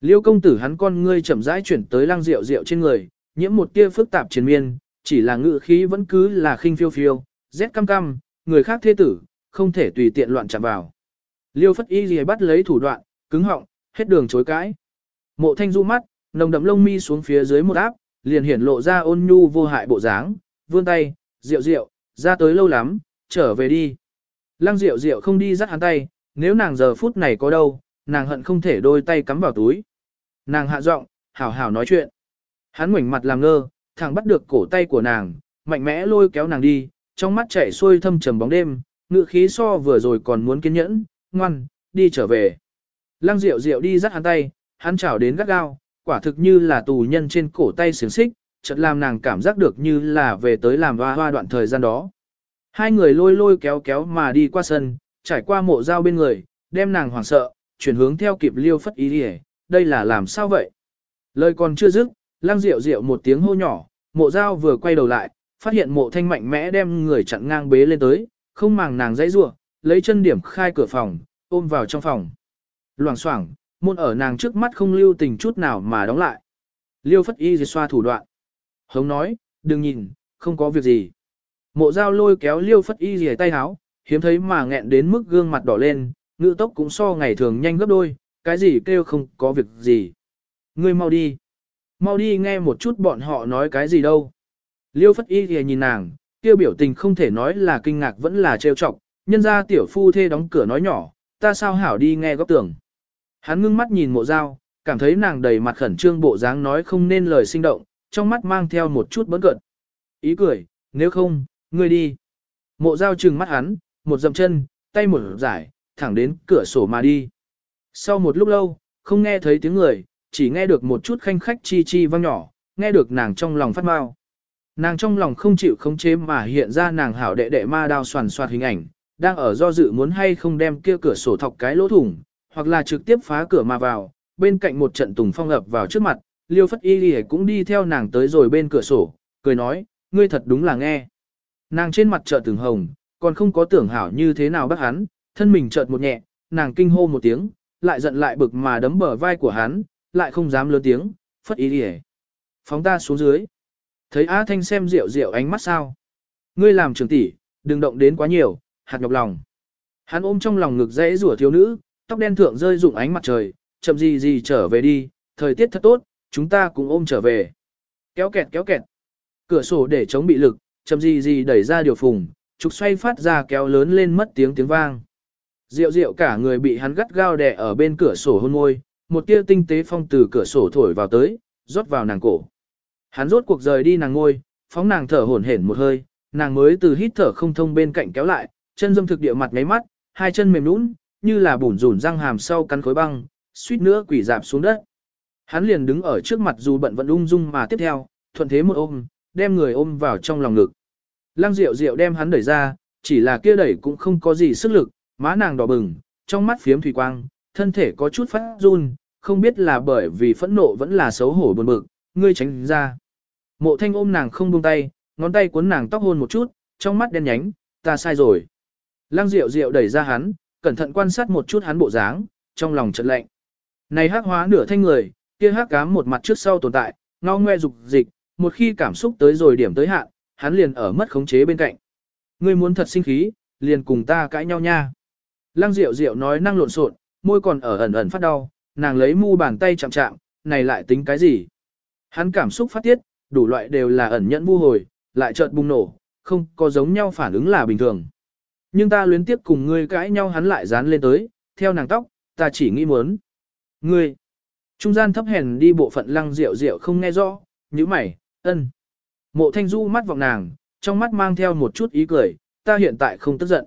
Liêu công tử hắn con ngươi chậm rãi chuyển tới lăng rượu rượu trên người, nhiễm một tia phức tạp triền miên, chỉ là ngự khí vẫn cứ là khinh phiêu phiêu, rét cam cam, người khác thế tử, không thể tùy tiện loạn chạm vào. Liêu phất y gì bắt lấy thủ đoạn, cứng họng, hết đường chối cãi. Mộ thanh du mắt, nồng đậm lông mi xuống phía dưới một áp, liền hiển lộ ra ôn nhu vô hại bộ dáng, vươn tay, rượu rượu, ra tới lâu lắm, trở về đi. Lăng rượu rượu không đi dắt hắn tay, nếu nàng giờ phút này có đâu, nàng hận không thể đôi tay cắm vào túi. Nàng hạ giọng, hảo hảo nói chuyện. Hắn ngoảnh mặt làm ngơ, thằng bắt được cổ tay của nàng, mạnh mẽ lôi kéo nàng đi, trong mắt chảy xuôi thâm trầm bóng đêm, ngựa khí so vừa rồi còn muốn kiên nhẫn, ngoan, đi trở về. Lăng Diệu Diệu đi dắt hắn tay, hắn chảo đến gắt gao, quả thực như là tù nhân trên cổ tay xiềng xích, chợt làm nàng cảm giác được như là về tới làm hoa hoa đoạn thời gian đó. Hai người lôi lôi kéo kéo mà đi qua sân, trải qua mộ dao bên người, đem nàng hoảng sợ, chuyển hướng theo kịp liêu phất ý đi đây là làm sao vậy? Lời còn chưa dứt, Lăng Diệu Diệu một tiếng hô nhỏ, mộ dao vừa quay đầu lại, phát hiện mộ thanh mạnh mẽ đem người chặn ngang bế lên tới, không màng nàng dãy rua, lấy chân điểm khai cửa phòng, ôm vào trong phòng. Loảng xoảng, môn ở nàng trước mắt không lưu tình chút nào mà đóng lại. Liêu phất y xoa thủ đoạn. Hống nói, đừng nhìn, không có việc gì. Mộ dao lôi kéo liêu phất y rìa tay háo, hiếm thấy mà nghẹn đến mức gương mặt đỏ lên, ngữ tốc cũng so ngày thường nhanh gấp đôi, cái gì kêu không có việc gì. Ngươi mau đi. Mau đi nghe một chút bọn họ nói cái gì đâu. Liêu phất y thì nhìn nàng, kia biểu tình không thể nói là kinh ngạc vẫn là trêu chọc, nhân ra tiểu phu thê đóng cửa nói nhỏ, ta sao hảo đi nghe góc tưởng. Hắn ngưng mắt nhìn mộ dao, cảm thấy nàng đầy mặt khẩn trương bộ dáng nói không nên lời sinh động, trong mắt mang theo một chút bấn cận. Ý cười, nếu không, ngươi đi. Mộ dao trừng mắt hắn, một dậm chân, tay một giải, thẳng đến cửa sổ mà đi. Sau một lúc lâu, không nghe thấy tiếng người, chỉ nghe được một chút khanh khách chi chi vang nhỏ, nghe được nàng trong lòng phát mau. Nàng trong lòng không chịu khống chế mà hiện ra nàng hảo đệ đệ ma đao soàn soạt hình ảnh, đang ở do dự muốn hay không đem kia cửa sổ thọc cái lỗ thủng, hoặc là trực tiếp phá cửa mà vào, bên cạnh một trận tùng phong ập vào trước mặt, liêu phất y lì cũng đi theo nàng tới rồi bên cửa sổ, cười nói, ngươi thật đúng là nghe. Nàng trên mặt chợt từng hồng, còn không có tưởng hảo như thế nào bắt hắn, thân mình chợt một nhẹ, nàng kinh hô một tiếng, lại giận lại bực mà đấm bờ vai của hắn, lại không dám lớn tiếng, phất y lì Phóng ta xuống dưới. Thấy A Thanh xem rượu rượu ánh mắt sao. Ngươi làm trưởng tỷ, đừng động đến quá nhiều, hạt nhọc lòng. Hắn ôm trong lòng ngực dãy rủa thiếu nữ, tóc đen thượng rơi rụng ánh mặt trời, chậm gì gì trở về đi, thời tiết thật tốt, chúng ta cùng ôm trở về. Kéo kẹt kéo kẹt. Cửa sổ để chống bị lực, chậm gì gì đẩy ra điều phùng, trục xoay phát ra kéo lớn lên mất tiếng tiếng vang. Rượu rượu cả người bị hắn gắt gao đè ở bên cửa sổ hôn môi, một tia tinh tế phong từ cửa sổ thổi vào tới, rót vào nàng cổ. Hắn rốt cuộc rời đi nàng ngôi, phóng nàng thở hổn hển một hơi, nàng mới từ hít thở không thông bên cạnh kéo lại, chân dâm thực địa mặt ngáy mắt, hai chân mềm nũng, như là bùn rủn răng hàm sau cắn khối băng, suýt nữa quỷ dạp xuống đất. Hắn liền đứng ở trước mặt dù bận vận ung dung mà tiếp theo, thuận thế một ôm, đem người ôm vào trong lòng ngực. Lăng Diệu Diệu đem hắn đẩy ra, chỉ là kia đẩy cũng không có gì sức lực, má nàng đỏ bừng, trong mắt phiếm thủy quang, thân thể có chút phát run, không biết là bởi vì phẫn nộ vẫn là xấu hổ buồn bực, ngươi tránh ra. Mộ thanh ôm nàng không buông tay, ngón tay cuốn nàng tóc hôn một chút, trong mắt đen nhánh, ta sai rồi. Lăng Diệu Diệu đẩy ra hắn, cẩn thận quan sát một chút hắn bộ dáng, trong lòng chợt lạnh. Này hắc hóa nửa thanh người, kia hắc cám một mặt trước sau tồn tại, ngao ngoe dục dịch, một khi cảm xúc tới rồi điểm tới hạn, hắn liền ở mất khống chế bên cạnh. Ngươi muốn thật sinh khí, liền cùng ta cãi nhau nha. Lăng Diệu Diệu nói năng lộn xộn, môi còn ở ẩn ẩn phát đau, nàng lấy mu bàn tay chạm chạm, này lại tính cái gì? Hắn cảm xúc phát tiết, đủ loại đều là ẩn nhẫn vu hồi, lại chợt bùng nổ, không có giống nhau phản ứng là bình thường. Nhưng ta luyến tiếp cùng ngươi cãi nhau hắn lại dán lên tới, theo nàng tóc, ta chỉ nghĩ muốn. Ngươi, trung gian thấp hèn đi bộ phận lăng rượu rượu không nghe rõ, như mày, ân. Mộ thanh du mắt vọng nàng, trong mắt mang theo một chút ý cười, ta hiện tại không tức giận.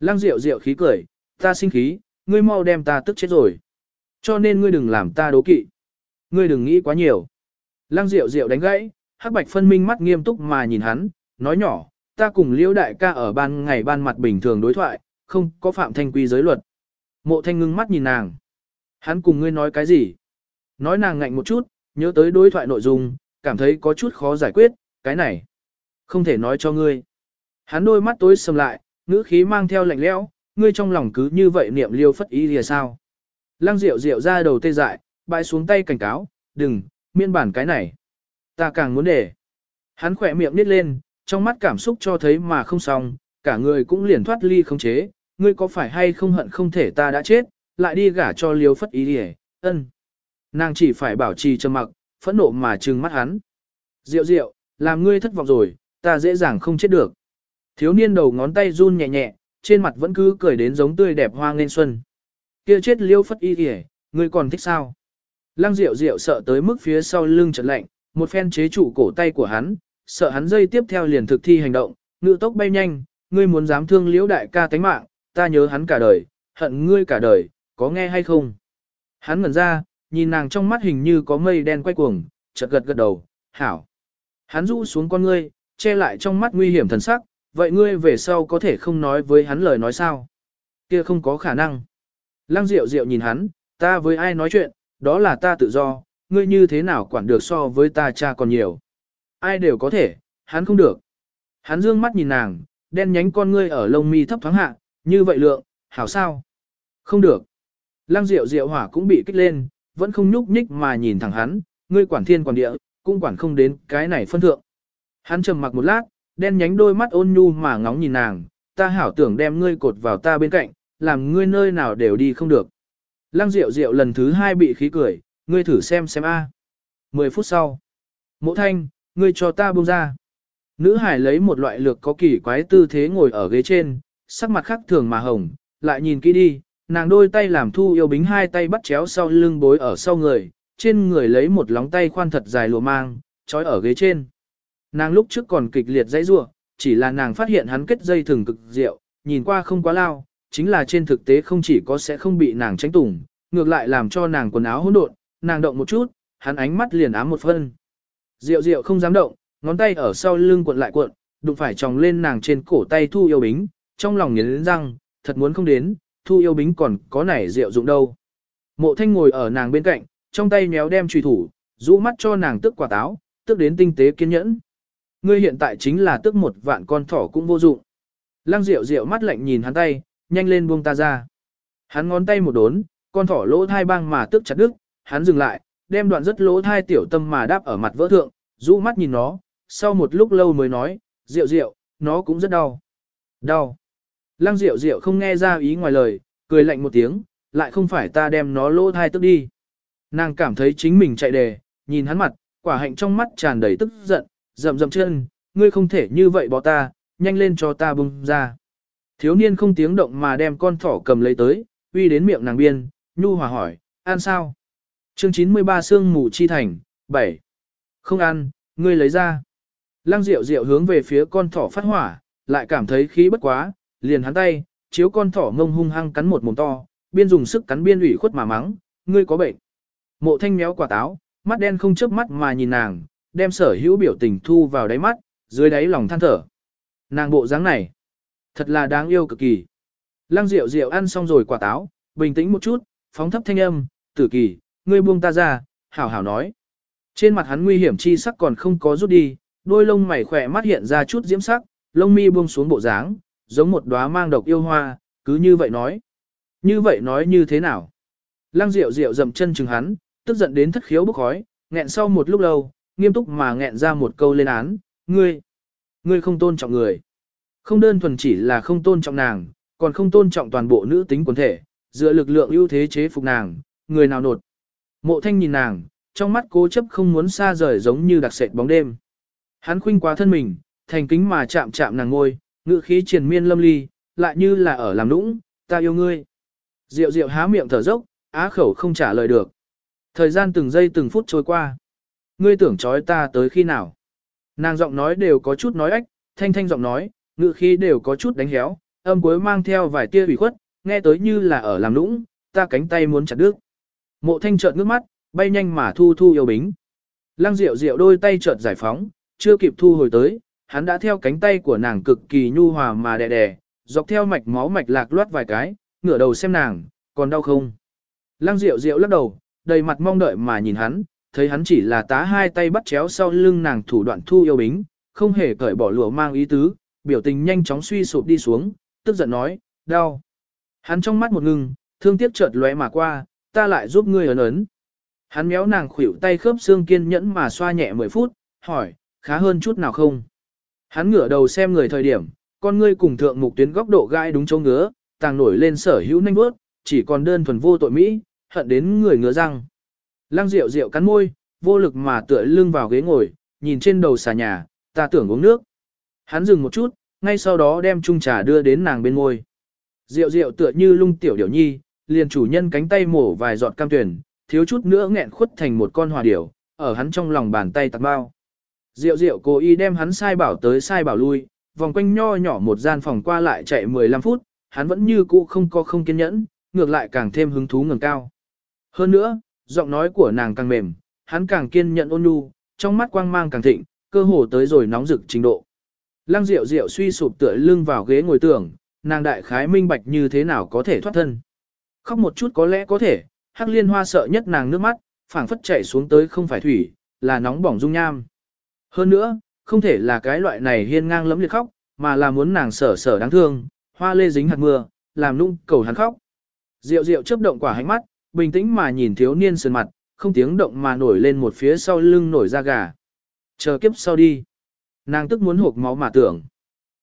Lăng rượu rượu khí cười, ta sinh khí, ngươi mau đem ta tức chết rồi. Cho nên ngươi đừng làm ta đố kỵ. Ngươi đừng nghĩ quá nhiều. Lăng Diệu Diệu đánh gãy, Hắc Bạch phân minh mắt nghiêm túc mà nhìn hắn, nói nhỏ, ta cùng Liễu đại ca ở ban ngày ban mặt bình thường đối thoại, không có phạm thanh quy giới luật. Mộ Thanh ngưng mắt nhìn nàng. Hắn cùng ngươi nói cái gì? Nói nàng ngạnh một chút, nhớ tới đối thoại nội dung, cảm thấy có chút khó giải quyết, cái này. Không thể nói cho ngươi. Hắn đôi mắt tối sầm lại, ngữ khí mang theo lạnh lẽo, ngươi trong lòng cứ như vậy niệm liêu phất ý lìa sao. Lăng Diệu Diệu ra đầu tê dại, bãi xuống tay cảnh cáo, đừng, miên bản cái này. Ta càng muốn để. Hắn khỏe miệng nít lên, trong mắt cảm xúc cho thấy mà không xong, cả người cũng liền thoát ly không chế, ngươi có phải hay không hận không thể ta đã chết, lại đi gả cho liêu phất ý đi ân. Nàng chỉ phải bảo trì trầm mặc, phẫn nộ mà trừng mắt hắn. Diệu diệu, làm ngươi thất vọng rồi, ta dễ dàng không chết được. Thiếu niên đầu ngón tay run nhẹ nhẹ, trên mặt vẫn cứ cười đến giống tươi đẹp hoa nên xuân. Kia chết liêu phất y kìa, ngươi còn thích sao? Lăng Diệu Diệu sợ tới mức phía sau lưng chợt lạnh, một phen chế trụ cổ tay của hắn, sợ hắn dây tiếp theo liền thực thi hành động, ngự tốc bay nhanh, ngươi muốn dám thương liễu đại ca tánh mạng, ta nhớ hắn cả đời, hận ngươi cả đời, có nghe hay không? Hắn ngẩn ra, nhìn nàng trong mắt hình như có mây đen quay cuồng, chợt gật gật đầu, hảo. Hắn rũ xuống con ngươi, che lại trong mắt nguy hiểm thần sắc, vậy ngươi về sau có thể không nói với hắn lời nói sao? Kia không có khả năng. Lăng Diệu Diệu nhìn hắn, ta với ai nói chuyện, đó là ta tự do, ngươi như thế nào quản được so với ta cha còn nhiều. Ai đều có thể, hắn không được. Hắn dương mắt nhìn nàng, đen nhánh con ngươi ở lông mi thấp thoáng hạ, như vậy lượng, hảo sao? Không được. Lăng Diệu Diệu hỏa cũng bị kích lên, vẫn không nhúc nhích mà nhìn thẳng hắn, ngươi quản thiên quản địa, cũng quản không đến cái này phân thượng. Hắn trầm mặc một lát, đen nhánh đôi mắt ôn nhu mà ngóng nhìn nàng, ta hảo tưởng đem ngươi cột vào ta bên cạnh, làm ngươi nơi nào đều đi không được. Lăng Diệu Diệu lần thứ hai bị khí cười, ngươi thử xem xem a. Mười phút sau, mộ thanh, ngươi cho ta buông ra. Nữ hải lấy một loại lược có kỳ quái tư thế ngồi ở ghế trên, sắc mặt khác thường mà hồng, lại nhìn kỹ đi, nàng đôi tay làm thu yêu bính hai tay bắt chéo sau lưng bối ở sau người, trên người lấy một lóng tay khoan thật dài lùa mang, trói ở ghế trên. Nàng lúc trước còn kịch liệt dãy rủa, chỉ là nàng phát hiện hắn kết dây thừng cực diệu, nhìn qua không quá lao, chính là trên thực tế không chỉ có sẽ không bị nàng tránh tủng, ngược lại làm cho nàng quần áo hỗn độn, nàng động một chút, hắn ánh mắt liền ám một phân. Diệu diệu không dám động, ngón tay ở sau lưng cuộn lại cuộn, đụng phải tròng lên nàng trên cổ tay thu yêu bính, trong lòng nghiến răng, thật muốn không đến, thu yêu bính còn có nảy rượu dụng đâu. Mộ thanh ngồi ở nàng bên cạnh, trong tay méo đem truy thủ, rũ mắt cho nàng tức quả táo, tức đến tinh tế kiên nhẫn. Ngươi hiện tại chính là tức một vạn con thỏ cũng vô dụng. Lăng Diệu Diệu mắt lạnh nhìn hắn tay, nhanh lên buông ta ra. Hắn ngón tay một đốn, con thỏ lỗ thai băng mà tức chặt đứt, hắn dừng lại, đem đoạn rất lỗ thai tiểu tâm mà đáp ở mặt vỡ thượng, rũ mắt nhìn nó, sau một lúc lâu mới nói, rượu rượu nó cũng rất đau. Đau. Lăng rượu rượu không nghe ra ý ngoài lời, cười lạnh một tiếng, lại không phải ta đem nó lỗ thai tức đi. Nàng cảm thấy chính mình chạy đề, nhìn hắn mặt, quả hạnh trong mắt tràn đầy tức giận, rậm rậm chân, ngươi không thể như vậy bỏ ta, nhanh lên cho ta bung ra. Thiếu niên không tiếng động mà đem con thỏ cầm lấy tới, uy đến miệng nàng biên, nhu hòa hỏi, ăn sao? Chương 93 Sương mù chi thành, 7. Không ăn, ngươi lấy ra. Lăng Diệu Diệu hướng về phía con thỏ phát hỏa, lại cảm thấy khí bất quá, liền hắn tay, chiếu con thỏ ngông hung hăng cắn một mồm to, biên dùng sức cắn biên ủy khuất mà mắng, ngươi có bệnh. Mộ thanh méo quả táo, mắt đen không chớp mắt mà nhìn nàng, đem sở hữu biểu tình thu vào đáy mắt, dưới đáy lòng than thở. Nàng bộ dáng này, thật là đáng yêu cực kỳ. Lăng Diệu Diệu ăn xong rồi quả táo, bình tĩnh một chút, phóng thấp thanh âm, tử kỳ, ngươi buông ta ra, hảo hảo nói. Trên mặt hắn nguy hiểm chi sắc còn không có rút đi, đôi lông mày khỏe mắt hiện ra chút diễm sắc, lông mi buông xuống bộ dáng, giống một đóa mang độc yêu hoa, cứ như vậy nói. Như vậy nói như thế nào? Lăng Diệu Diệu dậm chân chừng hắn, tức giận đến thất khiếu bốc khói, nghẹn sau một lúc lâu, nghiêm túc mà nghẹn ra một câu lên án, ngươi, ngươi không tôn trọng người. Không đơn thuần chỉ là không tôn trọng nàng, còn không tôn trọng toàn bộ nữ tính quần thể, dựa lực lượng ưu thế chế phục nàng, người nào nột. Mộ thanh nhìn nàng, trong mắt cố chấp không muốn xa rời giống như đặc sệt bóng đêm. Hắn khuynh quá thân mình, thành kính mà chạm chạm nàng ngôi, ngự khí triền miên lâm ly, lại như là ở làm nũng, ta yêu ngươi. Diệu diệu há miệng thở dốc, á khẩu không trả lời được. Thời gian từng giây từng phút trôi qua. Ngươi tưởng trói ta tới khi nào? Nàng giọng nói đều có chút nói ách, thanh thanh giọng nói, ngự khí đều có chút đánh héo, âm cuối mang theo vài tia ủy khuất, nghe tới như là ở làm nũng, ta cánh tay muốn chặt đứt. Mộ thanh trợn ngước mắt, bay nhanh mà thu thu yêu bính. Lăng Diệu Diệu đôi tay chợt giải phóng, chưa kịp thu hồi tới, hắn đã theo cánh tay của nàng cực kỳ nhu hòa mà đè đè, dọc theo mạch máu mạch lạc loát vài cái, ngửa đầu xem nàng, còn đau không? Lăng Diệu Diệu lắc đầu, đầy mặt mong đợi mà nhìn hắn, thấy hắn chỉ là tá hai tay bắt chéo sau lưng nàng thủ đoạn thu yêu bính, không hề cởi bỏ lụa mang ý tứ, biểu tình nhanh chóng suy sụp đi xuống, tức giận nói, đau. Hắn trong mắt một ngưng, thương tiếc chợt lóe mà qua, ta lại giúp ngươi ấn ấn. Hắn méo nàng khuỷu tay khớp xương kiên nhẫn mà xoa nhẹ 10 phút, hỏi, khá hơn chút nào không? Hắn ngửa đầu xem người thời điểm, con ngươi cùng thượng mục tuyến góc độ gai đúng chỗ ngứa, tàng nổi lên sở hữu nhanh bước, chỉ còn đơn thuần vô tội Mỹ, hận đến người ngứa răng. Lăng rượu rượu cắn môi, vô lực mà tựa lưng vào ghế ngồi, nhìn trên đầu xà nhà, ta tưởng uống nước. Hắn dừng một chút, ngay sau đó đem chung trà đưa đến nàng bên môi. Rượu rượu tựa như lung tiểu điểu nhi, liền chủ nhân cánh tay mổ vài giọt cam tuyển, thiếu chút nữa nghẹn khuất thành một con hòa điểu, ở hắn trong lòng bàn tay tạc bao. Rượu rượu cố ý đem hắn sai bảo tới sai bảo lui, vòng quanh nho nhỏ một gian phòng qua lại chạy 15 phút, hắn vẫn như cũ không có không kiên nhẫn, ngược lại càng thêm hứng thú ngẩng cao. Hơn nữa, giọng nói của nàng càng mềm, hắn càng kiên nhẫn ôn nhu, trong mắt quang mang càng thịnh, cơ hồ tới rồi nóng rực trình độ. Lăng Diệu Diệu suy sụp tựa lưng vào ghế ngồi tưởng, nàng đại khái minh bạch như thế nào có thể thoát thân. Khóc một chút có lẽ có thể, Hắc Liên Hoa sợ nhất nàng nước mắt, phảng phất chảy xuống tới không phải thủy, là nóng bỏng dung nham. Hơn nữa, không thể là cái loại này hiên ngang lẫm liệt khóc, mà là muốn nàng sở sở đáng thương, hoa lê dính hạt mưa, làm nung cầu hắn khóc. Diệu Diệu chớp động quả hánh mắt, bình tĩnh mà nhìn thiếu niên sườn mặt, không tiếng động mà nổi lên một phía sau lưng nổi da gà. Chờ kiếp sau đi. Nàng tức muốn hộp máu mà tưởng.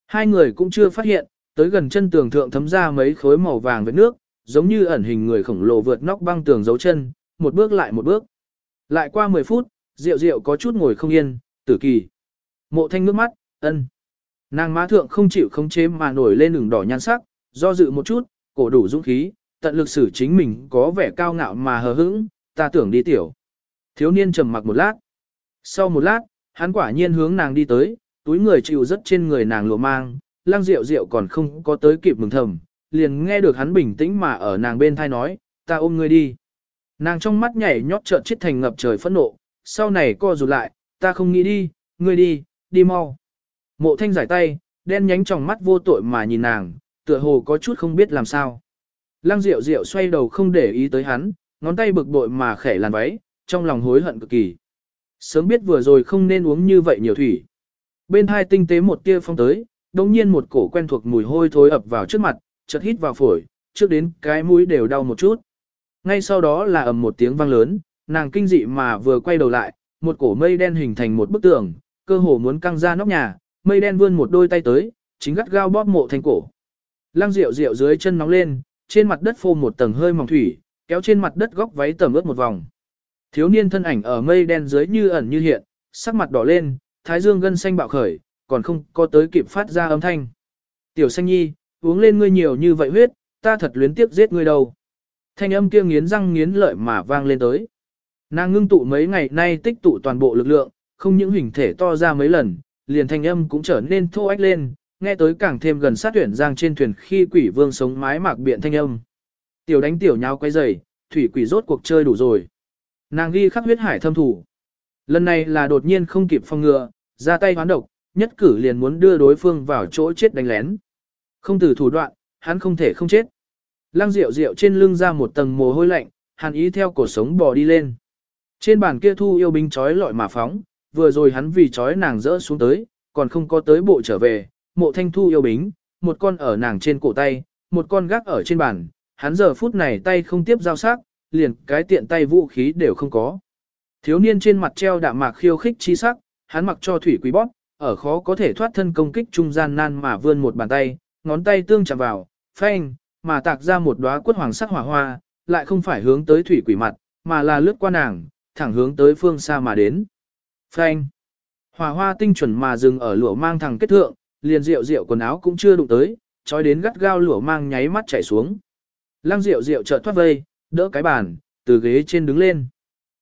Hai người cũng chưa phát hiện, tới gần chân tường thượng thấm ra mấy khối màu vàng với nước, giống như ẩn hình người khổng lồ vượt nóc băng tường dấu chân, một bước lại một bước. Lại qua 10 phút, Diệu Diệu có chút ngồi không yên, tử kỳ. Mộ thanh nước mắt, ân. Nàng má thượng không chịu không chế mà nổi lên ửng đỏ nhan sắc, do dự một chút, cổ đủ dũng khí, tận lực xử chính mình có vẻ cao ngạo mà hờ hững, ta tưởng đi tiểu. Thiếu niên trầm mặc một lát. Sau một lát, hắn quả nhiên hướng nàng đi tới, túi người chịu rất trên người nàng lụa mang, lang rượu rượu còn không có tới kịp mừng thầm, liền nghe được hắn bình tĩnh mà ở nàng bên thai nói, ta ôm ngươi đi. Nàng trong mắt nhảy nhót trợn chết thành ngập trời phẫn nộ, sau này co rụt lại, ta không nghĩ đi, ngươi đi, đi mau. Mộ thanh giải tay, đen nhánh trong mắt vô tội mà nhìn nàng, tựa hồ có chút không biết làm sao. Lăng Diệu Diệu xoay đầu không để ý tới hắn, ngón tay bực bội mà khẽ làn váy, trong lòng hối hận cực kỳ. Sớm biết vừa rồi không nên uống như vậy nhiều thủy. Bên hai tinh tế một tia phong tới, đồng nhiên một cổ quen thuộc mùi hôi thối ập vào trước mặt, chợt hít vào phổi, trước đến cái mũi đều đau một chút. Ngay sau đó là ầm một tiếng vang lớn, nàng kinh dị mà vừa quay đầu lại, một cổ mây đen hình thành một bức tường, cơ hồ muốn căng ra nóc nhà, mây đen vươn một đôi tay tới, chính gắt gao bóp mộ thành cổ. Lăng rượu rượu dưới chân nóng lên, trên mặt đất phô một tầng hơi mỏng thủy, kéo trên mặt đất góc váy tầm ướt một vòng. Thiếu niên thân ảnh ở mây đen dưới như ẩn như hiện, sắc mặt đỏ lên, thái dương gân xanh bạo khởi, còn không có tới kịp phát ra âm thanh. Tiểu xanh nhi, uống lên ngươi nhiều như vậy huyết, ta thật luyến tiếc giết ngươi đâu. Thanh âm kia nghiến răng nghiến lợi mà vang lên tới. Nàng ngưng tụ mấy ngày nay tích tụ toàn bộ lực lượng, không những hình thể to ra mấy lần, liền thanh âm cũng trở nên thô ách lên, nghe tới càng thêm gần sát tuyển giang trên thuyền khi quỷ vương sống mái mạc biện thanh âm. Tiểu đánh tiểu nhau quay dày, thủy quỷ rốt cuộc chơi đủ rồi. Nàng ghi khắc huyết hải thâm thủ. Lần này là đột nhiên không kịp phòng ngừa, ra tay hoán độc, nhất cử liền muốn đưa đối phương vào chỗ chết đánh lén. Không từ thủ đoạn, hắn không thể không chết. Lăng rượu rượu trên lưng ra một tầng mồ hôi lạnh, hắn ý theo cổ sống bò đi lên. Trên bàn kia thu yêu binh chói lọi mà phóng, vừa rồi hắn vì chói nàng rỡ xuống tới, còn không có tới bộ trở về, mộ thanh thu yêu bính, một con ở nàng trên cổ tay, một con gác ở trên bàn, hắn giờ phút này tay không tiếp giao sắc, liền cái tiện tay vũ khí đều không có. Thiếu niên trên mặt treo đạm mạc khiêu khích chi sắc, hắn mặc cho thủy quý bóp, ở khó có thể thoát thân công kích trung gian nan mà vươn một bàn tay, ngón tay tương chạm vào, phanh, mà tạc ra một đóa quất hoàng sắc hỏa hoa, lại không phải hướng tới thủy quỷ mặt, mà là lướt qua nàng, thẳng hướng tới phương xa mà đến. Phanh. Hỏa hoa tinh chuẩn mà dừng ở lửa mang thẳng kết thượng, liền rượu rượu quần áo cũng chưa đụng tới, trói đến gắt gao lửa mang nháy mắt chảy xuống. Lăng rượu rượu chợt thoát vây, đỡ cái bàn, từ ghế trên đứng lên.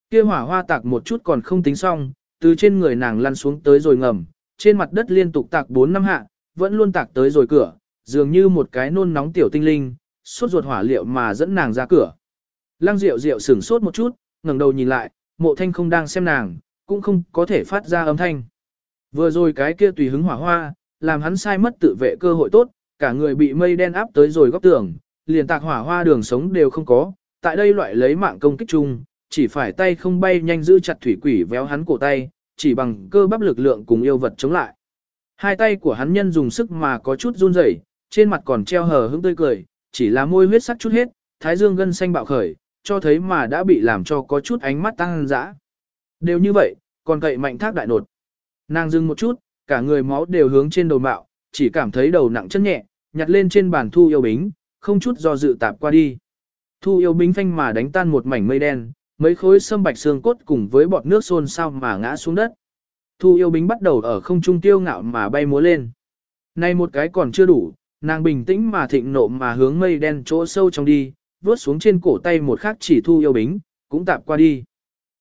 Kia hỏa hoa tạc một chút còn không tính xong, từ trên người nàng lăn xuống tới rồi ngầm, trên mặt đất liên tục tạc 4 năm hạ, vẫn luôn tạc tới rồi cửa, dường như một cái nôn nóng tiểu tinh linh, suốt ruột hỏa liệu mà dẫn nàng ra cửa. Lăng Diệu Diệu sửng sốt một chút, ngẩng đầu nhìn lại, Mộ Thanh không đang xem nàng, cũng không có thể phát ra âm thanh. Vừa rồi cái kia tùy hứng hỏa hoa, làm hắn sai mất tự vệ cơ hội tốt, cả người bị mây đen áp tới rồi góc tường, liền tạc hỏa hoa đường sống đều không có, tại đây loại lấy mạng công kích chung, chỉ phải tay không bay nhanh giữ chặt thủy quỷ véo hắn cổ tay, chỉ bằng cơ bắp lực lượng cùng yêu vật chống lại. Hai tay của hắn nhân dùng sức mà có chút run rẩy, trên mặt còn treo hờ hững tươi cười, chỉ là môi huyết sắc chút hết, thái dương gân xanh bạo khởi, cho thấy mà đã bị làm cho có chút ánh mắt tăng dã. Đều như vậy, còn cậy mạnh thác đại nột. Nàng dừng một chút, cả người máu đều hướng trên đầu mạo, chỉ cảm thấy đầu nặng chân nhẹ, nhặt lên trên bàn thu yêu bính, không chút do dự tạp qua đi. Thu yêu bính phanh mà đánh tan một mảnh mây đen, mấy khối sâm bạch xương cốt cùng với bọt nước xôn xao mà ngã xuống đất. Thu yêu bính bắt đầu ở không trung tiêu ngạo mà bay múa lên. Này một cái còn chưa đủ, nàng bình tĩnh mà thịnh nộ mà hướng mây đen chỗ sâu trong đi, vớt xuống trên cổ tay một khắc chỉ thu yêu bính, cũng tạp qua đi.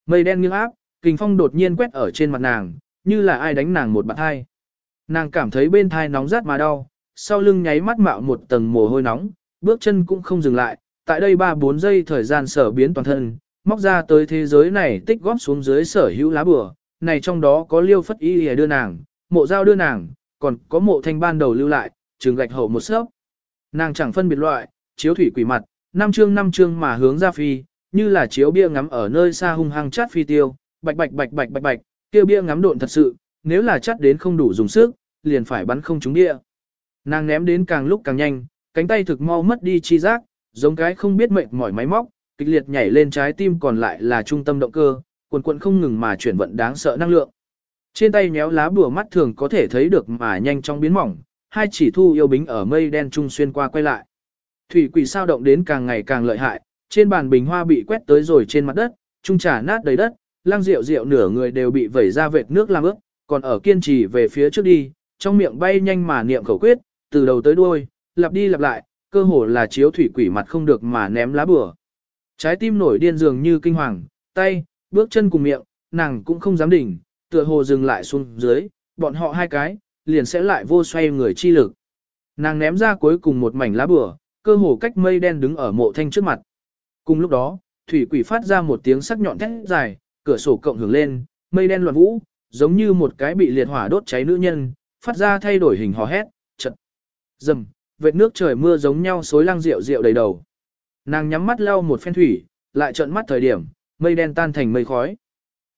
Mây đen nghiêng áp, kình phong đột nhiên quét ở trên mặt nàng, như là ai đánh nàng một bạt hai. Nàng cảm thấy bên thai nóng rát mà đau, sau lưng nháy mắt mạo một tầng mồ hôi nóng, bước chân cũng không dừng lại, tại đây 3-4 giây thời gian sở biến toàn thân, móc ra tới thế giới này tích góp xuống dưới sở hữu lá bừa, này trong đó có liêu phất y đưa nàng, mộ dao đưa nàng, còn có mộ thanh ban đầu lưu lại, trường gạch hậu một sớp. Nàng chẳng phân biệt loại, chiếu thủy quỷ mặt, năm chương năm chương mà hướng ra phi, như là chiếu bia ngắm ở nơi xa hung hăng chát phi tiêu, bạch bạch bạch bạch bạch bạch, kêu bia ngắm độn thật sự, nếu là chát đến không đủ dùng sức, liền phải bắn không trúng địa Nàng ném đến càng lúc càng nhanh, cánh tay thực mau mất đi chi giác, giống cái không biết mệt mỏi máy móc, kịch liệt nhảy lên trái tim còn lại là trung tâm động cơ, quần quần không ngừng mà chuyển vận đáng sợ năng lượng. Trên tay méo lá bùa mắt thường có thể thấy được mà nhanh chóng biến mỏng, hai chỉ thu yêu bính ở mây đen trung xuyên qua quay lại. Thủy quỷ sao động đến càng ngày càng lợi hại, trên bàn bình hoa bị quét tới rồi trên mặt đất, trung trà nát đầy đất, lang rượu rượu nửa người đều bị vẩy ra vệt nước làm ướt, còn ở kiên trì về phía trước đi, trong miệng bay nhanh mà niệm khẩu quyết, từ đầu tới đuôi, lặp đi lặp lại, cơ hồ là chiếu thủy quỷ mặt không được mà ném lá bừa. Trái tim nổi điên dường như kinh hoàng, tay, bước chân cùng miệng, nàng cũng không dám đỉnh, tựa hồ dừng lại xuống dưới, bọn họ hai cái, liền sẽ lại vô xoay người chi lực. Nàng ném ra cuối cùng một mảnh lá bừa, cơ hồ cách mây đen đứng ở mộ thanh trước mặt. Cùng lúc đó, thủy quỷ phát ra một tiếng sắc nhọn thét dài, cửa sổ cộng hưởng lên, mây đen loạn vũ, giống như một cái bị liệt hỏa đốt cháy nữ nhân, phát ra thay đổi hình hò hét, chật, dầm, vệt nước trời mưa giống nhau xối lăng rượu rượu đầy đầu. Nàng nhắm mắt lau một phen thủy, lại trợn mắt thời điểm, mây đen tan thành mây khói.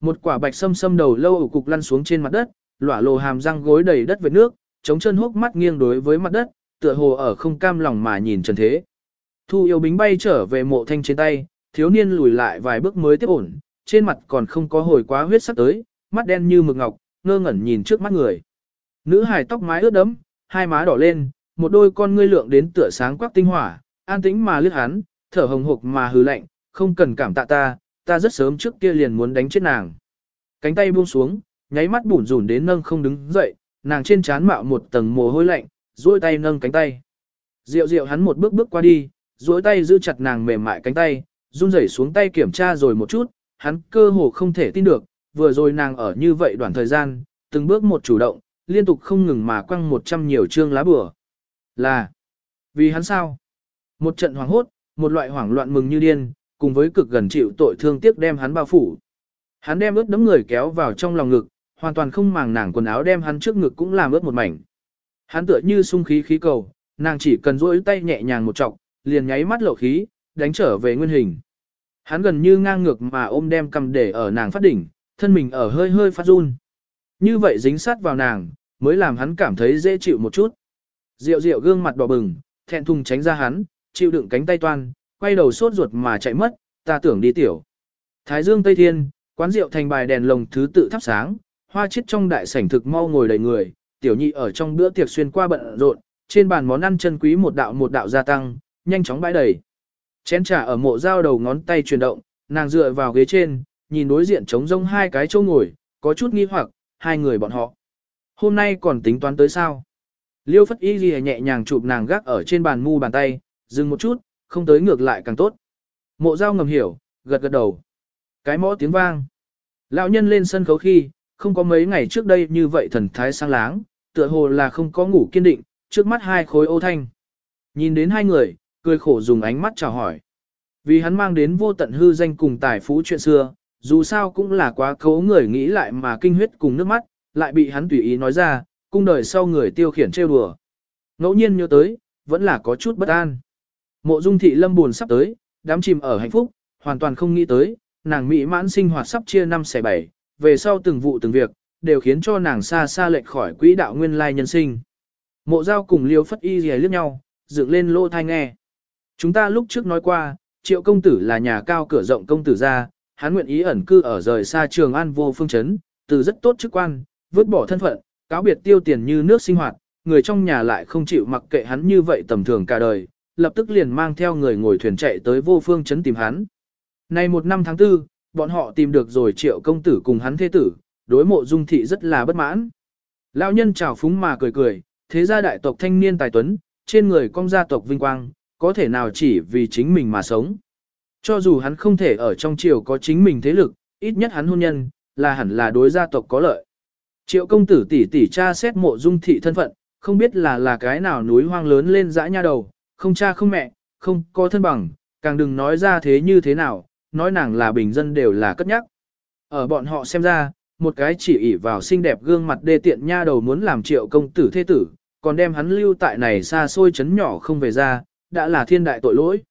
Một quả bạch sâm sâm đầu lâu ủ cục lăn xuống trên mặt đất, lỏa lồ hàm răng gối đầy đất vệt nước, chống chân hốc mắt nghiêng đối với mặt đất, tựa hồ ở không cam lòng mà nhìn trần thế. Thu yêu bính bay trở về mộ thanh trên tay, thiếu niên lùi lại vài bước mới tiếp ổn, trên mặt còn không có hồi quá huyết sắc tới, mắt đen như mực ngọc, ngơ ngẩn nhìn trước mắt người. Nữ hài tóc mái ướt đẫm, hai má đỏ lên, một đôi con ngươi lượng đến tựa sáng quắc tinh hỏa, an tĩnh mà liếc hắn, thở hồng hộc mà hừ lạnh, không cần cảm tạ ta, ta rất sớm trước kia liền muốn đánh chết nàng. Cánh tay buông xuống, nháy mắt bủn rủn đến nâng không đứng dậy, nàng trên trán mạo một tầng mồ hôi lạnh, duỗi tay nâng cánh tay. Diệu diệu hắn một bước bước qua đi, duỗi tay giữ chặt nàng mềm mại cánh tay, run rẩy xuống tay kiểm tra rồi một chút, hắn cơ hồ không thể tin được, vừa rồi nàng ở như vậy đoạn thời gian, từng bước một chủ động, liên tục không ngừng mà quăng một trăm nhiều chương lá bừa. Là, vì hắn sao? Một trận hoảng hốt, một loại hoảng loạn mừng như điên, cùng với cực gần chịu tội thương tiếc đem hắn bao phủ. Hắn đem ướt đấm người kéo vào trong lòng ngực, hoàn toàn không màng nàng quần áo đem hắn trước ngực cũng làm ướt một mảnh. Hắn tựa như sung khí khí cầu, nàng chỉ cần duỗi tay nhẹ nhàng một trọng, liền nháy mắt lộ khí, đánh trở về nguyên hình. Hắn gần như ngang ngược mà ôm đem cầm để ở nàng phát đỉnh, thân mình ở hơi hơi phát run. Như vậy dính sát vào nàng, mới làm hắn cảm thấy dễ chịu một chút. Diệu diệu gương mặt đỏ bừng, thẹn thùng tránh ra hắn, chịu đựng cánh tay toan, quay đầu sốt ruột mà chạy mất, ta tưởng đi tiểu. Thái dương Tây Thiên, quán rượu thành bài đèn lồng thứ tự thắp sáng, hoa chết trong đại sảnh thực mau ngồi đầy người, tiểu nhị ở trong bữa tiệc xuyên qua bận rộn, trên bàn món ăn chân quý một đạo một đạo gia tăng, nhanh chóng bãi đầy. Chén trà ở mộ dao đầu ngón tay chuyển động, nàng dựa vào ghế trên, nhìn đối diện trống rông hai cái chỗ ngồi, có chút nghi hoặc, hai người bọn họ. Hôm nay còn tính toán tới sao? Liêu phất y ghi nhẹ nhàng chụp nàng gác ở trên bàn mu bàn tay, dừng một chút, không tới ngược lại càng tốt. Mộ dao ngầm hiểu, gật gật đầu. Cái mõ tiếng vang. Lão nhân lên sân khấu khi, không có mấy ngày trước đây như vậy thần thái sang láng, tựa hồ là không có ngủ kiên định, trước mắt hai khối ô thanh. Nhìn đến hai người, cười khổ dùng ánh mắt chào hỏi. Vì hắn mang đến vô tận hư danh cùng tài phú chuyện xưa, dù sao cũng là quá cấu người nghĩ lại mà kinh huyết cùng nước mắt, lại bị hắn tùy ý nói ra, cung đời sau người tiêu khiển trêu đùa. Ngẫu nhiên nhớ tới, vẫn là có chút bất an. Mộ dung thị lâm buồn sắp tới, đám chìm ở hạnh phúc, hoàn toàn không nghĩ tới, nàng mỹ mãn sinh hoạt sắp chia năm xẻ bảy, về sau từng vụ từng việc, đều khiến cho nàng xa xa lệch khỏi quỹ đạo nguyên lai nhân sinh. Mộ giao cùng liêu phất y rìa liếc nhau, dựng lên lô thai nghe. Chúng ta lúc trước nói qua, triệu công tử là nhà cao cửa rộng công tử gia, hắn nguyện ý ẩn cư ở rời xa trường an vô phương chấn, từ rất tốt chức quan, vứt bỏ thân phận, cáo biệt tiêu tiền như nước sinh hoạt, người trong nhà lại không chịu mặc kệ hắn như vậy tầm thường cả đời, lập tức liền mang theo người ngồi thuyền chạy tới vô phương chấn tìm hắn. Nay một năm tháng tư, bọn họ tìm được rồi triệu công tử cùng hắn thế tử, đối mộ dung thị rất là bất mãn. Lão nhân chào phúng mà cười cười, thế gia đại tộc thanh niên tài tuấn, trên người công gia tộc vinh quang, có thể nào chỉ vì chính mình mà sống. Cho dù hắn không thể ở trong triều có chính mình thế lực, ít nhất hắn hôn nhân, là hẳn là đối gia tộc có lợi. Triệu công tử tỷ tỷ cha xét mộ dung thị thân phận, không biết là là cái nào núi hoang lớn lên dã nha đầu, không cha không mẹ, không có thân bằng, càng đừng nói ra thế như thế nào, nói nàng là bình dân đều là cất nhắc. Ở bọn họ xem ra, một cái chỉ ỷ vào xinh đẹp gương mặt đê tiện nha đầu muốn làm triệu công tử thế tử, còn đem hắn lưu tại này xa xôi chấn nhỏ không về ra, đã là thiên đại tội lỗi.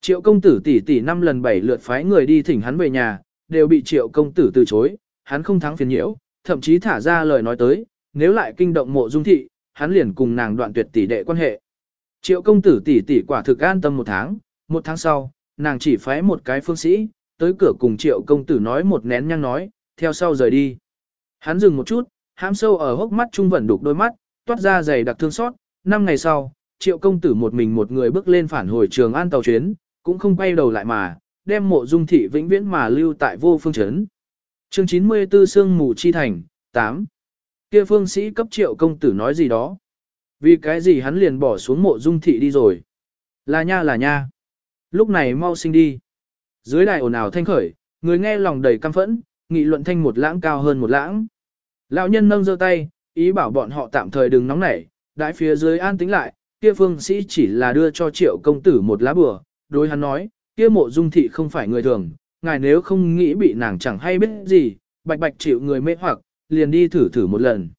Triệu công tử tỷ tỷ năm lần bảy lượt phái người đi thỉnh hắn về nhà, đều bị triệu công tử từ chối, hắn không thắng phiền nhiễu, thậm chí thả ra lời nói tới, nếu lại kinh động mộ dung thị, hắn liền cùng nàng đoạn tuyệt tỷ đệ quan hệ. Triệu công tử tỷ tỷ quả thực an tâm một tháng, một tháng sau, nàng chỉ phái một cái phương sĩ, tới cửa cùng triệu công tử nói một nén nhang nói, theo sau rời đi. Hắn dừng một chút, hãm sâu ở hốc mắt trung vẫn đục đôi mắt, toát ra dày đặc thương xót. Năm ngày sau, triệu công tử một mình một người bước lên phản hồi trường an tàu chuyến, cũng không quay đầu lại mà, đem mộ dung thị vĩnh viễn mà lưu tại vô phương chấn. Chương 94 Sương Mù Chi Thành, 8. Kia phương sĩ cấp triệu công tử nói gì đó. Vì cái gì hắn liền bỏ xuống mộ dung thị đi rồi. Là nha là nha. Lúc này mau sinh đi. Dưới đài ồn ào thanh khởi, người nghe lòng đầy căm phẫn, nghị luận thanh một lãng cao hơn một lãng. Lão nhân nâng giơ tay, ý bảo bọn họ tạm thời đừng nóng nảy, đại phía dưới an tính lại, kia phương sĩ chỉ là đưa cho triệu công tử một lá bừa, đối hắn nói, kia mộ dung thị không phải người thường, ngài nếu không nghĩ bị nàng chẳng hay biết gì, bạch bạch chịu người mê hoặc, liền đi thử thử một lần.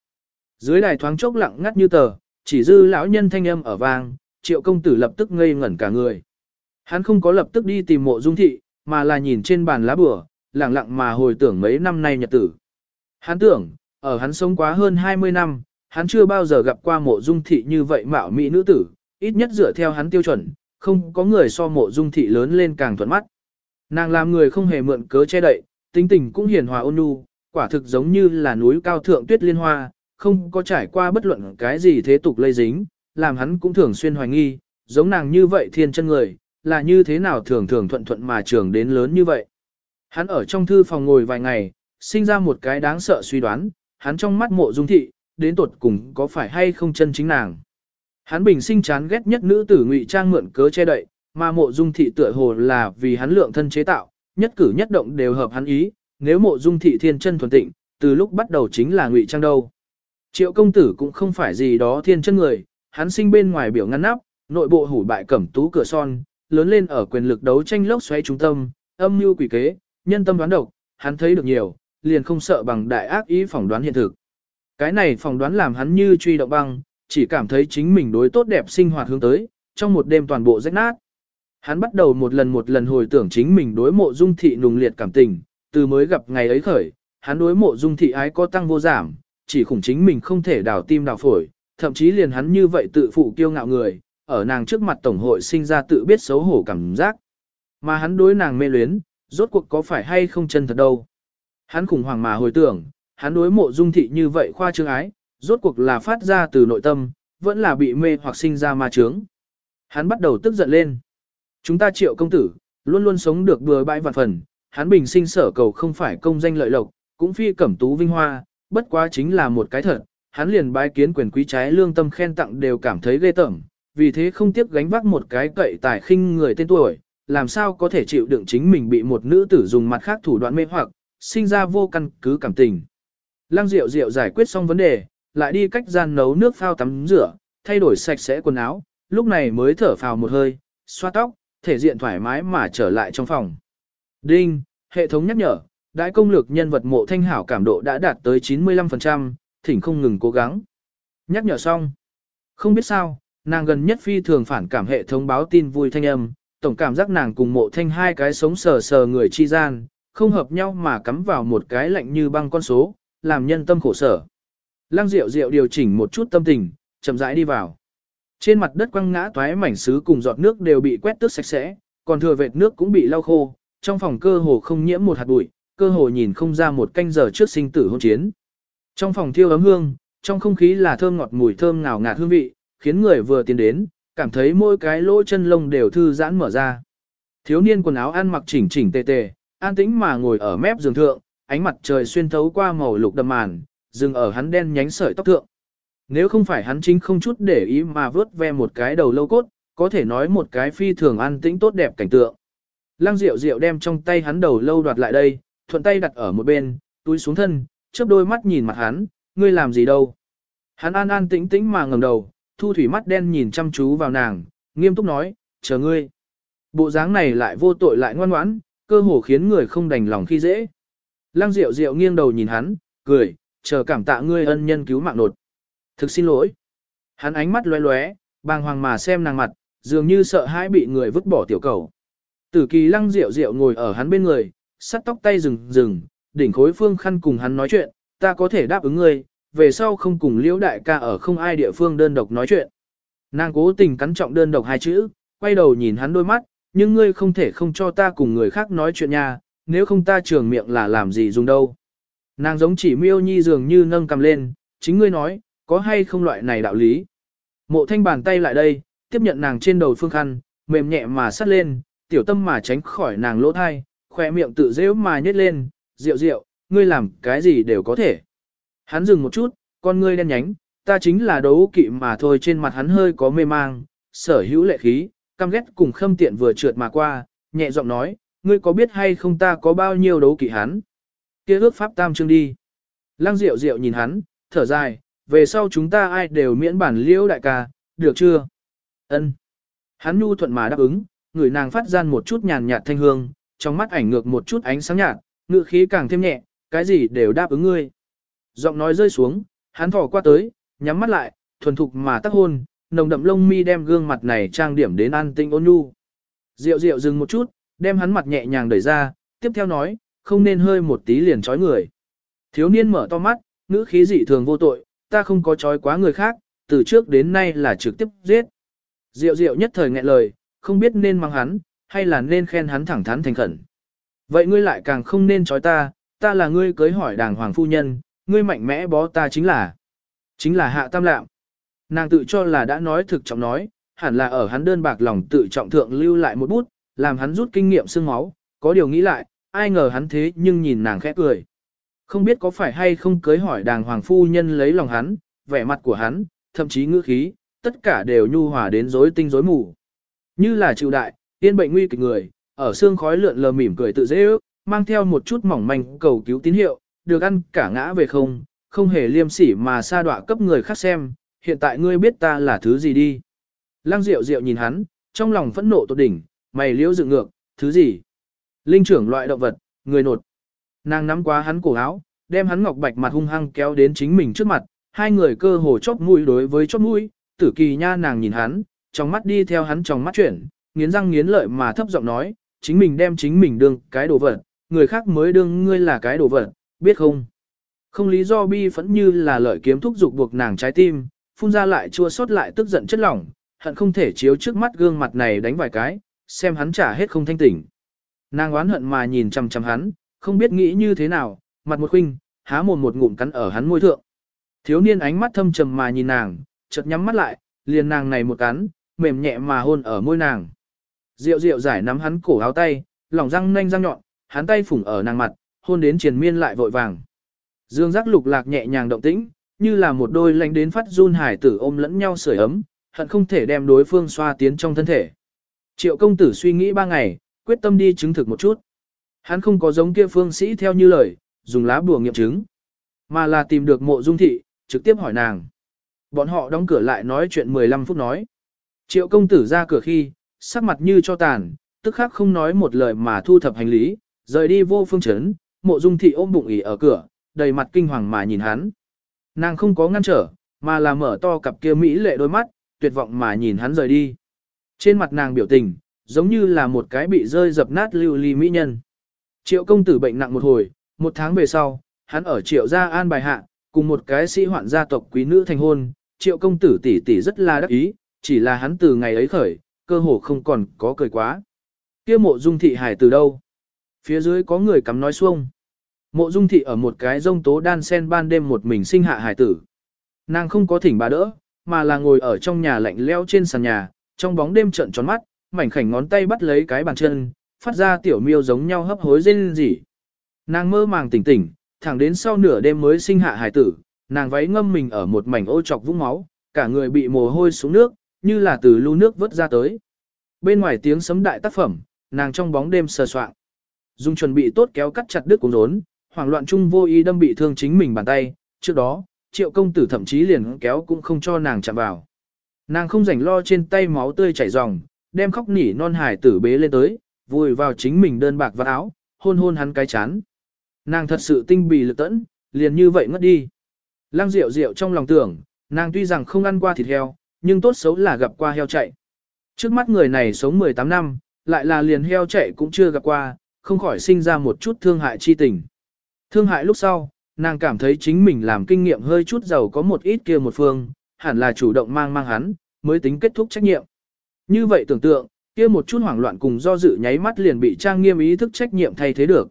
Dưới đài thoáng chốc lặng ngắt như tờ, chỉ dư lão nhân thanh âm ở vang, triệu công tử lập tức ngây ngẩn cả người. Hắn không có lập tức đi tìm mộ dung thị, mà là nhìn trên bàn lá bừa, lặng lặng mà hồi tưởng mấy năm nay nhật tử. Hắn tưởng, ở hắn sống quá hơn 20 năm, hắn chưa bao giờ gặp qua mộ dung thị như vậy mạo mỹ nữ tử, ít nhất dựa theo hắn tiêu chuẩn, không có người so mộ dung thị lớn lên càng thuận mắt. Nàng làm người không hề mượn cớ che đậy, tính tình cũng hiền hòa ôn nhu, quả thực giống như là núi cao thượng tuyết liên hoa, không có trải qua bất luận cái gì thế tục lây dính, làm hắn cũng thường xuyên hoài nghi, giống nàng như vậy thiên chân người, là như thế nào thường thường thuận thuận mà trường đến lớn như vậy. Hắn ở trong thư phòng ngồi vài ngày, sinh ra một cái đáng sợ suy đoán, hắn trong mắt mộ dung thị, đến tột cùng có phải hay không chân chính nàng. Hắn bình sinh chán ghét nhất nữ tử ngụy trang mượn cớ che đậy, mà mộ dung thị tựa hồ là vì hắn lượng thân chế tạo, nhất cử nhất động đều hợp hắn ý, nếu mộ dung thị thiên chân thuần tịnh, từ lúc bắt đầu chính là ngụy trang đâu. Triệu công tử cũng không phải gì đó thiên chân người, hắn sinh bên ngoài biểu ngăn nắp, nội bộ hủ bại cẩm tú cửa son, lớn lên ở quyền lực đấu tranh lốc xoáy trung tâm, âm mưu quỷ kế, nhân tâm đoán độc, hắn thấy được nhiều, liền không sợ bằng đại ác ý phỏng đoán hiện thực. Cái này phỏng đoán làm hắn như truy động băng, chỉ cảm thấy chính mình đối tốt đẹp sinh hoạt hướng tới, trong một đêm toàn bộ rách nát. Hắn bắt đầu một lần một lần hồi tưởng chính mình đối mộ dung thị nùng liệt cảm tình, từ mới gặp ngày ấy khởi, hắn đối mộ dung thị ái có tăng vô giảm, chỉ khủng chính mình không thể đào tim đào phổi, thậm chí liền hắn như vậy tự phụ kiêu ngạo người, ở nàng trước mặt tổng hội sinh ra tự biết xấu hổ cảm giác. Mà hắn đối nàng mê luyến, rốt cuộc có phải hay không chân thật đâu. Hắn khủng hoảng mà hồi tưởng, hắn đối mộ dung thị như vậy khoa trương ái, rốt cuộc là phát ra từ nội tâm, vẫn là bị mê hoặc sinh ra ma trướng. Hắn bắt đầu tức giận lên. Chúng ta triệu công tử, luôn luôn sống được bừa bãi vạn phần, hắn bình sinh sở cầu không phải công danh lợi lộc, cũng phi cẩm tú vinh hoa, bất quá chính là một cái thật, hắn liền bái kiến quyền quý trái lương tâm khen tặng đều cảm thấy ghê tởm, vì thế không tiếc gánh vác một cái cậy tài khinh người tên tuổi, làm sao có thể chịu đựng chính mình bị một nữ tử dùng mặt khác thủ đoạn mê hoặc, sinh ra vô căn cứ cảm tình. Lăng Diệu Diệu giải quyết xong vấn đề, lại đi cách gian nấu nước phao tắm rửa, thay đổi sạch sẽ quần áo, lúc này mới thở phào một hơi, xoa tóc, thể diện thoải mái mà trở lại trong phòng. Đinh, hệ thống nhắc nhở, đại công lược nhân vật mộ thanh hảo cảm độ đã đạt tới 95%, thỉnh không ngừng cố gắng. Nhắc nhở xong. Không biết sao, nàng gần nhất phi thường phản cảm hệ thống báo tin vui thanh âm, tổng cảm giác nàng cùng mộ thanh hai cái sống sờ sờ người chi gian, không hợp nhau mà cắm vào một cái lạnh như băng con số, làm nhân tâm khổ sở. Lăng Diệu Diệu điều chỉnh một chút tâm tình, chậm rãi đi vào. Trên mặt đất quăng ngã toái mảnh sứ cùng giọt nước đều bị quét tước sạch sẽ, còn thừa vệt nước cũng bị lau khô, trong phòng cơ hồ không nhiễm một hạt bụi, cơ hồ nhìn không ra một canh giờ trước sinh tử hôn chiến. Trong phòng thiêu ấm hương, trong không khí là thơm ngọt mùi thơm ngào ngạt hương vị, khiến người vừa tiến đến, cảm thấy mỗi cái lỗ chân lông đều thư giãn mở ra. Thiếu niên quần áo ăn mặc chỉnh chỉnh tề tề, an tĩnh mà ngồi ở mép giường thượng, ánh mặt trời xuyên thấu qua màu lục đậm màn, dừng ở hắn đen nhánh sợi tóc thượng. Nếu không phải hắn chính không chút để ý mà vớt ve một cái đầu lâu cốt, có thể nói một cái phi thường an tĩnh tốt đẹp cảnh tượng. Lăng Diệu Diệu đem trong tay hắn đầu lâu đoạt lại đây, thuận tay đặt ở một bên, túi xuống thân, chớp đôi mắt nhìn mặt hắn, ngươi làm gì đâu. Hắn an an tĩnh tĩnh mà ngẩng đầu, thu thủy mắt đen nhìn chăm chú vào nàng, nghiêm túc nói, chờ ngươi. Bộ dáng này lại vô tội lại ngoan ngoãn, cơ hồ khiến người không đành lòng khi dễ. Lăng Diệu Diệu nghiêng đầu nhìn hắn, cười, chờ cảm tạ ngươi ân nhân cứu mạng nột. Thực xin lỗi. Hắn ánh mắt lóe lóe, bàng hoàng mà xem nàng mặt, dường như sợ hãi bị người vứt bỏ tiểu cầu. Tử kỳ lăng Diệu Diệu ngồi ở hắn bên người, sắt tóc tay rừng rừng, đỉnh khối phương khăn cùng hắn nói chuyện, ta có thể đáp ứng ngươi, về sau không cùng liễu đại ca ở không ai địa phương đơn độc nói chuyện. Nàng cố tình cắn trọng đơn độc hai chữ, quay đầu nhìn hắn đôi mắt, nhưng ngươi không thể không cho ta cùng người khác nói chuyện nha, nếu không ta trường miệng là làm gì dùng đâu. Nàng giống chỉ miêu nhi dường như nâng cầm lên, chính ngươi nói, có hay không loại này đạo lý. Mộ thanh bàn tay lại đây, tiếp nhận nàng trên đầu phương khăn, mềm nhẹ mà sắt lên, tiểu tâm mà tránh khỏi nàng lỗ thai, khỏe miệng tự dễ mà nhét lên, rượu rượu, ngươi làm cái gì đều có thể. Hắn dừng một chút, con ngươi đen nhánh, ta chính là đấu kỵ mà thôi trên mặt hắn hơi có mê mang, sở hữu lệ khí, căm ghét cùng khâm tiện vừa trượt mà qua, nhẹ giọng nói, ngươi có biết hay không ta có bao nhiêu đấu kỵ hắn. kia ước pháp tam chương đi. Lăng rượu rượu nhìn hắn, thở dài, về sau chúng ta ai đều miễn bản liễu đại ca, được chưa? Ân. Hắn nhu thuận mà đáp ứng, người nàng phát gian một chút nhàn nhạt thanh hương, trong mắt ảnh ngược một chút ánh sáng nhạt, ngựa khí càng thêm nhẹ, cái gì đều đáp ứng ngươi. Giọng nói rơi xuống, hắn thỏ qua tới, nhắm mắt lại, thuần thục mà tác hôn, nồng đậm lông mi đem gương mặt này trang điểm đến an tinh ôn nhu. Diệu diệu dừng một chút, đem hắn mặt nhẹ nhàng đẩy ra, tiếp theo nói, không nên hơi một tí liền trói người. Thiếu niên mở to mắt, ngữ khí dị thường vô tội, ta không có trói quá người khác, từ trước đến nay là trực tiếp giết. Diệu diệu nhất thời nghẹn lời, không biết nên mang hắn, hay là nên khen hắn thẳng thắn thành khẩn. Vậy ngươi lại càng không nên trói ta, ta là ngươi cưới hỏi đàng hoàng phu nhân, ngươi mạnh mẽ bó ta chính là, chính là hạ tam lạm. Nàng tự cho là đã nói thực trọng nói, hẳn là ở hắn đơn bạc lòng tự trọng thượng lưu lại một bút, làm hắn rút kinh nghiệm xương máu, có điều nghĩ lại, ai ngờ hắn thế nhưng nhìn nàng khẽ cười. Không biết có phải hay không cưới hỏi đàng hoàng phu nhân lấy lòng hắn, vẻ mặt của hắn, thậm chí ngữ khí, tất cả đều nhu hòa đến rối tinh rối mù. Như là chịu đại, tiên bệnh nguy kịch người, ở xương khói lượn lờ mỉm cười tự dễ ước, mang theo một chút mỏng manh cầu cứu tín hiệu, được ăn cả ngã về không, không hề liêm sỉ mà sa đọa cấp người khác xem, hiện tại ngươi biết ta là thứ gì đi. Lăng Diệu Diệu nhìn hắn, trong lòng phẫn nộ tột đỉnh, mày liễu dựng ngược, thứ gì? Linh trưởng loại động vật, người nột. Nàng nắm quá hắn cổ áo, đem hắn ngọc bạch mặt hung hăng kéo đến chính mình trước mặt, hai người cơ hồ chóp mũi đối với chóp mũi, tử kỳ nha nàng nhìn hắn, trong mắt đi theo hắn trong mắt chuyển, nghiến răng nghiến lợi mà thấp giọng nói, chính mình đem chính mình đương cái đồ vật, người khác mới đương ngươi là cái đồ vật, biết không? Không lý do bi phẫn như là lợi kiếm thúc dục buộc nàng trái tim, phun ra lại chua xót lại tức giận chất lỏng, hận không thể chiếu trước mắt gương mặt này đánh vài cái, xem hắn trả hết không thanh tỉnh. Nàng oán hận mà nhìn chằm chằm hắn, không biết nghĩ như thế nào, mặt một khinh, há mồm một ngụm cắn ở hắn môi thượng. Thiếu niên ánh mắt thâm trầm mà nhìn nàng, chợt nhắm mắt lại, liền nàng này một cắn, mềm nhẹ mà hôn ở môi nàng. Diệu diệu giải nắm hắn cổ áo tay, lòng răng nanh răng nhọn, hắn tay phủng ở nàng mặt, hôn đến triền miên lại vội vàng. Dương giác lục lạc nhẹ nhàng động tĩnh, như là một đôi lánh đến phát run hải tử ôm lẫn nhau sưởi ấm, hận không thể đem đối phương xoa tiến trong thân thể. Triệu công tử suy nghĩ ba ngày, quyết tâm đi chứng thực một chút. Hắn không có giống kia phương sĩ theo như lời, dùng lá bùa nghiệm chứng, mà là tìm được mộ dung thị, trực tiếp hỏi nàng. Bọn họ đóng cửa lại nói chuyện 15 phút nói. Triệu công tử ra cửa khi, sắc mặt như cho tàn, tức khắc không nói một lời mà thu thập hành lý, rời đi vô phương chấn, mộ dung thị ôm bụng ỉ ở cửa, đầy mặt kinh hoàng mà nhìn hắn. Nàng không có ngăn trở, mà là mở to cặp kia mỹ lệ đôi mắt, tuyệt vọng mà nhìn hắn rời đi. Trên mặt nàng biểu tình, giống như là một cái bị rơi dập nát lưu ly mỹ nhân. Triệu công tử bệnh nặng một hồi, một tháng về sau, hắn ở triệu gia an bài hạ, cùng một cái sĩ hoạn gia tộc quý nữ thành hôn, triệu công tử tỷ tỷ rất là đắc ý, chỉ là hắn từ ngày ấy khởi, cơ hồ không còn có cười quá. Kia mộ dung thị hải từ đâu? Phía dưới có người cắm nói xuông. Mộ dung thị ở một cái rông tố đan sen ban đêm một mình sinh hạ hải tử. Nàng không có thỉnh bà đỡ, mà là ngồi ở trong nhà lạnh leo trên sàn nhà, trong bóng đêm trận tròn mắt, mảnh khảnh ngón tay bắt lấy cái bàn chân, phát ra tiểu miêu giống nhau hấp hối rên rỉ. Nàng mơ màng tỉnh tỉnh, thẳng đến sau nửa đêm mới sinh hạ hải tử, nàng váy ngâm mình ở một mảnh ô trọc vũng máu, cả người bị mồ hôi xuống nước, như là từ lưu nước vớt ra tới. Bên ngoài tiếng sấm đại tác phẩm, nàng trong bóng đêm sờ soạng. Dung chuẩn bị tốt kéo cắt chặt đứt cuống rốn, hoảng loạn chung vô ý đâm bị thương chính mình bàn tay, trước đó, triệu công tử thậm chí liền kéo cũng không cho nàng chạm vào. Nàng không rảnh lo trên tay máu tươi chảy ròng, đem khóc nỉ non hải tử bế lên tới, vùi vào chính mình đơn bạc và áo, hôn hôn hắn cái chán. Nàng thật sự tinh bì lực tẫn, liền như vậy ngất đi. Lăng rượu rượu trong lòng tưởng, nàng tuy rằng không ăn qua thịt heo, nhưng tốt xấu là gặp qua heo chạy. Trước mắt người này sống 18 năm, lại là liền heo chạy cũng chưa gặp qua, không khỏi sinh ra một chút thương hại chi tình. Thương hại lúc sau, nàng cảm thấy chính mình làm kinh nghiệm hơi chút giàu có một ít kia một phương, hẳn là chủ động mang mang hắn, mới tính kết thúc trách nhiệm. Như vậy tưởng tượng, kia một chút hoảng loạn cùng do dự nháy mắt liền bị trang nghiêm ý thức trách nhiệm thay thế được.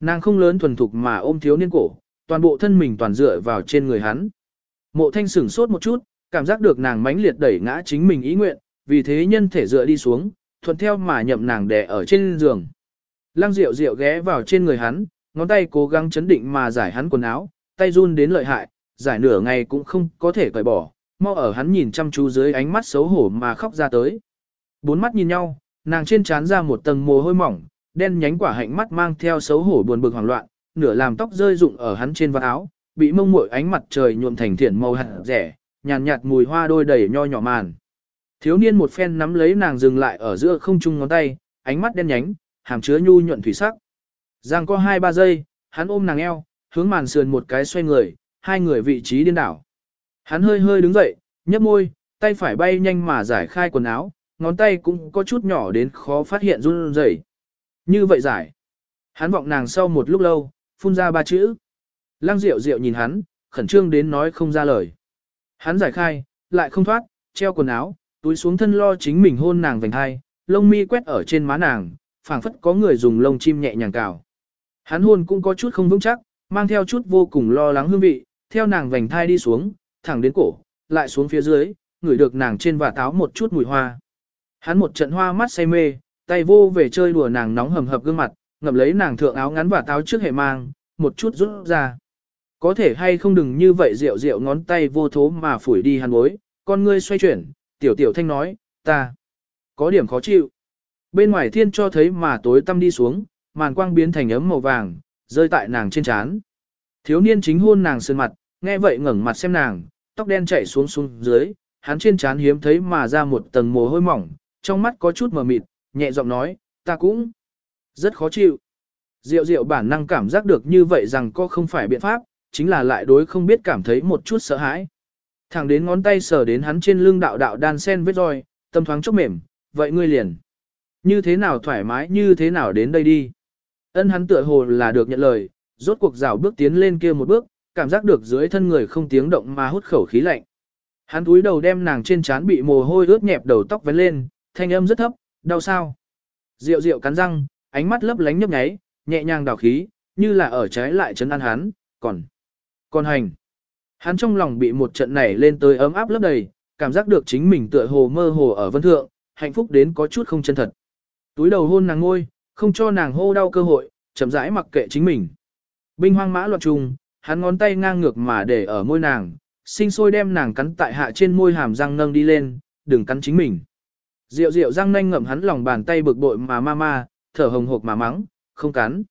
Nàng không lớn thuần thục mà ôm thiếu niên cổ, toàn bộ thân mình toàn dựa vào trên người hắn. Mộ thanh sửng sốt một chút, cảm giác được nàng mãnh liệt đẩy ngã chính mình ý nguyện, vì thế nhân thể dựa đi xuống, thuận theo mà nhậm nàng đè ở trên giường. Lăng Diệu Diệu ghé vào trên người hắn, ngón tay cố gắng chấn định mà giải hắn quần áo, tay run đến lợi hại, giải nửa ngày cũng không có thể cởi bỏ, mau ở hắn nhìn chăm chú dưới ánh mắt xấu hổ mà khóc ra tới. Bốn mắt nhìn nhau, nàng trên trán ra một tầng mồ hôi mỏng, đen nhánh quả hạnh mắt mang theo xấu hổ buồn bực hoảng loạn, nửa làm tóc rơi rụng ở hắn trên vạt áo, bị mông muội ánh mặt trời nhuộm thành thiển màu hạt rẻ, nhàn nhạt, mùi hoa đôi đầy nho nhỏ màn. Thiếu niên một phen nắm lấy nàng dừng lại ở giữa không trung ngón tay, ánh mắt đen nhánh, hàm chứa nhu nhuận thủy sắc. Giang có hai ba giây, hắn ôm nàng eo, hướng màn sườn một cái xoay người, hai người vị trí điên đảo. Hắn hơi hơi đứng dậy, nhấp môi, tay phải bay nhanh mà giải khai quần áo, ngón tay cũng có chút nhỏ đến khó phát hiện run rẩy. Như vậy giải. Hắn vọng nàng sau một lúc lâu, phun ra ba chữ. Lăng Diệu Diệu nhìn hắn, khẩn trương đến nói không ra lời. Hắn giải khai, lại không thoát, treo quần áo, túi xuống thân lo chính mình hôn nàng vành hai, lông mi quét ở trên má nàng, phảng phất có người dùng lông chim nhẹ nhàng cào. Hắn hôn cũng có chút không vững chắc, mang theo chút vô cùng lo lắng hương vị, theo nàng vành thai đi xuống, thẳng đến cổ, lại xuống phía dưới, ngửi được nàng trên và táo một chút mùi hoa. Hắn một trận hoa mắt say mê, tay vô về chơi đùa nàng nóng hầm hập gương mặt, ngậm lấy nàng thượng áo ngắn và táo trước hệ mang, một chút rút ra. Có thể hay không đừng như vậy rượu rượu ngón tay vô thố mà phủi đi hắn bối, con ngươi xoay chuyển, tiểu tiểu thanh nói, ta, có điểm khó chịu. Bên ngoài thiên cho thấy mà tối tăm đi xuống, màn quang biến thành ấm màu vàng, rơi tại nàng trên trán. Thiếu niên chính hôn nàng sơn mặt, nghe vậy ngẩng mặt xem nàng, tóc đen chảy xuống xuống dưới, hắn trên trán hiếm thấy mà ra một tầng mồ hôi mỏng, trong mắt có chút mờ mịt, nhẹ giọng nói, ta cũng rất khó chịu. Diệu diệu bản năng cảm giác được như vậy rằng có không phải biện pháp, chính là lại đối không biết cảm thấy một chút sợ hãi. Thẳng đến ngón tay sờ đến hắn trên lưng đạo đạo đan sen vết roi, tâm thoáng chốc mềm, vậy ngươi liền. Như thế nào thoải mái như thế nào đến đây đi. Ân hắn tựa hồ là được nhận lời, rốt cuộc rào bước tiến lên kia một bước, cảm giác được dưới thân người không tiếng động mà hút khẩu khí lạnh. Hắn túi đầu đem nàng trên trán bị mồ hôi ướt nhẹp đầu tóc vén lên, thanh âm rất thấp, đau sao. Diệu diệu cắn răng, ánh mắt lấp lánh nhấp nháy, nhẹ nhàng đào khí, như là ở trái lại chấn an hắn, còn, còn hành. Hắn trong lòng bị một trận này lên tới ấm áp lấp đầy, cảm giác được chính mình tựa hồ mơ hồ ở vân thượng, hạnh phúc đến có chút không chân thật. Túi đầu hôn nàng ngôi, không cho nàng hô đau cơ hội, chậm rãi mặc kệ chính mình. Binh hoang mã loạn trùng, hắn ngón tay ngang ngược mà để ở môi nàng, sinh sôi đem nàng cắn tại hạ trên môi hàm răng nâng đi lên, đừng cắn chính mình. Diệu diệu răng nanh ngậm hắn lòng bàn tay bực bội mà ma ma, thở hồng hộc mà mắng, không cắn.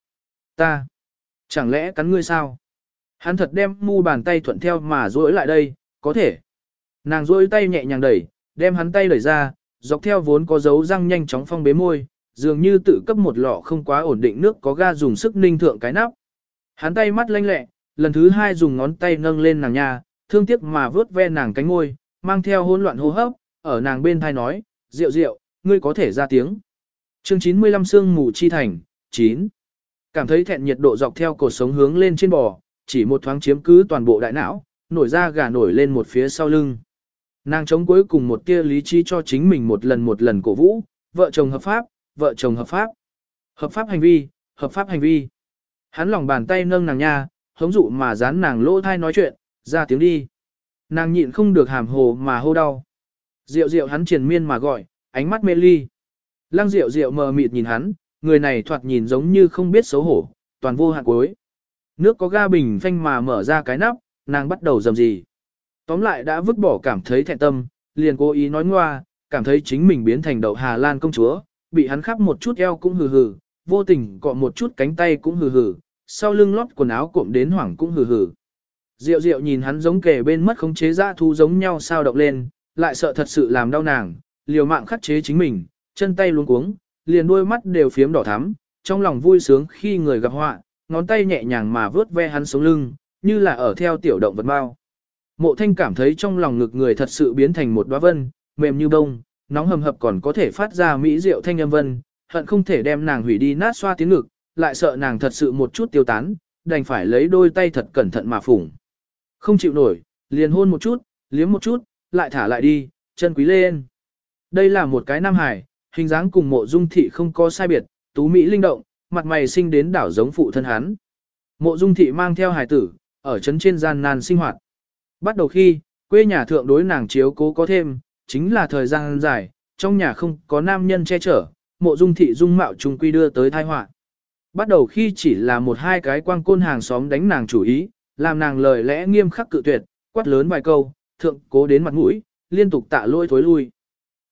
Ta, chẳng lẽ cắn ngươi sao? Hắn thật đem mu bàn tay thuận theo mà duỗi lại đây, có thể. Nàng duỗi tay nhẹ nhàng đẩy, đem hắn tay đẩy ra, dọc theo vốn có dấu răng nhanh chóng phong bế môi, dường như tự cấp một lọ không quá ổn định nước có ga dùng sức ninh thượng cái nắp. Hắn tay mắt lanh lẹ, lần thứ hai dùng ngón tay nâng lên nàng nha, thương tiếc mà vớt ve nàng cánh môi, mang theo hỗn loạn hô hấp, ở nàng bên thai nói, rượu rượu, ngươi có thể ra tiếng. Chương 95 Sương mù chi thành, 9. Cảm thấy thẹn nhiệt độ dọc theo cổ sống hướng lên trên bò, chỉ một thoáng chiếm cứ toàn bộ đại não, nổi ra gà nổi lên một phía sau lưng. Nàng chống cuối cùng một tia lý trí cho chính mình một lần một lần cổ vũ, vợ chồng hợp pháp, vợ chồng hợp pháp. Hợp pháp hành vi, hợp pháp hành vi. Hắn lòng bàn tay nâng nàng nha, hống dụ mà dán nàng lỗ thai nói chuyện, ra tiếng đi. Nàng nhịn không được hàm hồ mà hô đau. Diệu diệu hắn triền miên mà gọi, ánh mắt mê ly. Lăng diệu diệu mờ mịt nhìn hắn, người này thoạt nhìn giống như không biết xấu hổ, toàn vô hạn cuối. Nước có ga bình phanh mà mở ra cái nắp, nàng bắt đầu dầm gì. Tóm lại đã vứt bỏ cảm thấy thẹn tâm, liền cố ý nói ngoa, cảm thấy chính mình biến thành đậu Hà Lan công chúa, bị hắn khắp một chút eo cũng hừ hừ, vô tình cọ một chút cánh tay cũng hừ hừ, sau lưng lót quần áo cộm đến hoảng cũng hừ hừ. Diệu diệu nhìn hắn giống kề bên mất khống chế ra thu giống nhau sao động lên, lại sợ thật sự làm đau nàng, liều mạng khắc chế chính mình, chân tay luống cuống, liền đôi mắt đều phiếm đỏ thắm, trong lòng vui sướng khi người gặp họa, ngón tay nhẹ nhàng mà vớt ve hắn sống lưng, như là ở theo tiểu động vật bao. Mộ thanh cảm thấy trong lòng ngực người thật sự biến thành một đóa vân, mềm như bông, nóng hầm hập còn có thể phát ra mỹ diệu thanh âm vân, hận không thể đem nàng hủy đi nát xoa tiếng ngực, lại sợ nàng thật sự một chút tiêu tán, đành phải lấy đôi tay thật cẩn thận mà phủng. Không chịu nổi, liền hôn một chút, liếm một chút, lại thả lại đi, chân quý lên. Đây là một cái nam hải, Hình dáng cùng mộ dung thị không có sai biệt, tú mỹ linh động, mặt mày sinh đến đảo giống phụ thân hắn. Mộ dung thị mang theo hải tử, ở trấn trên gian nan sinh hoạt. Bắt đầu khi, quê nhà thượng đối nàng chiếu cố có thêm, chính là thời gian dài, trong nhà không có nam nhân che chở, mộ dung thị dung mạo trung quy đưa tới tai họa. Bắt đầu khi chỉ là một hai cái quang côn hàng xóm đánh nàng chủ ý, làm nàng lời lẽ nghiêm khắc cự tuyệt, quát lớn vài câu, thượng cố đến mặt mũi, liên tục tạ lôi thối lui.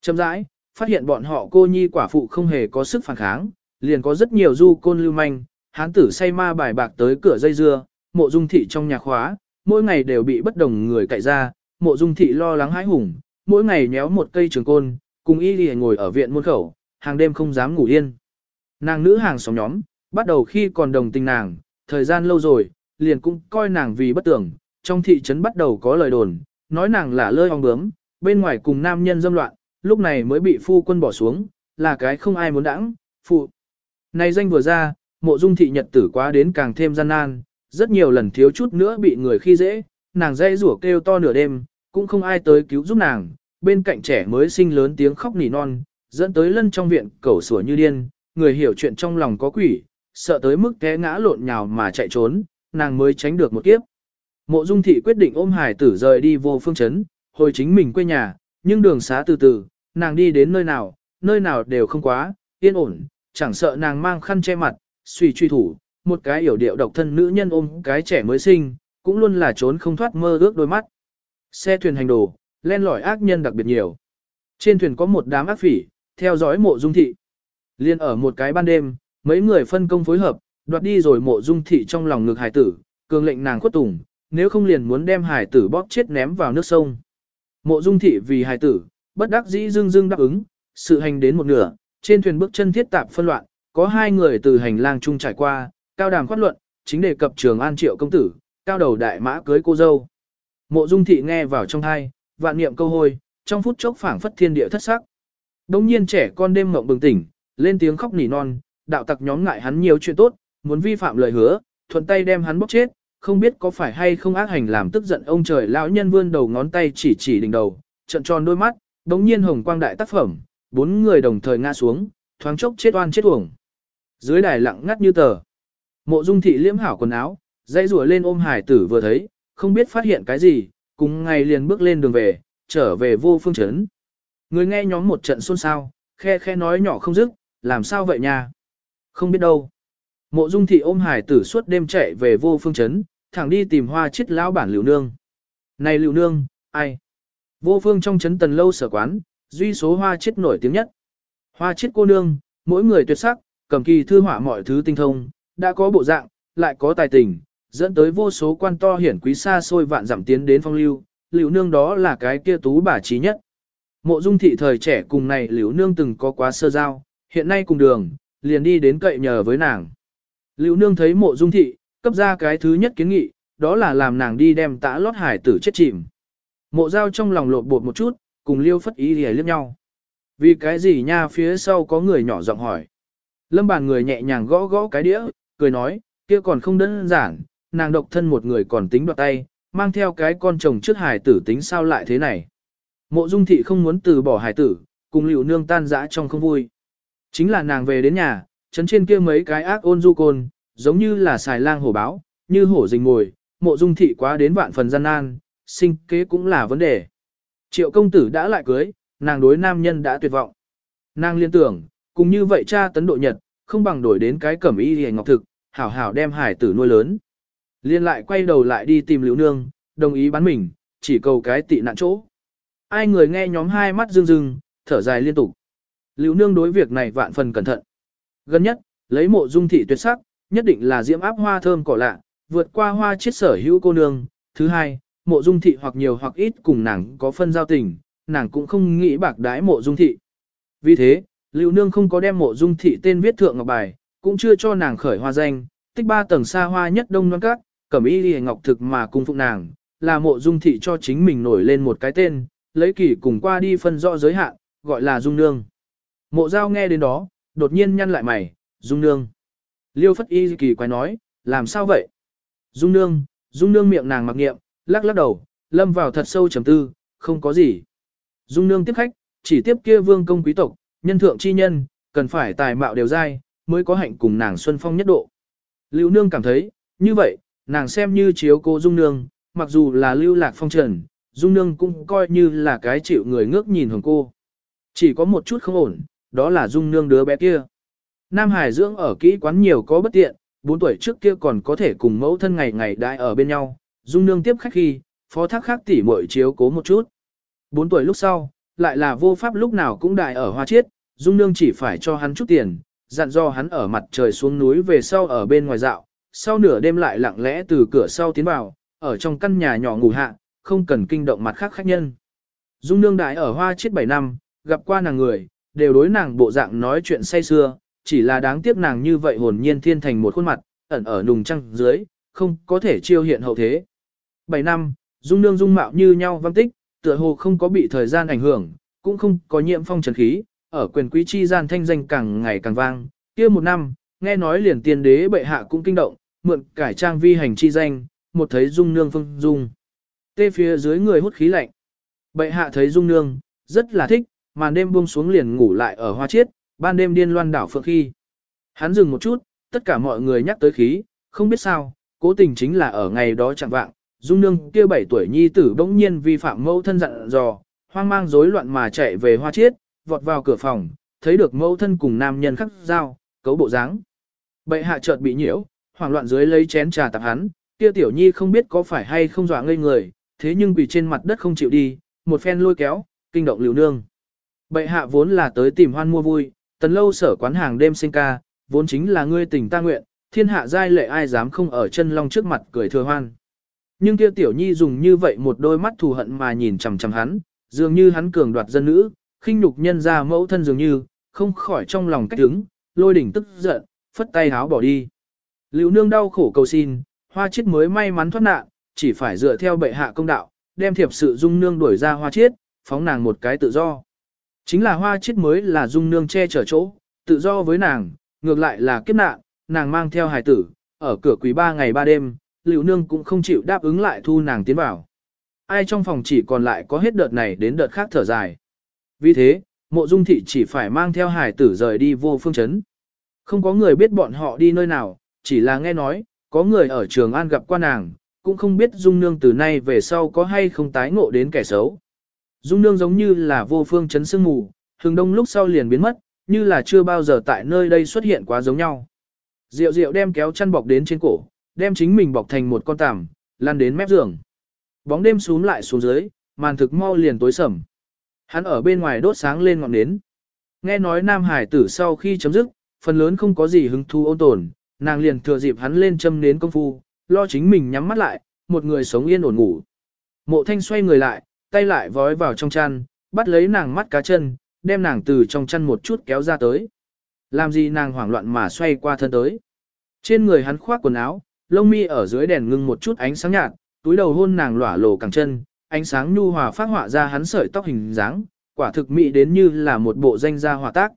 Chậm rãi, phát hiện bọn họ cô nhi quả phụ không hề có sức phản kháng, liền có rất nhiều du côn lưu manh, hán tử say ma bài bạc tới cửa dây dưa, mộ dung thị trong nhà khóa, mỗi ngày đều bị bất đồng người cậy ra, mộ dung thị lo lắng hãi hùng, mỗi ngày nhéo một cây trường côn, cùng y lì ngồi ở viện môn khẩu, hàng đêm không dám ngủ yên. Nàng nữ hàng xóm nhóm, bắt đầu khi còn đồng tình nàng, thời gian lâu rồi, liền cũng coi nàng vì bất tưởng, trong thị trấn bắt đầu có lời đồn, nói nàng là lơi ong bướm, bên ngoài cùng nam nhân dâm loạn, lúc này mới bị phu quân bỏ xuống, là cái không ai muốn đãng, phụ. Này danh vừa ra, mộ dung thị nhật tử quá đến càng thêm gian nan, rất nhiều lần thiếu chút nữa bị người khi dễ, nàng dây rủa kêu to nửa đêm, cũng không ai tới cứu giúp nàng, bên cạnh trẻ mới sinh lớn tiếng khóc nỉ non, dẫn tới lân trong viện cẩu sủa như điên, người hiểu chuyện trong lòng có quỷ, sợ tới mức té ngã lộn nhào mà chạy trốn, nàng mới tránh được một kiếp. Mộ Dung thị quyết định ôm hải tử rời đi vô phương chấn, hồi chính mình quê nhà, nhưng đường xá từ từ, nàng đi đến nơi nào, nơi nào đều không quá, yên ổn, chẳng sợ nàng mang khăn che mặt, suy truy thủ, một cái hiểu điệu độc thân nữ nhân ôm cái trẻ mới sinh, cũng luôn là trốn không thoát mơ ước đôi mắt. Xe thuyền hành đồ, len lỏi ác nhân đặc biệt nhiều. Trên thuyền có một đám ác phỉ, theo dõi mộ dung thị. Liên ở một cái ban đêm, mấy người phân công phối hợp, đoạt đi rồi mộ dung thị trong lòng ngực hải tử, cường lệnh nàng khuất tùng, nếu không liền muốn đem hải tử bóp chết ném vào nước sông. Mộ dung thị vì hải tử, bất đắc dĩ dưng dưng đáp ứng, sự hành đến một nửa, trên thuyền bước chân thiết tạp phân loạn, có hai người từ hành lang chung trải qua, cao đàm khoát luận, chính đề cập trường an triệu công tử, cao đầu đại mã cưới cô dâu. Mộ dung thị nghe vào trong thai, vạn niệm câu hôi, trong phút chốc phảng phất thiên địa thất sắc. Đông nhiên trẻ con đêm mộng bừng tỉnh, lên tiếng khóc nỉ non, đạo tặc nhóm ngại hắn nhiều chuyện tốt, muốn vi phạm lời hứa, thuận tay đem hắn bóc chết, không biết có phải hay không ác hành làm tức giận ông trời lão nhân vươn đầu ngón tay chỉ chỉ đỉnh đầu, trận tròn đôi mắt, đống nhiên hồng quang đại tác phẩm, bốn người đồng thời ngã xuống, thoáng chốc chết oan chết uổng. Dưới đài lặng ngắt như tờ. Mộ Dung thị liễm hảo quần áo, dây rùa lên ôm hải tử vừa thấy, không biết phát hiện cái gì, cùng ngày liền bước lên đường về, trở về vô phương chấn. Người nghe nhóm một trận xôn xao, khe khe nói nhỏ không dứt, làm sao vậy nha? Không biết đâu. Mộ Dung thị ôm hải tử suốt đêm chạy về vô phương chấn, thẳng đi tìm hoa chết lão bản Lưu Nương. Này Lưu Nương, ai? Vô phương trong chấn tần lâu sở quán, duy số hoa chết nổi tiếng nhất. Hoa chết cô nương, mỗi người tuyệt sắc, cầm kỳ thư họa mọi thứ tinh thông, đã có bộ dạng, lại có tài tình, dẫn tới vô số quan to hiển quý xa xôi vạn giảm tiến đến phong lưu, Lưu Nương đó là cái kia tú bà trí nhất. Mộ Dung thị thời trẻ cùng này Lưu Nương từng có quá sơ giao, hiện nay cùng đường, liền đi đến cậy nhờ với nàng. Lưu Nương thấy Mộ Dung thị, cấp ra cái thứ nhất kiến nghị, đó là làm nàng đi đem tã lót hải tử chết chìm. Mộ Giao trong lòng lột bột một chút, cùng Liêu Phất Ý lìa liếc nhau. Vì cái gì nha phía sau có người nhỏ giọng hỏi. Lâm bàn người nhẹ nhàng gõ gõ cái đĩa, cười nói, kia còn không đơn giản, nàng độc thân một người còn tính đoạt tay, mang theo cái con chồng trước hải tử tính sao lại thế này. Mộ dung thị không muốn từ bỏ hải tử, cùng liệu nương tan dã trong không vui. Chính là nàng về đến nhà, chấn trên kia mấy cái ác ôn du côn, giống như là xài lang hổ báo, như hổ rình ngồi, mộ dung thị quá đến vạn phần gian nan, sinh kế cũng là vấn đề. Triệu công tử đã lại cưới, nàng đối nam nhân đã tuyệt vọng. Nàng liên tưởng, cùng như vậy cha tấn độ nhật, không bằng đổi đến cái cẩm y hề ngọc thực, hảo hảo đem hải tử nuôi lớn. Liên lại quay đầu lại đi tìm liễu nương, đồng ý bán mình, chỉ cầu cái tị nạn chỗ. Ai người nghe nhóm hai mắt rưng rưng, thở dài liên tục. Liễu nương đối việc này vạn phần cẩn thận. Gần nhất, lấy mộ dung thị tuyệt sắc, nhất định là diễm áp hoa thơm cỏ lạ, vượt qua hoa chiết sở hữu cô nương. Thứ hai, mộ dung thị hoặc nhiều hoặc ít cùng nàng có phân giao tình, nàng cũng không nghĩ bạc đái mộ dung thị. Vì thế, Lưu Nương không có đem mộ dung thị tên viết thượng ngọc bài, cũng chưa cho nàng khởi hoa danh, tích ba tầng xa hoa nhất đông non cát, cẩm y lìa ngọc thực mà cung phụng nàng, là mộ dung thị cho chính mình nổi lên một cái tên, lấy kỳ cùng qua đi phân rõ giới hạn, gọi là dung nương. Mộ giao nghe đến đó, đột nhiên nhăn lại mày, dung nương. Liêu phất y kỳ quái nói, làm sao vậy? Dung nương, dung nương miệng nàng mặc nghiệm, lắc lắc đầu, lâm vào thật sâu trầm tư, không có gì. Dung nương tiếp khách, chỉ tiếp kia vương công quý tộc, Nhân thượng chi nhân, cần phải tài mạo đều dai, mới có hạnh cùng nàng xuân phong nhất độ. Lưu nương cảm thấy, như vậy, nàng xem như chiếu cô dung nương, mặc dù là lưu lạc phong trần, dung nương cũng coi như là cái chịu người ngước nhìn hồng cô. Chỉ có một chút không ổn, đó là dung nương đứa bé kia. Nam Hải dưỡng ở kỹ quán nhiều có bất tiện, 4 tuổi trước kia còn có thể cùng mẫu thân ngày ngày đại ở bên nhau, dung nương tiếp khách khi, phó thác khác tỉ muội chiếu cố một chút. 4 tuổi lúc sau, lại là vô pháp lúc nào cũng đại ở hoa chiết, dung nương chỉ phải cho hắn chút tiền, dặn do hắn ở mặt trời xuống núi về sau ở bên ngoài dạo, sau nửa đêm lại lặng lẽ từ cửa sau tiến vào, ở trong căn nhà nhỏ ngủ hạ, không cần kinh động mặt khác khách nhân. Dung nương đại ở hoa chiết 7 năm, gặp qua nàng người, đều đối nàng bộ dạng nói chuyện say xưa, chỉ là đáng tiếc nàng như vậy hồn nhiên thiên thành một khuôn mặt, ẩn ở nùng trăng dưới, không có thể chiêu hiện hậu thế. 7 năm, dung nương dung mạo như nhau văn tích, tựa hồ không có bị thời gian ảnh hưởng, cũng không có nhiễm phong trần khí, ở quyền quý chi gian thanh danh càng ngày càng vang. kia một năm, nghe nói liền tiên đế bệ hạ cũng kinh động, mượn cải trang vi hành chi danh, một thấy dung nương phương dung. Tê phía dưới người hút khí lạnh. Bệ hạ thấy dung nương, rất là thích, màn đêm buông xuống liền ngủ lại ở hoa chiết, ban đêm điên loan đảo phượng khi. Hắn dừng một chút, tất cả mọi người nhắc tới khí, không biết sao, cố tình chính là ở ngày đó chẳng vạng, dung nương kia 7 tuổi nhi tử bỗng nhiên vi phạm mẫu thân dặn dò, hoang mang rối loạn mà chạy về hoa chiết, vọt vào cửa phòng, thấy được mẫu thân cùng nam nhân khắc dao, cấu bộ dáng. Bệ hạ chợt bị nhiễu, hoảng loạn dưới lấy chén trà tạp hắn, kia tiểu nhi không biết có phải hay không dọa ngây người, thế nhưng quỳ trên mặt đất không chịu đi, một phen lôi kéo, kinh động liều nương. Bệ hạ vốn là tới tìm hoan mua vui, tần lâu sở quán hàng đêm sinh ca, vốn chính là ngươi tình ta nguyện, thiên hạ giai lệ ai dám không ở chân long trước mặt cười thừa hoan. Nhưng kia tiểu nhi dùng như vậy một đôi mắt thù hận mà nhìn chằm chằm hắn, dường như hắn cường đoạt dân nữ, khinh nhục nhân ra mẫu thân dường như, không khỏi trong lòng cách đứng, lôi đỉnh tức giận, phất tay háo bỏ đi. Liệu nương đau khổ cầu xin, hoa chiết mới may mắn thoát nạn, chỉ phải dựa theo bệ hạ công đạo, đem thiệp sự dung nương đuổi ra hoa chiết, phóng nàng một cái tự do. Chính là hoa chiết mới là dung nương che chở chỗ, tự do với nàng, ngược lại là kiếp nạn, nàng mang theo hài tử, ở cửa quý ba ngày ba đêm, liệu nương cũng không chịu đáp ứng lại thu nàng tiến vào. Ai trong phòng chỉ còn lại có hết đợt này đến đợt khác thở dài. Vì thế, mộ dung thị chỉ phải mang theo hài tử rời đi vô phương chấn. Không có người biết bọn họ đi nơi nào, chỉ là nghe nói, có người ở trường an gặp qua nàng, cũng không biết dung nương từ nay về sau có hay không tái ngộ đến kẻ xấu. Dung nương giống như là vô phương chấn sương mù, hừng đông lúc sau liền biến mất, như là chưa bao giờ tại nơi đây xuất hiện quá giống nhau. Diệu diệu đem kéo chăn bọc đến trên cổ, đem chính mình bọc thành một con tằm, lăn đến mép giường. Bóng đêm xuống lại xuống dưới, màn thực mau liền tối sầm. Hắn ở bên ngoài đốt sáng lên ngọn nến. Nghe nói Nam Hải tử sau khi chấm dứt, phần lớn không có gì hứng thú ôn tồn, nàng liền thừa dịp hắn lên châm nến công phu, lo chính mình nhắm mắt lại, một người sống yên ổn ngủ. Mộ thanh xoay người lại, tay lại vói vào trong chăn, bắt lấy nàng mắt cá chân, đem nàng từ trong chăn một chút kéo ra tới. Làm gì nàng hoảng loạn mà xoay qua thân tới. Trên người hắn khoác quần áo, lông mi ở dưới đèn ngưng một chút ánh sáng nhạt, túi đầu hôn nàng lỏa lồ càng chân, ánh sáng nhu hòa phát họa ra hắn sợi tóc hình dáng, quả thực mỹ đến như là một bộ danh gia hòa tác.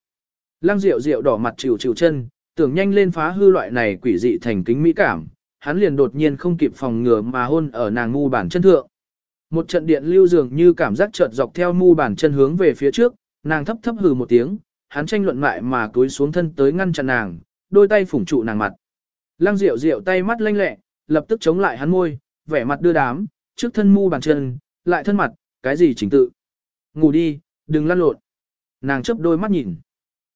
Lăng Diệu Diệu đỏ mặt chịu chịu chân, tưởng nhanh lên phá hư loại này quỷ dị thành kính mỹ cảm, hắn liền đột nhiên không kịp phòng ngừa mà hôn ở nàng ngu bản chân thượng. Một trận điện lưu dường như cảm giác chợt dọc theo mu bàn chân hướng về phía trước, nàng thấp thấp hừ một tiếng, hắn tranh luận mại mà cúi xuống thân tới ngăn chặn nàng, đôi tay phủng trụ nàng mặt. Lăng Diệu Diệu tay mắt lanh lẹ, lập tức chống lại hắn môi, vẻ mặt đưa đám, trước thân mu bàn chân, lại thân mặt, cái gì chỉnh tự. Ngủ đi, đừng lăn lộn. Nàng chớp đôi mắt nhìn.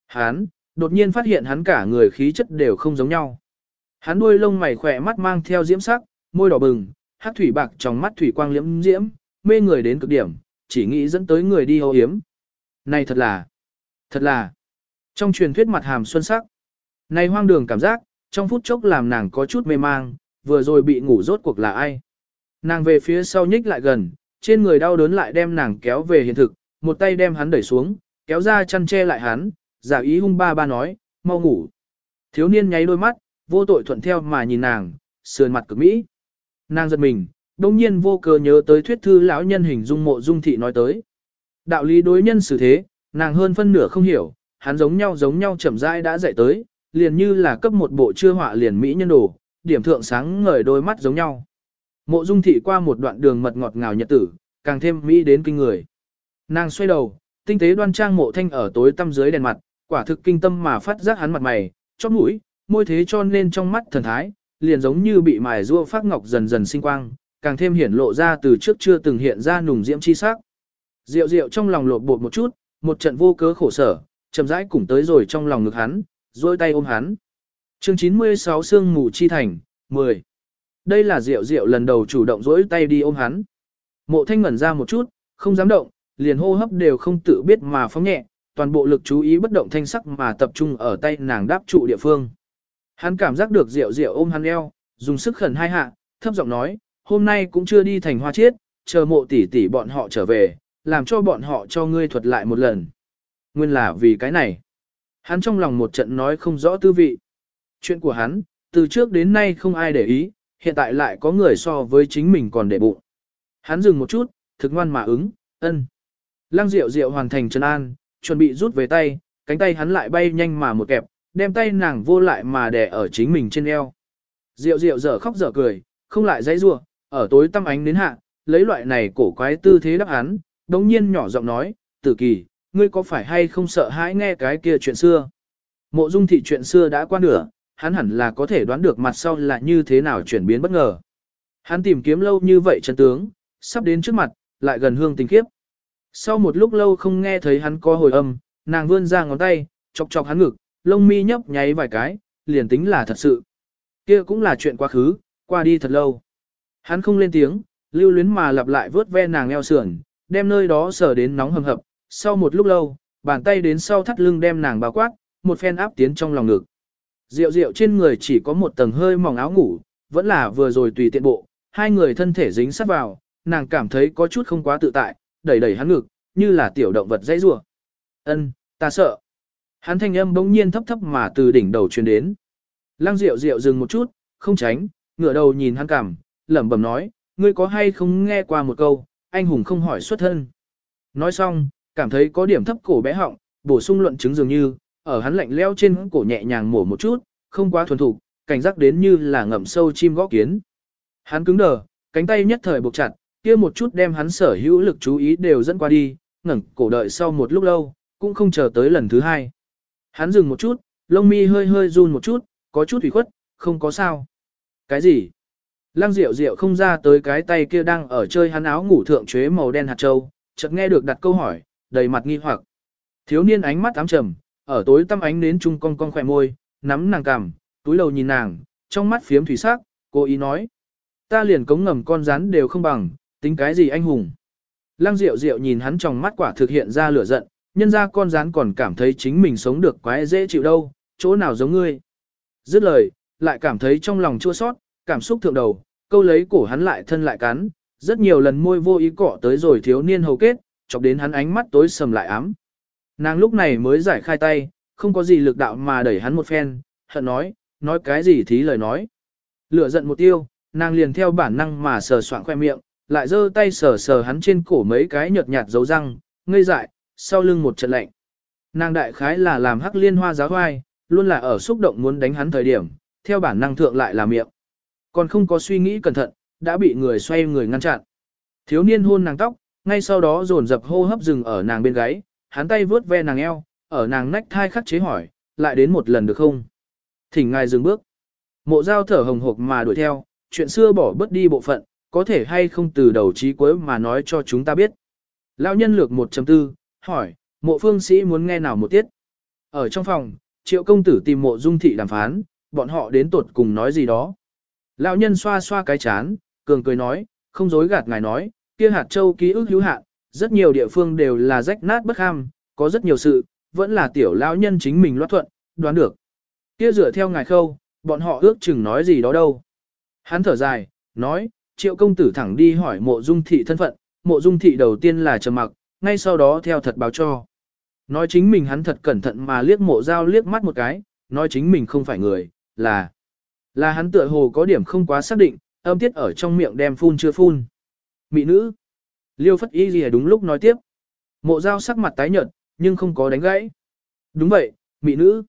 Hắn, đột nhiên phát hiện hắn cả người khí chất đều không giống nhau. Hắn đuôi lông mày khỏe mắt mang theo diễm sắc, môi đỏ bừng, hát thủy bạc trong mắt thủy quang liễm diễm, mê người đến cực điểm, chỉ nghĩ dẫn tới người đi hô hiếm. Này thật là, thật là, trong truyền thuyết mặt hàm xuân sắc. Này hoang đường cảm giác, trong phút chốc làm nàng có chút mê mang, vừa rồi bị ngủ rốt cuộc là ai. Nàng về phía sau nhích lại gần, trên người đau đớn lại đem nàng kéo về hiện thực, một tay đem hắn đẩy xuống, kéo ra chăn che lại hắn, giả ý hung ba ba nói, mau ngủ. Thiếu niên nháy đôi mắt, vô tội thuận theo mà nhìn nàng, sườn mặt cực mỹ. Nàng giật mình, đông nhiên vô cớ nhớ tới thuyết thư lão nhân hình dung mộ dung thị nói tới. Đạo lý đối nhân xử thế, nàng hơn phân nửa không hiểu, hắn giống nhau giống nhau chậm rãi đã dạy tới, liền như là cấp một bộ chưa họa liền mỹ nhân đồ, điểm thượng sáng ngời đôi mắt giống nhau. Mộ dung thị qua một đoạn đường mật ngọt ngào nhật tử, càng thêm mỹ đến kinh người. Nàng xoay đầu, tinh tế đoan trang mộ thanh ở tối tăm dưới đèn mặt, quả thực kinh tâm mà phát giác hắn mặt mày, chóp mũi, môi thế cho nên trong mắt thần thái, liền giống như bị mài rua phát ngọc dần dần sinh quang, càng thêm hiển lộ ra từ trước chưa từng hiện ra nùng diễm chi sắc. Diệu diệu trong lòng lột bột một chút, một trận vô cớ khổ sở, chậm rãi cùng tới rồi trong lòng ngực hắn, duỗi tay ôm hắn. Chương 96 Sương mù chi thành, 10. Đây là Diệu Diệu lần đầu chủ động duỗi tay đi ôm hắn. Mộ Thanh ngẩn ra một chút, không dám động, liền hô hấp đều không tự biết mà phóng nhẹ, toàn bộ lực chú ý bất động thanh sắc mà tập trung ở tay nàng đáp trụ địa phương. Hắn cảm giác được Diệu Diệu ôm hắn eo, dùng sức khẩn hai hạ, thấp giọng nói, hôm nay cũng chưa đi thành hoa chiết, chờ mộ tỷ tỷ bọn họ trở về, làm cho bọn họ cho ngươi thuật lại một lần. Nguyên là vì cái này. Hắn trong lòng một trận nói không rõ tư vị. Chuyện của hắn, từ trước đến nay không ai để ý, hiện tại lại có người so với chính mình còn để bụng. Hắn dừng một chút, thực ngoan mà ứng, ân. Lăng Diệu Diệu hoàn thành chân an, chuẩn bị rút về tay, cánh tay hắn lại bay nhanh mà một kẹp, đem tay nàng vô lại mà đè ở chính mình trên eo. Diệu Diệu dở khóc dở cười, không lại dãy rua, ở tối tăm ánh đến hạ, lấy loại này cổ quái tư thế đáp án, đống nhiên nhỏ giọng nói, tử kỳ, ngươi có phải hay không sợ hãi nghe cái kia chuyện xưa? Mộ dung thị chuyện xưa đã qua nửa, hắn hẳn là có thể đoán được mặt sau là như thế nào chuyển biến bất ngờ. Hắn tìm kiếm lâu như vậy chân tướng, sắp đến trước mặt, lại gần hương tình Kiếp, Sau một lúc lâu không nghe thấy hắn có hồi âm, nàng vươn ra ngón tay, chọc chọc hắn ngực, lông mi nhấp nháy vài cái, liền tính là thật sự. Kia cũng là chuyện quá khứ, qua đi thật lâu. Hắn không lên tiếng, lưu luyến mà lặp lại vớt ve nàng eo sườn, đem nơi đó sờ đến nóng hầm hập. Sau một lúc lâu, bàn tay đến sau thắt lưng đem nàng bao quát, một phen áp tiến trong lòng ngực. Rượu rượu trên người chỉ có một tầng hơi mỏng áo ngủ, vẫn là vừa rồi tùy tiện bộ, hai người thân thể dính sát vào, nàng cảm thấy có chút không quá tự tại, đẩy đẩy hắn ngực, như là tiểu động vật dãy rủa. Ân, ta sợ. Hắn thanh âm bỗng nhiên thấp thấp mà từ đỉnh đầu truyền đến. Lăng Diệu Diệu dừng một chút, không tránh, ngửa đầu nhìn hắn cảm, lẩm bẩm nói, ngươi có hay không nghe qua một câu, anh hùng không hỏi xuất thân. Nói xong, cảm thấy có điểm thấp cổ bé họng, bổ sung luận chứng dường như, ở hắn lạnh leo trên cổ nhẹ nhàng mổ một chút, không quá thuần thục, cảnh giác đến như là ngậm sâu chim gõ kiến. Hắn cứng đờ, cánh tay nhất thời buộc chặt, kia một chút đem hắn sở hữu lực chú ý đều dẫn qua đi, ngẩng cổ đợi sau một lúc lâu, cũng không chờ tới lần thứ hai. Hắn dừng một chút, lông mi hơi hơi run một chút, có chút ủy khuất, không có sao. Cái gì? Lăng Diệu Diệu không ra tới cái tay kia đang ở chơi hắn áo ngủ thượng chế màu đen hạt châu, chợt nghe được đặt câu hỏi, đầy mặt nghi hoặc. Thiếu niên ánh mắt ám trầm, ở tối tăm ánh đến trung cong cong khỏe môi, nắm nàng cằm, túi đầu nhìn nàng, trong mắt phiếm thủy sắc, cô ý nói. Ta liền cống ngầm con rắn đều không bằng, tính cái gì anh hùng. Lăng Diệu Diệu nhìn hắn trong mắt quả thực hiện ra lửa giận, nhân ra con rắn còn cảm thấy chính mình sống được quái dễ chịu đâu, chỗ nào giống ngươi. Dứt lời, lại cảm thấy trong lòng chua sót, cảm xúc thượng đầu, câu lấy cổ hắn lại thân lại cắn, rất nhiều lần môi vô ý cọ tới rồi thiếu niên hầu kết, chọc đến hắn ánh mắt tối sầm lại ám. Nàng lúc này mới giải khai tay, không có gì lực đạo mà đẩy hắn một phen, hận nói, nói cái gì thí lời nói. Lửa giận một tiêu, nàng liền theo bản năng mà sờ soạn khoe miệng, lại giơ tay sờ sờ hắn trên cổ mấy cái nhợt nhạt dấu răng, ngây dại, sau lưng một trận lạnh. Nàng đại khái là làm hắc liên hoa giáo hoai, luôn là ở xúc động muốn đánh hắn thời điểm, theo bản năng thượng lại là miệng. Còn không có suy nghĩ cẩn thận, đã bị người xoay người ngăn chặn. Thiếu niên hôn nàng tóc, ngay sau đó dồn dập hô hấp dừng ở nàng bên gáy, hắn tay vướt ve nàng eo, ở nàng nách thai khắc chế hỏi, lại đến một lần được không? Thỉnh ngài dừng bước. Mộ dao thở hồng hộc mà đuổi theo, chuyện xưa bỏ bớt đi bộ phận, có thể hay không từ đầu chí cuối mà nói cho chúng ta biết. Lão nhân lược 1.4, hỏi, mộ phương sĩ muốn nghe nào một tiết? Ở trong phòng, triệu công tử tìm mộ dung thị đàm phán, bọn họ đến tột cùng nói gì đó. Lão nhân xoa xoa cái chán, cường cười nói, không dối gạt ngài nói, kia hạt châu ký ức hữu hạn, rất nhiều địa phương đều là rách nát bất ham, có rất nhiều sự, vẫn là tiểu lão nhân chính mình loát thuận, đoán được. Kia dựa theo ngài khâu, bọn họ ước chừng nói gì đó đâu. Hắn thở dài, nói, triệu công tử thẳng đi hỏi mộ dung thị thân phận, mộ dung thị đầu tiên là trầm mặc, ngay sau đó theo thật báo cho. Nói chính mình hắn thật cẩn thận mà liếc mộ dao liếc mắt một cái, nói chính mình không phải người, là là hắn tựa hồ có điểm không quá xác định, âm tiết ở trong miệng đem phun chưa phun. mỹ nữ. Liêu phất y gì đúng lúc nói tiếp. Mộ dao sắc mặt tái nhợt, nhưng không có đánh gãy. Đúng vậy, mỹ nữ.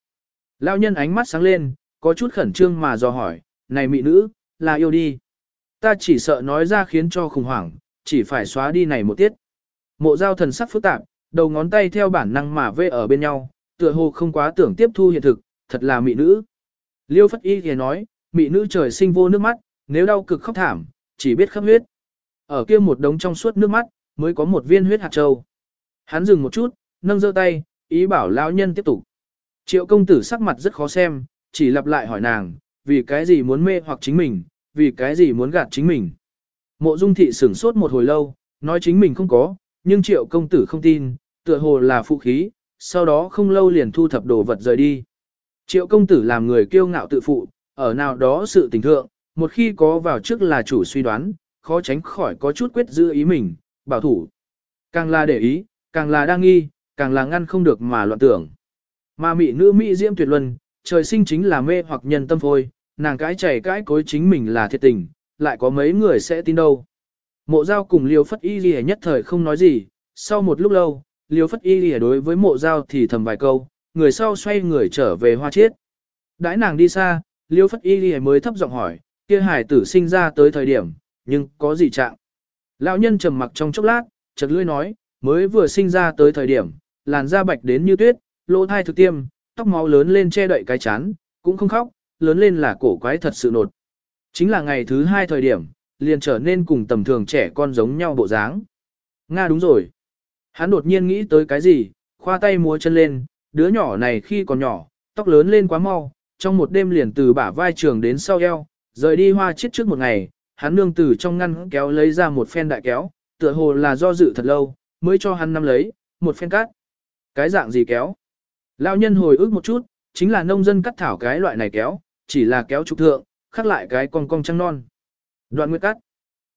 Lao nhân ánh mắt sáng lên, có chút khẩn trương mà dò hỏi, này mỹ nữ, là yêu đi. Ta chỉ sợ nói ra khiến cho khủng hoảng, chỉ phải xóa đi này một tiết. Mộ giao thần sắc phức tạp, đầu ngón tay theo bản năng mà vê ở bên nhau, tựa hồ không quá tưởng tiếp thu hiện thực, thật là mị nữ. Liêu Phất Y thì nói, mị nữ trời sinh vô nước mắt, nếu đau cực khóc thảm, chỉ biết khắp huyết. Ở kia một đống trong suốt nước mắt, mới có một viên huyết hạt châu. Hắn dừng một chút, nâng giơ tay, ý bảo lão nhân tiếp tục. Triệu công tử sắc mặt rất khó xem, chỉ lặp lại hỏi nàng, vì cái gì muốn mê hoặc chính mình, vì cái gì muốn gạt chính mình. Mộ dung thị sửng sốt một hồi lâu, nói chính mình không có, nhưng triệu công tử không tin, tựa hồ là phụ khí, sau đó không lâu liền thu thập đồ vật rời đi. Triệu công tử làm người kiêu ngạo tự phụ, ở nào đó sự tình thượng, một khi có vào trước là chủ suy đoán, khó tránh khỏi có chút quyết giữ ý mình, bảo thủ. Càng là để ý, càng là đa nghi, càng là ngăn không được mà loạn tưởng. Mà mỹ nữ mỹ diễm tuyệt luân, trời sinh chính là mê hoặc nhân tâm phôi, nàng cái chảy cái cối chính mình là thiệt tình, lại có mấy người sẽ tin đâu. Mộ giao cùng liêu phất y lìa nhất thời không nói gì, sau một lúc lâu, liêu phất y lìa đối với mộ giao thì thầm vài câu, người sau xoay người trở về hoa chiết. Đãi nàng đi xa, liêu phất y lìa mới thấp giọng hỏi, kia hải tử sinh ra tới thời điểm, nhưng có gì trạng? Lão nhân trầm mặc trong chốc lát, chợt lưỡi nói, mới vừa sinh ra tới thời điểm, làn da bạch đến như tuyết, lỗ thai thực tiêm, tóc máu lớn lên che đậy cái chán, cũng không khóc, lớn lên là cổ quái thật sự nột. Chính là ngày thứ hai thời điểm, liền trở nên cùng tầm thường trẻ con giống nhau bộ dáng. Nga đúng rồi. Hắn đột nhiên nghĩ tới cái gì, khoa tay múa chân lên, đứa nhỏ này khi còn nhỏ, tóc lớn lên quá mau, trong một đêm liền từ bả vai trường đến sau eo, rời đi hoa chết trước một ngày, hắn nương từ trong ngăn kéo lấy ra một phen đại kéo, tựa hồ là do dự thật lâu, mới cho hắn nắm lấy, một phen cắt. Cái dạng gì kéo? Lão nhân hồi ức một chút, chính là nông dân cắt thảo cái loại này kéo, chỉ là kéo trục thượng, khắc lại cái con cong trăng non. Đoạn nguyệt cắt.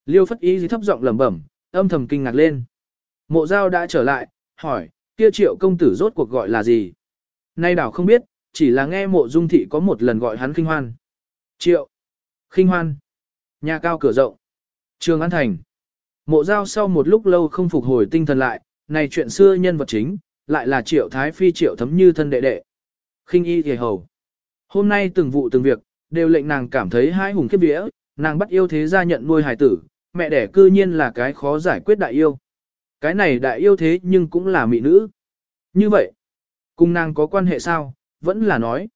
Liêu phất ý gì thấp giọng lẩm bẩm, âm thầm kinh ngạc lên. Mộ giao đã trở lại, hỏi, kia triệu công tử rốt cuộc gọi là gì? Nay đảo không biết, chỉ là nghe mộ dung thị có một lần gọi hắn kinh hoan. Triệu. kinh hoan. Nhà cao cửa rộng. Trường An Thành. Mộ giao sau một lúc lâu không phục hồi tinh thần lại, này chuyện xưa nhân vật chính, lại là triệu thái phi triệu thấm như thân đệ đệ. kinh y thì hầu. Hôm nay từng vụ từng việc, đều lệnh nàng cảm thấy hai hùng khiếp vía, nàng bắt yêu thế gia nhận nuôi hài tử, mẹ đẻ cư nhiên là cái khó giải quyết đại yêu. Cái này đại yêu thế nhưng cũng là mỹ nữ. Như vậy, cùng nàng có quan hệ sao, vẫn là nói.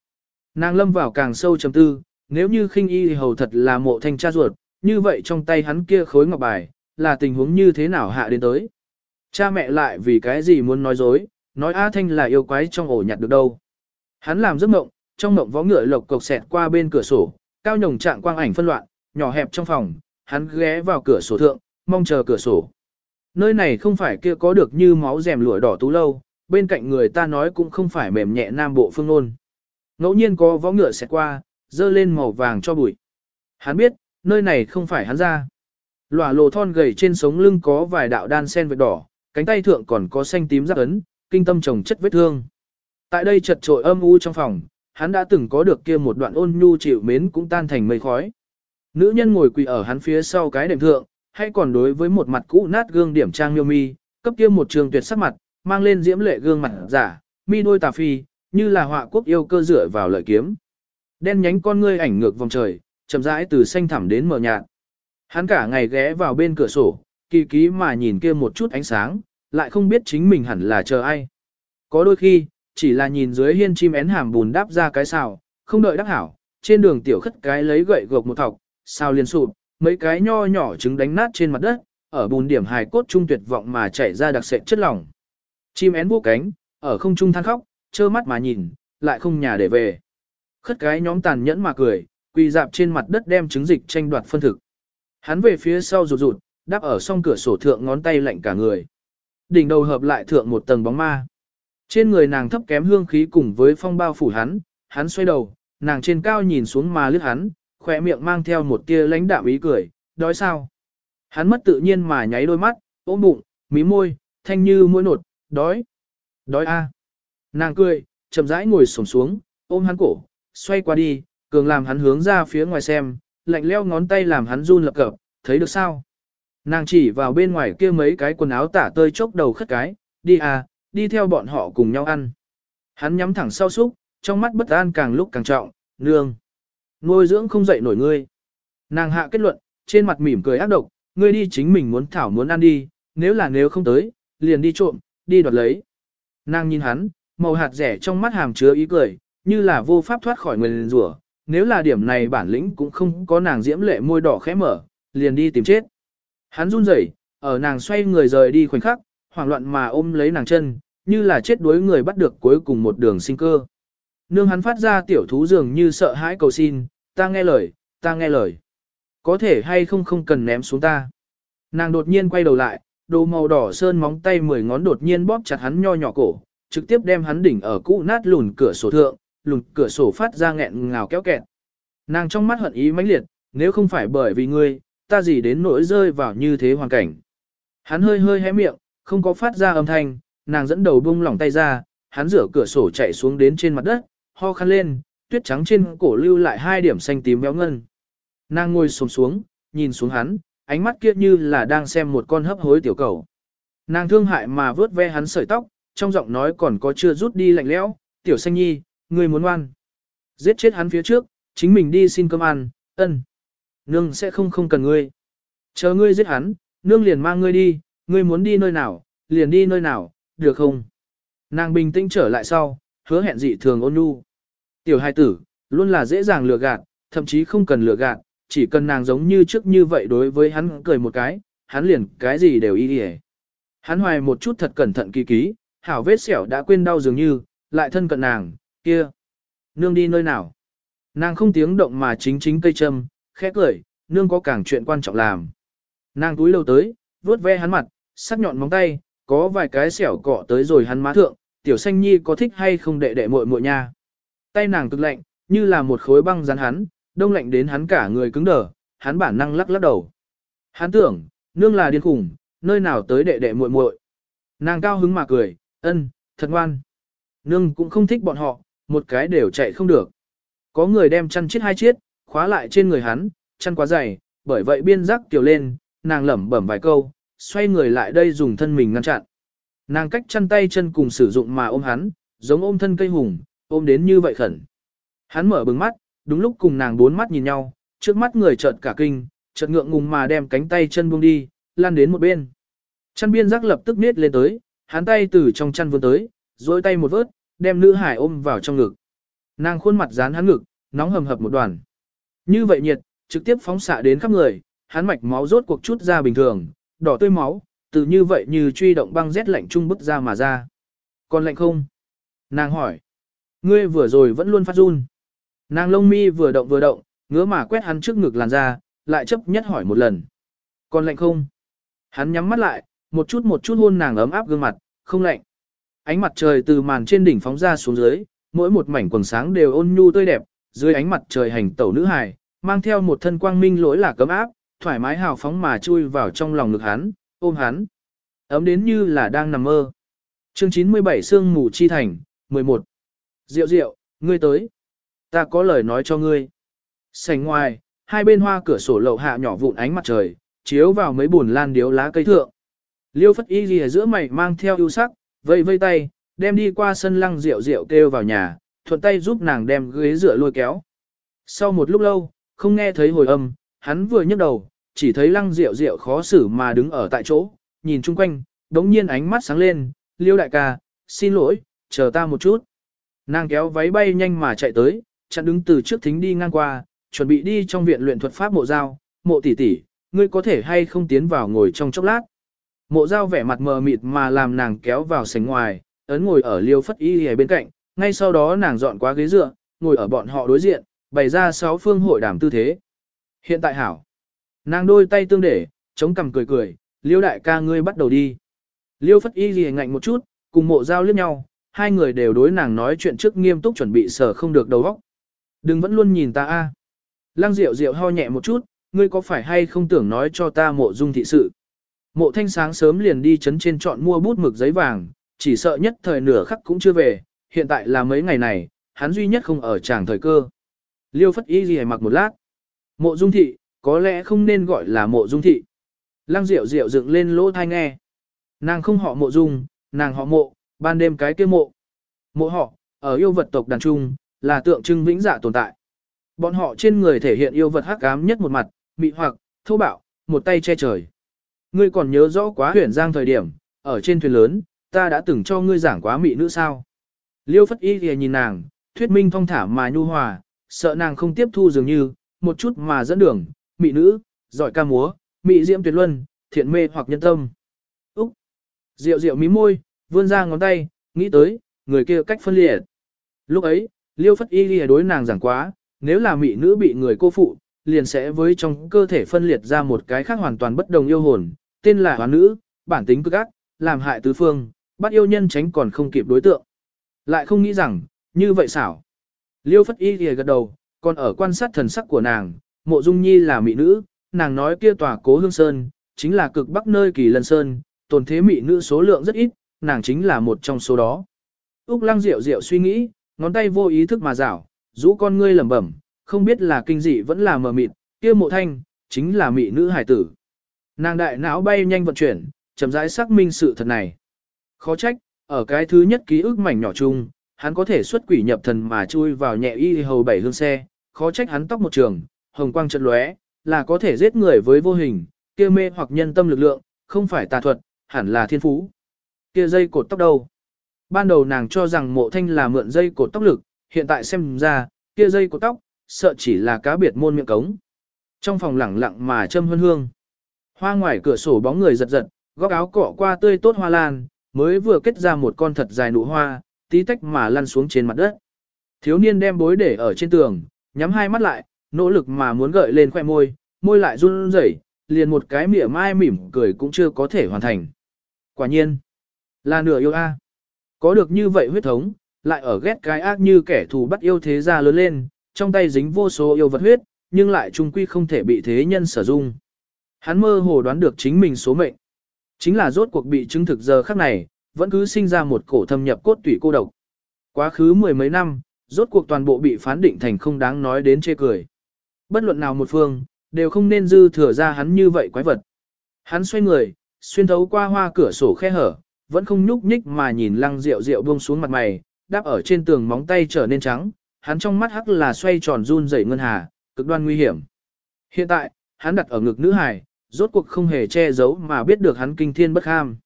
Nàng lâm vào càng sâu trầm tư, nếu như khinh y thì hầu thật là mộ thanh cha ruột, như vậy trong tay hắn kia khối ngọc bài, là tình huống như thế nào hạ đến tới. Cha mẹ lại vì cái gì muốn nói dối, nói A Thanh là yêu quái trong ổ nhặt được đâu. Hắn làm giấc mộng, trong mộng vó ngựa lộc cộc xẹt qua bên cửa sổ, cao nhồng trạng quang ảnh phân loạn, nhỏ hẹp trong phòng, hắn ghé vào cửa sổ thượng, mong chờ cửa sổ. Nơi này không phải kia có được như máu rèm lụa đỏ tú lâu, bên cạnh người ta nói cũng không phải mềm nhẹ nam bộ phương nôn. Ngẫu nhiên có võ ngựa xẹt qua, dơ lên màu vàng cho bụi. Hắn biết, nơi này không phải hắn ra. Lòa lồ thon gầy trên sống lưng có vài đạo đan sen vệt đỏ, cánh tay thượng còn có xanh tím giáp ấn, kinh tâm trồng chất vết thương. Tại đây chật trội âm u trong phòng, hắn đã từng có được kia một đoạn ôn nhu chịu mến cũng tan thành mây khói. Nữ nhân ngồi quỳ ở hắn phía sau cái đệm thượng, hay còn đối với một mặt cũ nát gương điểm trang miêu mi, cấp kia một trường tuyệt sắc mặt, mang lên diễm lệ gương mặt giả, mi đôi tà phi, như là họa quốc yêu cơ dựa vào lợi kiếm. Đen nhánh con ngươi ảnh ngược vòng trời, chậm rãi từ xanh thẳm đến mờ nhạt. Hắn cả ngày ghé vào bên cửa sổ, kỳ ký mà nhìn kia một chút ánh sáng, lại không biết chính mình hẳn là chờ ai. Có đôi khi, chỉ là nhìn dưới hiên chim én hàm bùn đáp ra cái xào, không đợi đắc hảo, trên đường tiểu khất cái lấy gậy gộc một thọc, sao liền sụp, mấy cái nho nhỏ trứng đánh nát trên mặt đất, ở bùn điểm hài cốt trung tuyệt vọng mà chảy ra đặc sệt chất lỏng. Chim én vô cánh, ở không trung than khóc, trơ mắt mà nhìn, lại không nhà để về. Khất cái nhóm tàn nhẫn mà cười, quỳ dạp trên mặt đất đem trứng dịch tranh đoạt phân thực. Hắn về phía sau rụt rụt, đáp ở song cửa sổ thượng ngón tay lạnh cả người. Đỉnh đầu hợp lại thượng một tầng bóng ma. Trên người nàng thấp kém hương khí cùng với phong bao phủ hắn, hắn xoay đầu, nàng trên cao nhìn xuống mà lướt hắn, khỏe miệng mang theo một tia lãnh đạm ý cười, đói sao. Hắn mất tự nhiên mà nháy đôi mắt, ôm bụng, mí môi, thanh như mũi nột, đói. Đói a. Nàng cười, chậm rãi ngồi xổm xuống, ôm hắn cổ, xoay qua đi, cường làm hắn hướng ra phía ngoài xem, lạnh leo ngón tay làm hắn run lập cập, thấy được sao? Nàng chỉ vào bên ngoài kia mấy cái quần áo tả tơi chốc đầu khất cái, đi à, đi theo bọn họ cùng nhau ăn. Hắn nhắm thẳng sau súc, trong mắt bất an càng lúc càng trọng, nương. Nuôi dưỡng không dậy nổi ngươi. Nàng hạ kết luận, trên mặt mỉm cười ác độc, ngươi đi chính mình muốn thảo muốn ăn đi, nếu là nếu không tới, liền đi trộm, đi đoạt lấy. Nàng nhìn hắn, màu hạt rẻ trong mắt hàm chứa ý cười, như là vô pháp thoát khỏi người rủa. Nếu là điểm này bản lĩnh cũng không có nàng diễm lệ môi đỏ khẽ mở, liền đi tìm chết. Hắn run rẩy, ở nàng xoay người rời đi khoảnh khắc, hoảng loạn mà ôm lấy nàng chân, như là chết đuối người bắt được cuối cùng một đường sinh cơ. Nương hắn phát ra tiểu thú dường như sợ hãi cầu xin, ta nghe lời, ta nghe lời. Có thể hay không không cần ném xuống ta. Nàng đột nhiên quay đầu lại, đồ màu đỏ sơn móng tay mười ngón đột nhiên bóp chặt hắn nho nhỏ cổ, trực tiếp đem hắn đỉnh ở cũ nát lùn cửa sổ thượng, lùn cửa sổ phát ra nghẹn ngào kéo kẹt. Nàng trong mắt hận ý mãnh liệt, nếu không phải bởi vì ngươi, ta gì đến nỗi rơi vào như thế hoàn cảnh. Hắn hơi hơi hé miệng, không có phát ra âm thanh, nàng dẫn đầu bung lỏng tay ra, hắn rửa cửa sổ chạy xuống đến trên mặt đất, ho khăn lên, tuyết trắng trên cổ lưu lại hai điểm xanh tím béo ngân. Nàng ngồi xổm xuống, nhìn xuống hắn, ánh mắt kia như là đang xem một con hấp hối tiểu cầu. Nàng thương hại mà vớt ve hắn sợi tóc, trong giọng nói còn có chưa rút đi lạnh lẽo, "Tiểu Xanh Nhi, ngươi muốn ngoan." Giết chết hắn phía trước, chính mình đi xin cơm ăn, ân. Nương sẽ không không cần ngươi. Chờ ngươi giết hắn, nương liền mang ngươi đi, ngươi muốn đi nơi nào, liền đi nơi nào, được không? Nàng bình tĩnh trở lại sau, hứa hẹn dị thường ôn nhu. Tiểu hai tử, luôn là dễ dàng lừa gạt, thậm chí không cần lừa gạt, chỉ cần nàng giống như trước như vậy đối với hắn cười một cái, hắn liền cái gì đều y đi Hắn hoài một chút thật cẩn thận kỳ ký, hảo vết sẹo đã quên đau dường như, lại thân cận nàng, kia. Nương đi nơi nào? Nàng không tiếng động mà chính chính cây châm, khẽ cười, nương có càng chuyện quan trọng làm. Nàng túi lâu tới, vuốt ve hắn mặt, sắc nhọn móng tay, có vài cái xẻo cọ tới rồi hắn má thượng, tiểu xanh nhi có thích hay không đệ đệ muội muội nha. Tay nàng cực lạnh, như là một khối băng rắn hắn, đông lạnh đến hắn cả người cứng đờ, hắn bản năng lắc lắc đầu. Hắn tưởng, nương là điên khủng, nơi nào tới đệ đệ muội muội. Nàng cao hứng mà cười, ân, thật ngoan. Nương cũng không thích bọn họ, một cái đều chạy không được. Có người đem chăn chiết hai chiết, khóa lại trên người hắn, chăn quá dày, bởi vậy biên giác tiểu lên, nàng lẩm bẩm vài câu, xoay người lại đây dùng thân mình ngăn chặn. Nàng cách chăn tay chân cùng sử dụng mà ôm hắn, giống ôm thân cây hùng, ôm đến như vậy khẩn. Hắn mở bừng mắt, đúng lúc cùng nàng bốn mắt nhìn nhau, trước mắt người chợt cả kinh, chợt ngượng ngùng mà đem cánh tay chân buông đi, lan đến một bên. Chăn biên giác lập tức nết lên tới, hắn tay từ trong chăn vươn tới, duỗi tay một vớt, đem nữ hải ôm vào trong ngực. Nàng khuôn mặt dán hắn ngực, nóng hầm hập một đoàn. Như vậy nhiệt, trực tiếp phóng xạ đến khắp người, hắn mạch máu rốt cuộc chút ra bình thường, đỏ tươi máu, từ như vậy như truy động băng rét lạnh trung bức ra mà ra. Còn lạnh không? Nàng hỏi. Ngươi vừa rồi vẫn luôn phát run. Nàng lông mi vừa động vừa động, ngứa mà quét hắn trước ngực làn ra, lại chấp nhất hỏi một lần. Còn lạnh không? Hắn nhắm mắt lại, một chút một chút hôn nàng ấm áp gương mặt, không lạnh. Ánh mặt trời từ màn trên đỉnh phóng ra xuống dưới, mỗi một mảnh quần sáng đều ôn nhu tươi đẹp, dưới ánh mặt trời hành tẩu nữ hài, mang theo một thân quang minh lỗi là cấm áp, thoải mái hào phóng mà chui vào trong lòng ngực hắn, ôm hắn. Ấm đến như là đang nằm mơ. Chương 97 Sương mù chi thành, 11. Diệu diệu, ngươi tới. Ta có lời nói cho ngươi. Sành ngoài, hai bên hoa cửa sổ lậu hạ nhỏ vụn ánh mặt trời, chiếu vào mấy buồn lan điếu lá cây thượng. Liêu phất y gì giữa mày mang theo ưu sắc, vây vây tay, đem đi qua sân lăng rượu rượu kêu vào nhà, thuận tay giúp nàng đem ghế dựa lôi kéo. Sau một lúc lâu, không nghe thấy hồi âm, hắn vừa nhấc đầu, chỉ thấy lăng rượu rượu khó xử mà đứng ở tại chỗ, nhìn chung quanh, đống nhiên ánh mắt sáng lên, liêu đại ca, xin lỗi, chờ ta một chút. Nàng kéo váy bay nhanh mà chạy tới, chặn đứng từ trước thính đi ngang qua, chuẩn bị đi trong viện luyện thuật pháp mộ giao, mộ tỷ tỷ, ngươi có thể hay không tiến vào ngồi trong chốc lát. Mộ giao vẻ mặt mờ mịt mà làm nàng kéo vào sánh ngoài, ấn ngồi ở liêu phất y ở bên cạnh, ngay sau đó nàng dọn qua ghế dựa, ngồi ở bọn họ đối diện, bày ra sáu phương hội đàm tư thế. Hiện tại hảo. Nàng đôi tay tương để, chống cằm cười cười, liêu đại ca ngươi bắt đầu đi. Liêu phất y gì ngạnh một chút, cùng mộ giao liếc nhau, hai người đều đối nàng nói chuyện trước nghiêm túc chuẩn bị sở không được đầu óc. Đừng vẫn luôn nhìn ta a. Lăng Diệu Diệu ho nhẹ một chút, ngươi có phải hay không tưởng nói cho ta mộ dung thị sự. Mộ thanh sáng sớm liền đi chấn trên chọn mua bút mực giấy vàng, chỉ sợ nhất thời nửa khắc cũng chưa về, hiện tại là mấy ngày này, hắn duy nhất không ở tràng thời cơ. Liêu phất y gì mặc một lát. Mộ dung thị, có lẽ không nên gọi là mộ dung thị. Lăng Diệu Diệu dựng lên lỗ thai nghe. Nàng không họ mộ dung, nàng họ mộ, ban đêm cái kia mộ. Mộ họ, ở yêu vật tộc đàn trung, là tượng trưng vĩnh dạ tồn tại. Bọn họ trên người thể hiện yêu vật hắc ám nhất một mặt, mị hoặc, thô bạo, một tay che trời. Ngươi còn nhớ rõ quá huyền giang thời điểm, ở trên thuyền lớn, ta đã từng cho ngươi giảng quá mị nữ sao. Liêu phất y thì nhìn nàng, thuyết minh thong thả mà nhu hòa, sợ nàng không tiếp thu dường như, một chút mà dẫn đường, mị nữ, giỏi ca múa, mị diễm tuyệt luân, thiện mê hoặc nhân tâm. Úc! Rượu rượu mí môi, vươn ra ngón tay, nghĩ tới, người kia cách phân liệt. Lúc ấy, liêu phất y lìa đối nàng giảng quá, nếu là mỹ nữ bị người cô phụ, liền sẽ với trong cơ thể phân liệt ra một cái khác hoàn toàn bất đồng yêu hồn, tên là hoán nữ, bản tính cực ác, làm hại tứ phương, bắt yêu nhân tránh còn không kịp đối tượng. Lại không nghĩ rằng, như vậy xảo. Liêu phất y lìa gật đầu, còn ở quan sát thần sắc của nàng, mộ dung nhi là mỹ nữ, nàng nói kia tòa cố hương sơn, chính là cực bắc nơi kỳ lân sơn, tồn thế mỹ nữ số lượng rất ít, nàng chính là một trong số đó. Úc lăng rượu rượu suy nghĩ, ngón tay vô ý thức mà rảo, rũ con ngươi lẩm bẩm, không biết là kinh dị vẫn là mờ mịt, kia mộ thanh, chính là mị nữ hải tử. Nàng đại não bay nhanh vận chuyển, chậm rãi xác minh sự thật này. Khó trách, ở cái thứ nhất ký ức mảnh nhỏ chung, hắn có thể xuất quỷ nhập thần mà chui vào nhẹ y hầu bảy hương xe, khó trách hắn tóc một trường, hồng quang trận lóe, là có thể giết người với vô hình, kia mê hoặc nhân tâm lực lượng, không phải tà thuật, hẳn là thiên phú. Kia dây cột tóc đâu? Ban đầu nàng cho rằng mộ thanh là mượn dây cột tóc lực, hiện tại xem ra, kia dây cột tóc, sợ chỉ là cá biệt môn miệng cống. Trong phòng lẳng lặng mà châm hương hương. Hoa ngoài cửa sổ bóng người giật giật, góc áo cọ qua tươi tốt hoa lan, mới vừa kết ra một con thật dài nụ hoa, tí tách mà lăn xuống trên mặt đất. Thiếu niên đem bối để ở trên tường, nhắm hai mắt lại, nỗ lực mà muốn gợi lên khoẻ môi, môi lại run rẩy, liền một cái mỉa mai mỉm cười cũng chưa có thể hoàn thành. Quả nhiên, là nửa yêu a. Có được như vậy huyết thống, lại ở ghét cái ác như kẻ thù bắt yêu thế gia lớn lên, trong tay dính vô số yêu vật huyết, nhưng lại trung quy không thể bị thế nhân sử dụng. Hắn mơ hồ đoán được chính mình số mệnh. Chính là rốt cuộc bị chứng thực giờ khắc này, vẫn cứ sinh ra một cổ thâm nhập cốt tủy cô độc. Quá khứ mười mấy năm, rốt cuộc toàn bộ bị phán định thành không đáng nói đến chê cười. Bất luận nào một phương, đều không nên dư thừa ra hắn như vậy quái vật. Hắn xoay người, xuyên thấu qua hoa cửa sổ khe hở, vẫn không nhúc nhích mà nhìn lăng rượu rượu buông xuống mặt mày, đáp ở trên tường móng tay trở nên trắng, hắn trong mắt hắc là xoay tròn run rẩy ngân hà, cực đoan nguy hiểm. Hiện tại, hắn đặt ở ngực nữ hải rốt cuộc không hề che giấu mà biết được hắn kinh thiên bất ham.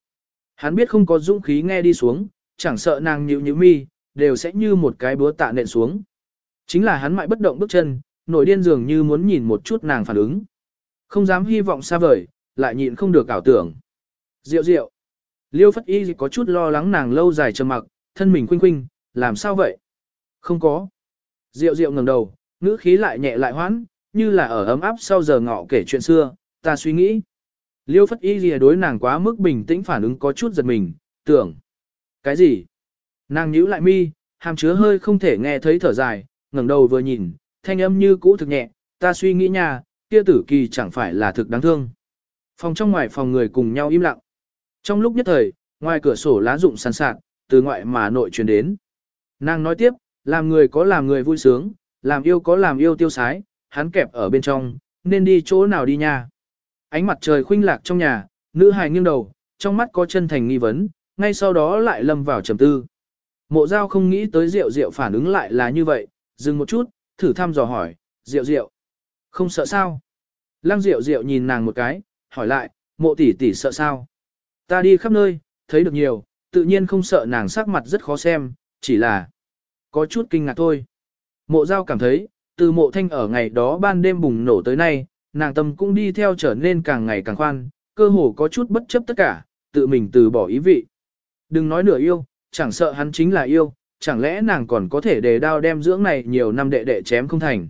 Hắn biết không có dũng khí nghe đi xuống, chẳng sợ nàng nhịu nhịu mi, đều sẽ như một cái búa tạ nện xuống. Chính là hắn mãi bất động bước chân, nổi điên dường như muốn nhìn một chút nàng phản ứng. Không dám hy vọng xa vời, lại nhịn không được ảo tưởng. Diệu diệu. Liêu Phất Y có chút lo lắng nàng lâu dài trầm mặc, thân mình khuynh khuynh, làm sao vậy? Không có. Diệu diệu ngẩng đầu, ngữ khí lại nhẹ lại hoãn, như là ở ấm áp sau giờ ngọ kể chuyện xưa, ta suy nghĩ. Liêu Phất Y lìa đối nàng quá mức bình tĩnh phản ứng có chút giật mình, tưởng. Cái gì? Nàng nhíu lại mi, hàm chứa hơi không thể nghe thấy thở dài, ngẩng đầu vừa nhìn, thanh âm như cũ thực nhẹ, ta suy nghĩ nha, kia tử kỳ chẳng phải là thực đáng thương. Phòng trong ngoài phòng người cùng nhau im lặng. Trong lúc nhất thời, ngoài cửa sổ lá rụng sàn sạt, từ ngoại mà nội truyền đến. Nàng nói tiếp, làm người có làm người vui sướng, làm yêu có làm yêu tiêu sái, hắn kẹp ở bên trong, nên đi chỗ nào đi nha. Ánh mặt trời khuynh lạc trong nhà, nữ hài nghiêng đầu, trong mắt có chân thành nghi vấn, ngay sau đó lại lâm vào trầm tư. Mộ giao không nghĩ tới rượu rượu phản ứng lại là như vậy, dừng một chút, thử thăm dò hỏi, rượu rượu. Không sợ sao? Lăng rượu rượu nhìn nàng một cái, hỏi lại, mộ tỷ tỷ sợ sao? Ta đi khắp nơi, thấy được nhiều, tự nhiên không sợ nàng sắc mặt rất khó xem, chỉ là có chút kinh ngạc thôi. Mộ giao cảm thấy, từ mộ thanh ở ngày đó ban đêm bùng nổ tới nay, nàng tâm cũng đi theo trở nên càng ngày càng khoan, cơ hồ có chút bất chấp tất cả, tự mình từ bỏ ý vị. Đừng nói nửa yêu, chẳng sợ hắn chính là yêu, chẳng lẽ nàng còn có thể đề đao đem dưỡng này nhiều năm đệ đệ chém không thành.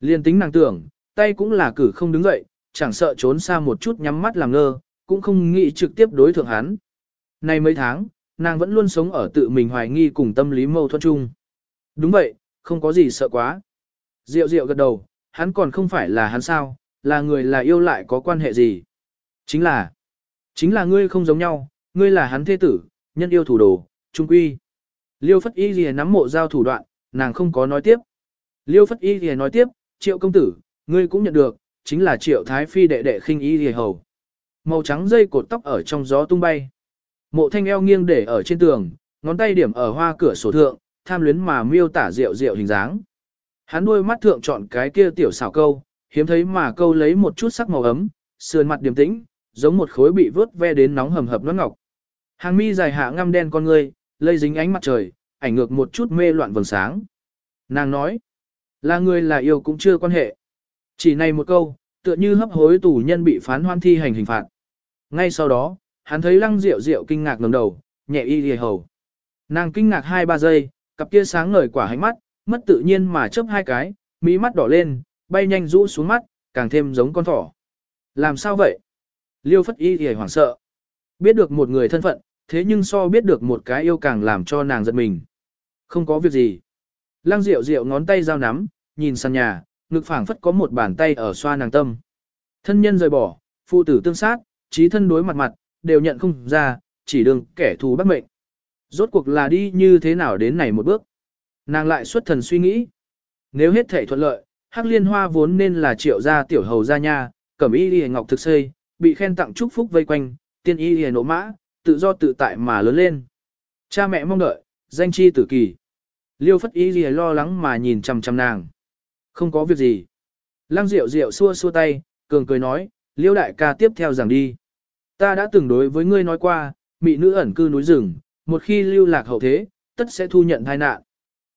Liên tính nàng tưởng, tay cũng là cử không đứng dậy, chẳng sợ trốn xa một chút nhắm mắt làm ngơ, cũng không nghĩ trực tiếp đối thượng hắn. Nay mấy tháng, nàng vẫn luôn sống ở tự mình hoài nghi cùng tâm lý mâu thuẫn chung. Đúng vậy, không có gì sợ quá. Diệu diệu gật đầu, hắn còn không phải là hắn sao, là người là yêu lại có quan hệ gì. Chính là, chính là ngươi không giống nhau, ngươi là hắn thế tử, nhân yêu thủ đồ, trung quy. Liêu Phất Y Lìa nắm mộ giao thủ đoạn, nàng không có nói tiếp. Liêu Phất Y Lìa nói tiếp, triệu công tử, ngươi cũng nhận được, chính là triệu thái phi đệ đệ khinh Y Lìa hầu. Màu trắng dây cột tóc ở trong gió tung bay. Mộ thanh eo nghiêng để ở trên tường, ngón tay điểm ở hoa cửa sổ thượng, tham luyến mà miêu tả rượu rượu hình dáng. Hắn đuôi mắt thượng chọn cái kia tiểu xảo câu, hiếm thấy mà câu lấy một chút sắc màu ấm, sườn mặt điềm tĩnh, giống một khối bị vớt ve đến nóng hầm hập nốt ngọc. Hàng mi dài hạ ngăm đen con ngươi, lây dính ánh mặt trời, ảnh ngược một chút mê loạn vầng sáng. Nàng nói, là người là yêu cũng chưa quan hệ. Chỉ này một câu, tựa như hấp hối tù nhân bị phán hoan thi hành hình phạt. Ngay sau đó, hắn thấy lăng rượu rượu kinh ngạc ngẩng đầu, nhẹ y lìa hầu. Nàng kinh ngạc hai ba giây, cặp kia sáng ngời quả ánh mắt, mất tự nhiên mà chớp hai cái, mí mắt đỏ lên, bay nhanh rũ xuống mắt, càng thêm giống con thỏ. Làm sao vậy? Liêu phất y lìa hoảng sợ. Biết được một người thân phận, thế nhưng so biết được một cái yêu càng làm cho nàng giật mình. Không có việc gì. Lăng rượu rượu ngón tay giao nắm, nhìn sàn nhà, ngực phảng phất có một bàn tay ở xoa nàng tâm. Thân nhân rời bỏ, phụ tử tương sát, trí thân đối mặt mặt, đều nhận không ra, chỉ đường kẻ thù bắt mệnh. Rốt cuộc là đi như thế nào đến này một bước. Nàng lại xuất thần suy nghĩ. Nếu hết thể thuận lợi, Hắc Liên Hoa vốn nên là triệu gia tiểu hầu gia nha, cẩm y đi ngọc thực xây, bị khen tặng chúc phúc vây quanh, tiên y đi nổ mã, tự do tự tại mà lớn lên. Cha mẹ mong đợi, danh chi tử kỳ. Liêu phất y đi lo lắng mà nhìn chằm chằm nàng. Không có việc gì. Lăng Diệu Diệu xua xua tay, cường cười nói, Liêu đại ca tiếp theo giảng đi. Ta đã từng đối với ngươi nói qua, mị nữ ẩn cư núi rừng, một khi lưu lạc hậu thế, tất sẽ thu nhận tai nạn.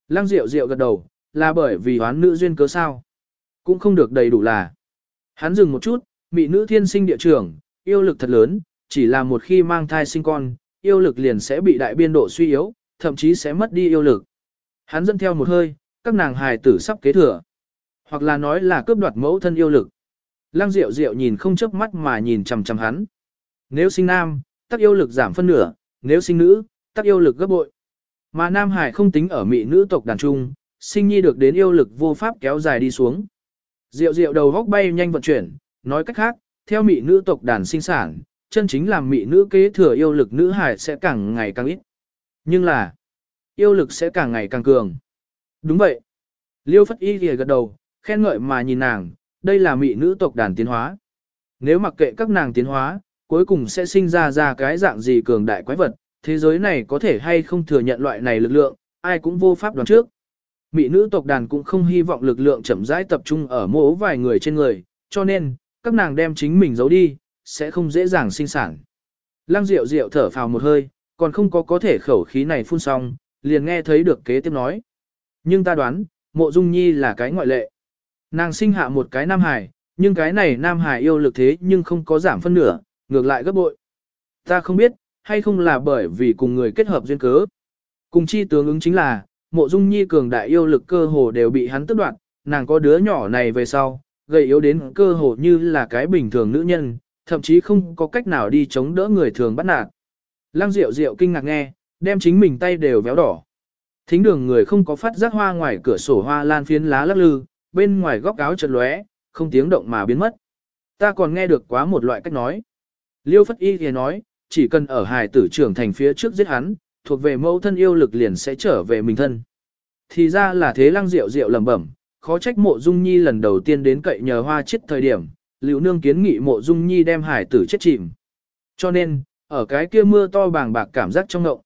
Lăng Diệu Diệu gật đầu, là bởi vì hoán nữ duyên cớ sao. Cũng không được đầy đủ là. Hắn dừng một chút, mị nữ thiên sinh địa trưởng, yêu lực thật lớn, chỉ là một khi mang thai sinh con, yêu lực liền sẽ bị đại biên độ suy yếu, thậm chí sẽ mất đi yêu lực. Hắn dẫn theo một hơi, các nàng hài tử sắp kế thừa. Hoặc là nói là cướp đoạt mẫu thân yêu lực. Lăng Diệu Diệu nhìn không chớp mắt mà nhìn chằm chằm hắn. Nếu sinh nam, tắc yêu lực giảm phân nửa, nếu sinh nữ, tắc yêu lực gấp bội. Mà Nam Hải không tính ở mỹ nữ tộc đàn trung, sinh nhi được đến yêu lực vô pháp kéo dài đi xuống. Diệu diệu đầu góc bay nhanh vận chuyển, nói cách khác, theo mỹ nữ tộc đàn sinh sản, chân chính làm mỹ nữ kế thừa yêu lực nữ hải sẽ càng ngày càng ít. Nhưng là, yêu lực sẽ càng ngày càng cường. Đúng vậy. Liêu Phất Y gật đầu, khen ngợi mà nhìn nàng, đây là mỹ nữ tộc đàn tiến hóa. Nếu mặc kệ các nàng tiến hóa, cuối cùng sẽ sinh ra ra cái dạng gì cường đại quái vật, thế giới này có thể hay không thừa nhận loại này lực lượng, ai cũng vô pháp đoán trước. Mỹ nữ tộc đàn cũng không hy vọng lực lượng chậm rãi tập trung ở mỗ vài người trên người, cho nên, các nàng đem chính mình giấu đi, sẽ không dễ dàng sinh sản. Lăng Diệu Diệu thở phào một hơi, còn không có có thể khẩu khí này phun xong, liền nghe thấy được kế tiếp nói. Nhưng ta đoán, mộ dung nhi là cái ngoại lệ. Nàng sinh hạ một cái nam hải, nhưng cái này nam hải yêu lực thế nhưng không có giảm phân nửa, ngược lại gấp bội. Ta không biết, hay không là bởi vì cùng người kết hợp duyên cớ. Cùng chi tướng ứng chính là, mộ dung nhi cường đại yêu lực cơ hồ đều bị hắn tức đoạt, nàng có đứa nhỏ này về sau, gầy yếu đến cơ hồ như là cái bình thường nữ nhân, thậm chí không có cách nào đi chống đỡ người thường bắt nạt. Lăng Diệu Diệu kinh ngạc nghe, đem chính mình tay đều véo đỏ. Thính đường người không có phát giác hoa ngoài cửa sổ hoa lan phiến lá lắc lư, bên ngoài góc áo chật lóe, không tiếng động mà biến mất. Ta còn nghe được quá một loại cách nói. Liêu Phất Y thì nói, chỉ cần ở hài tử trưởng thành phía trước giết hắn, thuộc về mẫu thân yêu lực liền sẽ trở về mình thân. Thì ra là thế lăng rượu rượu lẩm bẩm, khó trách mộ dung nhi lần đầu tiên đến cậy nhờ hoa chết thời điểm, liệu nương kiến nghị mộ dung nhi đem hải tử chết chìm. Cho nên, ở cái kia mưa to bàng bạc cảm giác trong ngậu.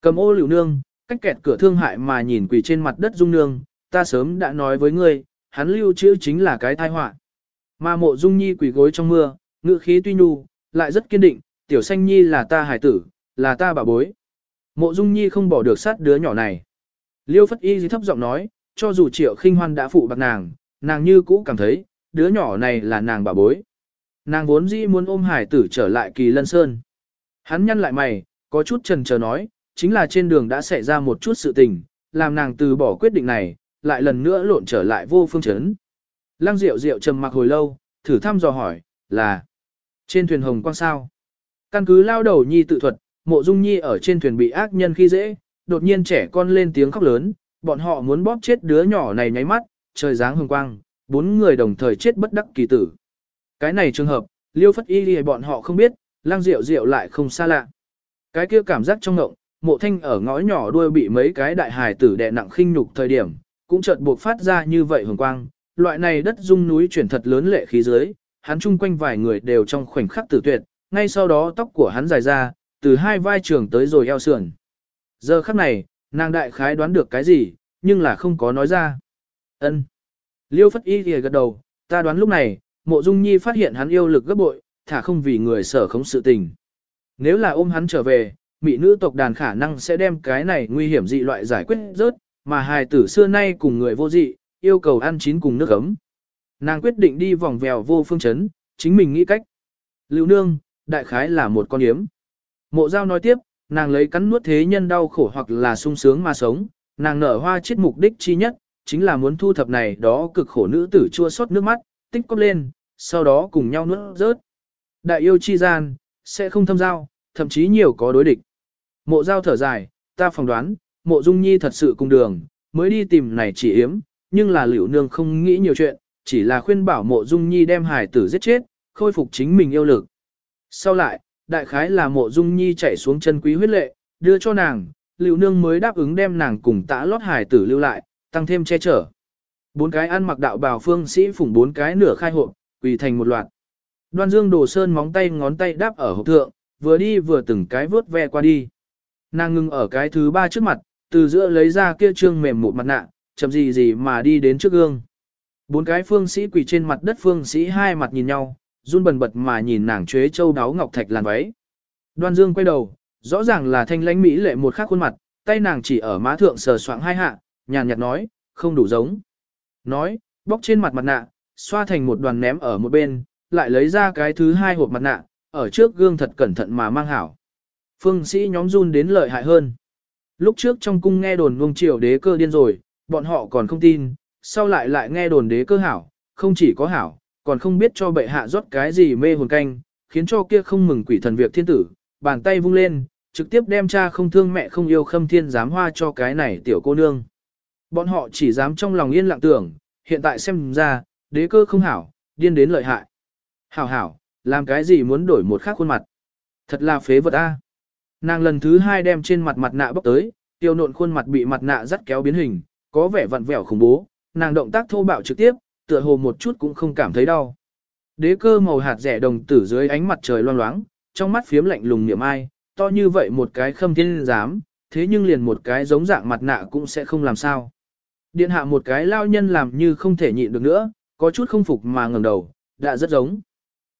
Cầm ô liệu nương, cách kẹt cửa thương hại mà nhìn quỳ trên mặt đất dung nương, ta sớm đã nói với ngươi, hắn lưu chữ chính là cái tai họa. Mà mộ dung nhi quỳ gối trong mưa, ngự khí tuy nhu, lại rất kiên định, tiểu xanh nhi là ta hải tử, là ta bà bối. Mộ dung nhi không bỏ được sát đứa nhỏ này. Liêu phất y thấp giọng nói, cho dù triệu khinh hoan đã phụ bạc nàng, nàng như cũ cảm thấy, đứa nhỏ này là nàng bà bối. Nàng vốn dĩ muốn ôm hải tử trở lại kỳ lân sơn. Hắn nhăn lại mày, có chút trần chờ nói, chính là trên đường đã xảy ra một chút sự tình, làm nàng từ bỏ quyết định này, lại lần nữa lộn trở lại vô phương chấn. Lăng Diệu Diệu trầm mặc hồi lâu, thử thăm dò hỏi, là trên thuyền hồng quang sao? Căn cứ lao đầu nhi tự thuật, mộ dung nhi ở trên thuyền bị ác nhân khi dễ, đột nhiên trẻ con lên tiếng khóc lớn, bọn họ muốn bóp chết đứa nhỏ này nháy mắt, trời dáng hồng quang, bốn người đồng thời chết bất đắc kỳ tử. Cái này trường hợp, liêu phất y lìa bọn họ không biết, lang diệu diệu lại không xa lạ. Cái kia cảm giác trong ngộng, mộ thanh ở ngõ nhỏ đuôi bị mấy cái đại hài tử đè nặng khinh nhục thời điểm, cũng chợt buộc phát ra như vậy hồng quang, loại này đất dung núi chuyển thật lớn lệ khí dưới, hắn chung quanh vài người đều trong khoảnh khắc tử tuyệt, ngay sau đó tóc của hắn dài ra, từ hai vai trường tới rồi eo sườn. Giờ khắc này, nàng đại khái đoán được cái gì, nhưng là không có nói ra. Ân. Liêu Phất Y thì gật đầu, ta đoán lúc này, mộ dung nhi phát hiện hắn yêu lực gấp bội, thả không vì người sở không sự tình. Nếu là ôm hắn trở về, mỹ nữ tộc đàn khả năng sẽ đem cái này nguy hiểm dị loại giải quyết rớt, mà hài tử xưa nay cùng người vô dị, yêu cầu ăn chín cùng nước ấm. Nàng quyết định đi vòng vèo vô phương chấn, chính mình nghĩ cách. Lưu nương, đại khái là một con yếm. Mộ giao nói tiếp, nàng lấy cắn nuốt thế nhân đau khổ hoặc là sung sướng mà sống, nàng nở hoa chết mục đích chi nhất, chính là muốn thu thập này đó cực khổ nữ tử chua xót nước mắt, tích cóp lên, sau đó cùng nhau nuốt rớt. Đại yêu chi gian, sẽ không thâm giao, thậm chí nhiều có đối địch. Mộ giao thở dài, ta phỏng đoán, mộ dung nhi thật sự cùng đường, mới đi tìm này chỉ yếm, nhưng là liễu nương không nghĩ nhiều chuyện, chỉ là khuyên bảo mộ dung nhi đem hải tử giết chết, khôi phục chính mình yêu lực. Sau lại, đại khái là mộ dung nhi chạy xuống chân quý huyết lệ, đưa cho nàng, liệu nương mới đáp ứng đem nàng cùng tã lót hải tử lưu lại, tăng thêm che chở. Bốn cái ăn mặc đạo bào phương sĩ phủng bốn cái nửa khai hộp, quỳ thành một loạt. Đoan Dương Đồ Sơn móng tay ngón tay đáp ở hộp thượng, vừa đi vừa từng cái vướt ve qua đi. Nàng ngưng ở cái thứ ba trước mặt, từ giữa lấy ra kia trương mềm một mặt nạ, chậm gì gì mà đi đến trước gương. Bốn cái phương sĩ quỳ trên mặt đất phương sĩ hai mặt nhìn nhau, run bần bật mà nhìn nàng chế châu đáo ngọc thạch làn váy. Đoan Dương quay đầu, rõ ràng là thanh lãnh mỹ lệ một khác khuôn mặt, tay nàng chỉ ở má thượng sờ soạng hai hạ, nhàn nhạt nói, không đủ giống. Nói, bóc trên mặt mặt nạ, xoa thành một đoàn ném ở một bên, lại lấy ra cái thứ hai hộp mặt nạ, ở trước gương thật cẩn thận mà mang hảo. Phương sĩ nhóm run đến lợi hại hơn. Lúc trước trong cung nghe đồn nuông triều đế cơ điên rồi, bọn họ còn không tin, sau lại lại nghe đồn đế cơ hảo, không chỉ có hảo, còn không biết cho bệ hạ rót cái gì mê hồn canh, khiến cho kia không mừng quỷ thần việc thiên tử, bàn tay vung lên, trực tiếp đem cha không thương mẹ không yêu khâm thiên giám hoa cho cái này tiểu cô nương. Bọn họ chỉ dám trong lòng yên lặng tưởng, hiện tại xem ra, đế cơ không hảo, điên đến lợi hại. Hảo hảo, làm cái gì muốn đổi một khác khuôn mặt. Thật là phế vật a. Nàng lần thứ hai đem trên mặt mặt nạ bóc tới, tiêu nộn khuôn mặt bị mặt nạ dắt kéo biến hình, có vẻ vặn vẹo khủng bố, nàng động tác thô bạo trực tiếp, tựa hồ một chút cũng không cảm thấy đau. Đế cơ màu hạt rẻ đồng tử dưới ánh mặt trời loang loáng, trong mắt phiếm lạnh lùng niệm ai, to như vậy một cái khâm thiên dám, thế nhưng liền một cái giống dạng mặt nạ cũng sẽ không làm sao. Điện hạ một cái lao nhân làm như không thể nhịn được nữa, có chút không phục mà ngẩng đầu, đã rất giống.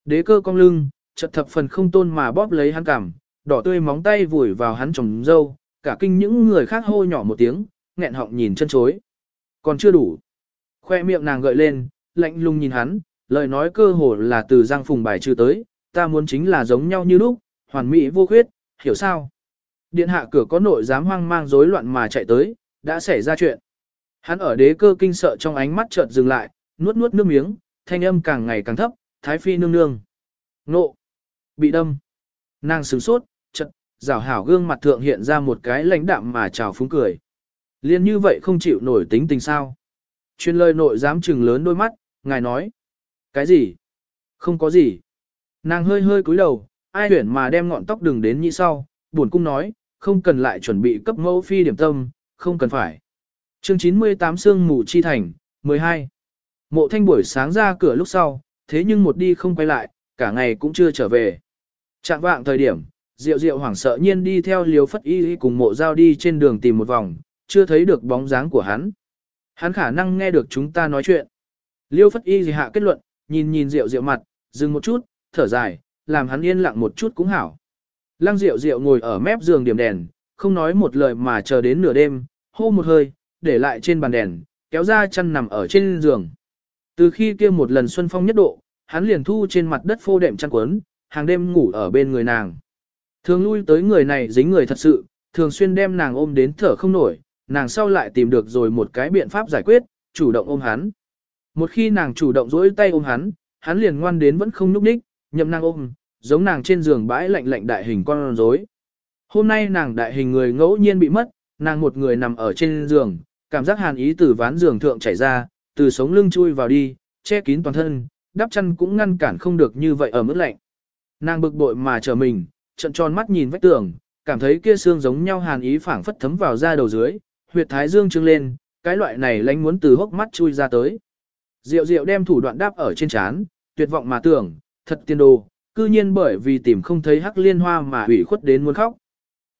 Đế cơ cong lưng, chật thập phần không tôn mà bóp lấy hắn cằm, đỏ tươi móng tay vùi vào hắn trồng dâu, cả kinh những người khác hô nhỏ một tiếng, nghẹn họng nhìn chân chối. Còn chưa đủ. Khoe miệng nàng gợi lên, lạnh lùng nhìn hắn, lời nói cơ hồ là từ giang phùng bài trừ tới, ta muốn chính là giống nhau như lúc, hoàn mỹ vô khuyết, hiểu sao? Điện hạ cửa có nội dám hoang mang rối loạn mà chạy tới, đã xảy ra chuyện. Hắn ở đế cơ kinh sợ trong ánh mắt chợt dừng lại, nuốt nuốt nước miếng, thanh âm càng ngày càng thấp, thái phi nương nương. Nộ! Bị đâm! Nàng sửng sốt, chợt, rào hảo gương mặt thượng hiện ra một cái lãnh đạm mà trào phúng cười. Liên như vậy không chịu nổi tính tình sao? Chuyên lời nội dám chừng lớn đôi mắt, ngài nói. Cái gì? Không có gì. Nàng hơi hơi cúi đầu, ai huyển mà đem ngọn tóc đừng đến như sau, buồn cung nói, không cần lại chuẩn bị cấp mẫu phi điểm tâm, không cần phải. Chương 98 Sương Mù Chi Thành, 12. Mộ thanh buổi sáng ra cửa lúc sau, thế nhưng một đi không quay lại, cả ngày cũng chưa trở về. Chạm vạng thời điểm, Diệu Diệu hoảng sợ nhiên đi theo liều phất y cùng mộ giao đi trên đường tìm một vòng, chưa thấy được bóng dáng của hắn. Hắn khả năng nghe được chúng ta nói chuyện. Liêu phất y gì hạ kết luận, nhìn nhìn Diệu Diệu mặt, dừng một chút, thở dài, làm hắn yên lặng một chút cũng hảo. Lăng Diệu Diệu ngồi ở mép giường điểm đèn, không nói một lời mà chờ đến nửa đêm, hô một hơi, để lại trên bàn đèn, kéo ra chăn nằm ở trên giường. Từ khi kia một lần xuân phong nhất độ, hắn liền thu trên mặt đất phô đệm chăn quấn, hàng đêm ngủ ở bên người nàng. Thường lui tới người này dính người thật sự, thường xuyên đem nàng ôm đến thở không nổi, nàng sau lại tìm được rồi một cái biện pháp giải quyết, chủ động ôm hắn. Một khi nàng chủ động dỗi tay ôm hắn, hắn liền ngoan đến vẫn không nhúc nhích, nhậm nàng ôm, giống nàng trên giường bãi lạnh lạnh đại hình con rối. Hôm nay nàng đại hình người ngẫu nhiên bị mất, nàng một người nằm ở trên giường, cảm giác hàn ý từ ván giường thượng chảy ra, từ sống lưng chui vào đi, che kín toàn thân, đắp chăn cũng ngăn cản không được như vậy ở mức lạnh. Nàng bực bội mà chờ mình, trận tròn mắt nhìn vách tường, cảm thấy kia xương giống nhau hàn ý phảng phất thấm vào da đầu dưới, huyệt thái dương trưng lên, cái loại này lánh muốn từ hốc mắt chui ra tới. Diệu diệu đem thủ đoạn đáp ở trên chán, tuyệt vọng mà tưởng, thật tiên đồ, cư nhiên bởi vì tìm không thấy hắc liên hoa mà ủy khuất đến muốn khóc.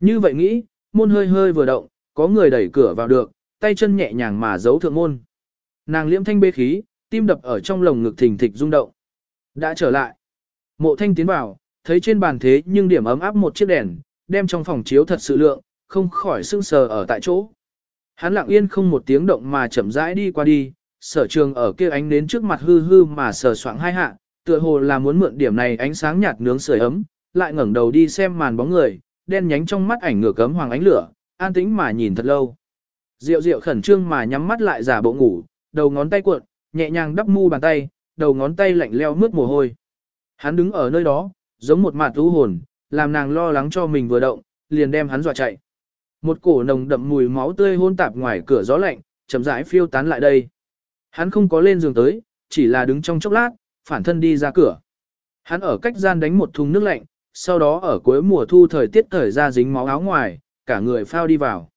Như vậy nghĩ, môn hơi hơi vừa động, có người đẩy cửa vào được, tay chân nhẹ nhàng mà giấu thượng môn. Nàng liễm thanh bê khí, tim đập ở trong lồng ngực thình thịch rung động. Đã trở lại. Mộ thanh tiến vào, thấy trên bàn thế nhưng điểm ấm áp một chiếc đèn, đem trong phòng chiếu thật sự lượng, không khỏi sưng sờ ở tại chỗ. Hắn lặng yên không một tiếng động mà chậm rãi đi qua đi, sở trường ở kia ánh đến trước mặt hư hư mà sờ soạng hai hạ, tựa hồ là muốn mượn điểm này ánh sáng nhạt nướng sưởi ấm, lại ngẩng đầu đi xem màn bóng người, đen nhánh trong mắt ảnh ngược cấm hoàng ánh lửa, an tĩnh mà nhìn thật lâu. Diệu diệu khẩn trương mà nhắm mắt lại giả bộ ngủ, đầu ngón tay cuộn, nhẹ nhàng đắp mu bàn tay, đầu ngón tay lạnh leo mướt mồ hôi. Hắn đứng ở nơi đó, giống một mạt thú hồn, làm nàng lo lắng cho mình vừa động, liền đem hắn dọa chạy. Một cổ nồng đậm mùi máu tươi hôn tạp ngoài cửa gió lạnh, chậm rãi phiêu tán lại đây. Hắn không có lên giường tới, chỉ là đứng trong chốc lát, phản thân đi ra cửa. Hắn ở cách gian đánh một thùng nước lạnh, sau đó ở cuối mùa thu thời tiết thời ra dính máu áo ngoài, cả người phao đi vào.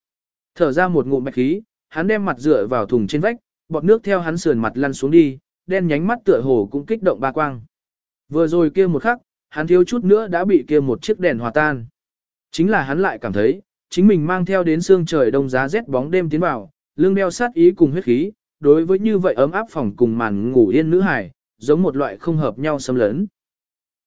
Thở ra một ngụm bạch khí, hắn đem mặt dựa vào thùng trên vách, bọt nước theo hắn sườn mặt lăn xuống đi, đen nhánh mắt tựa hồ cũng kích động ba quang. Vừa rồi kia một khắc, hắn thiếu chút nữa đã bị kia một chiếc đèn hòa tan. Chính là hắn lại cảm thấy, chính mình mang theo đến xương trời đông giá rét bóng đêm tiến vào, lưng đeo sát ý cùng huyết khí, đối với như vậy ấm áp phòng cùng màn ngủ yên nữ hải, giống một loại không hợp nhau xâm lấn.